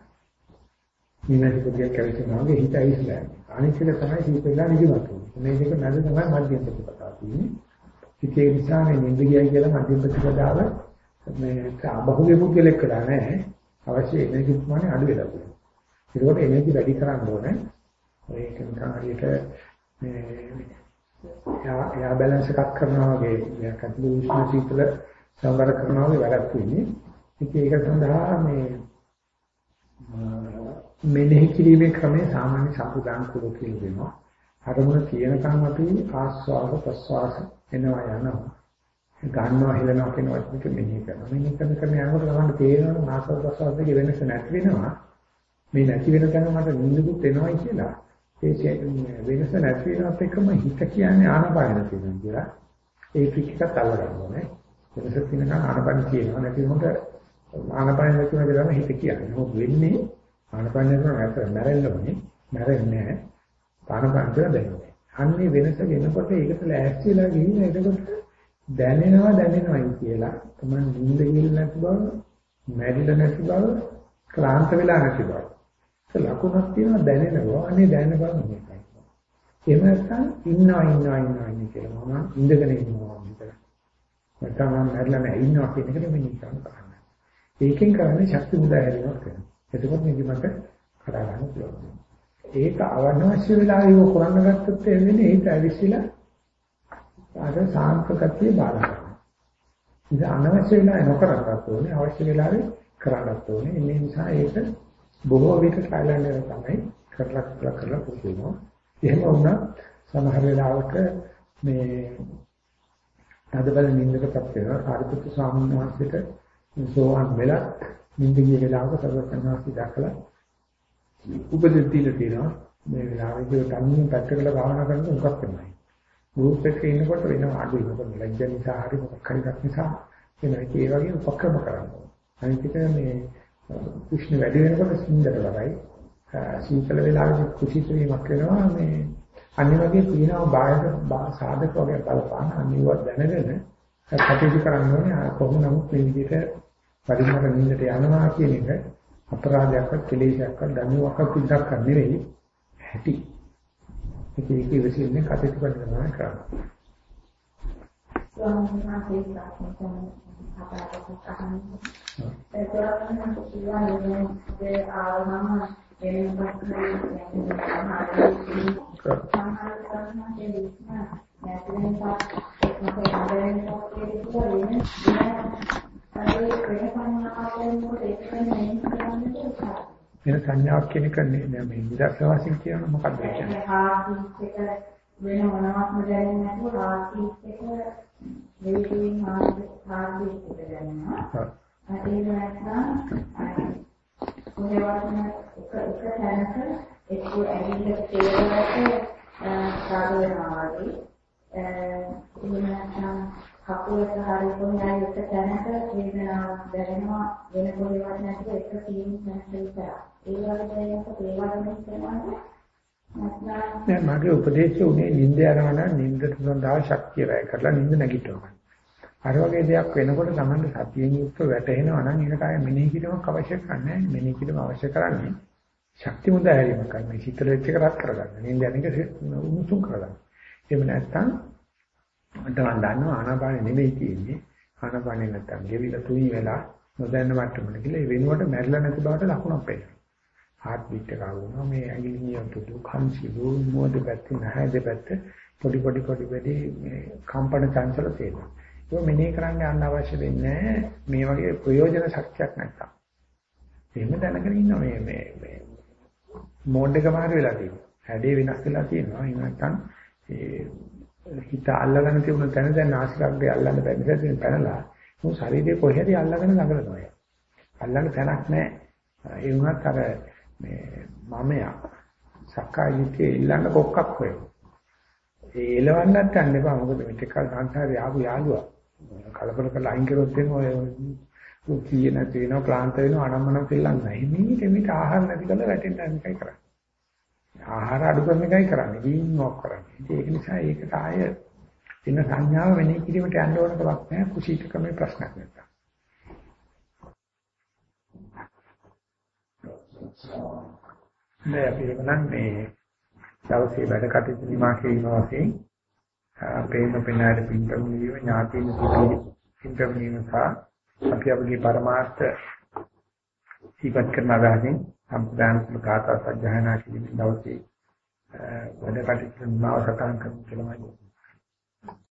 නිනදි පුදියක් ඇවිස්සනවා වගේ හිත ඇවිස්සලා අනිත් එක තමයි හිතෙලා නිදිමත මේ දෙක මැද තමයි මධ්‍යම ප්‍රතිපදාව තියෙන්නේ ඉතින් ඒ නිසා මේ නිින්ද ගියයි කියලා මධ්‍යම ප්‍රතිපදාව මේ අබහුවේ පුද්ගලෙක් කරා නැහැ අවශ්‍ය එනර්ජි ප්‍රමාණය අඩු වෙලා තියෙනවා ඒකට එනර්ජි වැඩි කරන්න ඕනේ ඒක නිකන් හරියට මේ යා යා බැලන්ස් එකක් කරනවා වගේ මේක ඇතුළේ උෂ්ණ සීතල සංවර කරනවා වගේ වැඩක් වෙන්නේ. ඉතින් ඒක සඳහා මේ මෙනෙහි කිරීමේ ක්‍රමය සාමාන්‍ය සම්ප්‍රදාන කුල කියලා දෙනවා. අරමුණ තියෙනකන් අපි ආස්වාද ප්‍රස්වාස එනවා යනවා. ගන්නවා හෙලනවා කියන වචනක මෙනෙහි කරනවා. මෙනෙහි කරන කරන යනකොට තමයි තේරෙනවා ආස්වාද ප්‍රස්වාස දෙකේ වෙනස නැති වෙනවා. මේ නැති වෙන තැන මට නිින්දුත් එනවයි කියලා. ඒ වෙනස නැති වෙනත් එක්කම හිත කියන්නේ ආනපාන තියෙනවා කියලා. ඒ ටිකක් අල්ලගන්න ඕනේ. වෙනසක් තියෙනකන් ආනපන කියනවා නැති මොකද ආනපන නැති වෙන දේ හිත කියන්නේ. මොකද වෙන්නේ ආනපන නැතුව නැතර මැරෙන්නවනේ. මැරෙන්නේ නැහැ. ආනපන කියලා දැනෙන්නේ. අන්නේ වෙනස වෙනකොට ඒකට ලෑස්තිලා ගිහින් එතකොට දැනෙනවා දැනෙනවයි කියලා. තමයි නිින්ද ගිහින් නැති බව, මැරිලා නැති බව, ක්ලාන්ත වෙලා නැති බව. ඒක ලකුණක් තියෙනවා දැනෙනවා. අනේ දැනෙන බව මේකයි. එහෙම නැත්නම් ඉන්නවා ඉන්නවා ඉන්නවා කියලා මම ඉඳගෙන ඉන්නවා විතර. නැත්නම් මම මැරිලා නැහැ ඉන්නවා කියන එකට මෙන්න කරන්නේ. ඒකෙන් කරන්නේ ශක්ති මුදා හැරීමක් කරනවා. එතකොට නිදිමත කඩා ගන්න පුළුවන්. ඒක අවශ්‍ය වෙලාවෙ ඒක කරන්න ගත්තොත් එන්නේ ඒක ඇවිස්සලා ආද සාන්ත ගතිය බාර ගන්නවා. ඉතින් අනවශ්‍ය වෙලාවෙ නොකරන්නත් ඕනේ අවශ්‍ය වෙලාවෙ කරන්නත් ඕනේ. ඒ නිසා ඒක බොහෝ විට සායලන්නේ තමයි කරලා කරලා කරලා පුරුදුනවා. එහෙම වුණා සමහර වෙලාවක මේ තදබල නින්දකටපත් වෙනවා. සාරිපුත්තු ස්වාමීන් වහන්සේට සෝවාන් වෙලා නින්ද ගිය වෙලාවක සර්වඥාන්සේ දැකලා උපදෙස් දීලා තියෙනවා. මේ වෙලාවේදී තනියෙන් පැත්තකට භාවනා කරන උගක් වෙනවා. ගෲප් එකේ ඉන්නකොට වෙන අඩුයි. මොකද ලැජ්ජ නිසා හරි මොකක් හරි එකක් නිසා වෙනවා. ඒ වගේ උපක්‍රම කරනවා. අනිත් එක මේ කුෂ්ණ වැඩි වෙනකොට සින්දට වරයි සීතල වෙලාවෙදි කුසිත වීමක් වෙනවා මේ අනිත් වගේ තියෙනවා බාහිර සාධක වගේ බලපාන අනිවත් දැනගෙන කටයුතු කරන්න ඕනේ කොහොම නමුත් මේ විදිහට පරිමර නින්දට යනවා කියන එක අපරාධයක්වත් කෙලෙසයක්වත් දනුවක්වත් පිටක් කරන්නේ නෙවෙයි. ඇති ඒක ඒක ඉවසින්නේ කටයුතු කරනවා කරන්නේ ස්වාමීන් වහන්සේ ඒතරම් කියන්නේ ආවම වෙන පස්සේ සමහර කරනවා කියන්නේ නැත්නම් පාත් මොකද ආදරෙන් කියන්නේ වෙන සංඥාවක් කියන එක නේ මේ නිදර්ශන කියන මොකක්ද කියන්නේ? ආපිස් එක වෙන මොනවත්ම දැනෙන්නේ නැතුව ආපිස් එක වේගයෙන් ආපිස් එක දැනෙනවා. ඒක නැත්නම් මොනවත්ම එක එක තැනක එක්ක ඇඟිල්ලක තේරෙන්නට සාදු වෙනවා වගේ. එහෙම නැත්නම් කකුලක හරි කොහේ එක තැනක වේදනාවක් දැනෙනවා වෙන කොහෙවත් නැතිව එක තීන් තැනක විතර. ඒ වගේ දෙයක් තේවාගෙන ඉන්නවද? නෑ මගේ උපදේශය උනේ නිින්ද යනවා නිින්දට සඳහා ශක්තිය වැය කරලා නිින්ද නැගිටිනවා. අර වගේ දෙයක් වෙනකොට තමයි සතියෙන් යුක්ත වැටෙනවා නම් ඒකට ආය මෙනෙහි කිරීමක් අවශ්‍ය කරන්නේ නෑ. මෙනෙහි කිරීම අවශ්‍ය කරන්නේ ශක්ති මුදා හැරීමක් කරන්නේ. හිතට වෙච්ච එක රත් කරගන්න. නිින්ද යන එක උණුසුම් කරගන්න. එහෙම නැත්නම් මට මන් දන්නවා ආනාපානෙ නෙමෙයි තියෙන්නේ. ආනාපානෙ නැත්තම් ගෙවිලා තුනි වෙලා නොදැන්න මට්ටමකට ගිහලා ඒ වෙනුවට මැරිලා නැති බවට ලකුණක් පෙන්නනවා. heart beat එක ආවම මේ ඇඟිලි නියුතු කන්සිලු මොද පැත්තේ නැහැ දෙපැත්තේ පොඩි පොඩි පොඩි පොඩි මේ කම්පන චංචල තියෙනවා. ඒක මෙනේ කරන්න යන්න අවශ්‍ය වෙන්නේ මේ වගේ ප්‍රයෝජන ශක්තියක් නැත්තම්. එහෙම දැනගෙන ඉන්න මේ මේ මේ මෝඩ් එක මාරු වෙලා තියෙනවා. හැඩේ වෙනස් වෙලා තියෙනවා. ඒ නැත්තම් ඒ හිත අල්ලගෙන තිබුණ තැන දැන් නාසිකාග්‍රේ අල්ලන්න බැරි නිසා තියෙන පැනලා මොකද ශරීරයේ කොහෙද අල්ලගෙන ළඟනවා. අල්ලන්න තැනක් නැහැ. ඒ වුණත් අර මේ මමයා සක්කාය දිට්ඨිය ඉල්ලන්න කොක්කක් හොයනවා. ඒ එලවන්නත් යන්න එපා. මොකද මෙතෙක් කල සංසාරේ ආපු යාළුවා කලබල කරලා අයින් කරොත් එන්නේ ඔය කීය නැති වෙනවා ක්ලාන්ත වෙනවා අනම්මනම් පිළිලන්නේ නැහැ. මේක මේක ආහාර නැති කරලා වැටෙන්න එකයි කරන්නේ. ආහාර අඩු කරන එකයි කරන්නේ. වීන්නක් කරන්නේ. ඒක නිසා ඒකට ආය වෙන සංඥාව වෙන්නේ කිරීමට යන්න ඕන කමක් නැහැ. කුසීතකමේ ප්‍රශ්නයක් නැත්තම්. නෑ අපි එවනම් මේ දවසේ වැඩ කටයුතු නිමා කිරීම වශයෙන් ප්‍රේම පෙනාට පින්කම් නියම ඥාතින සුඛී පින්කම් නියම සහ අපි අපගේ පරමාර්ථ ඉපත් කරන අදහසින් සම්ප්‍රදාන කාථා සජ්ජහනා කිරීම දවසේ වැඩ කටයුතු නිමාව සටහන් කරමු කියලා මම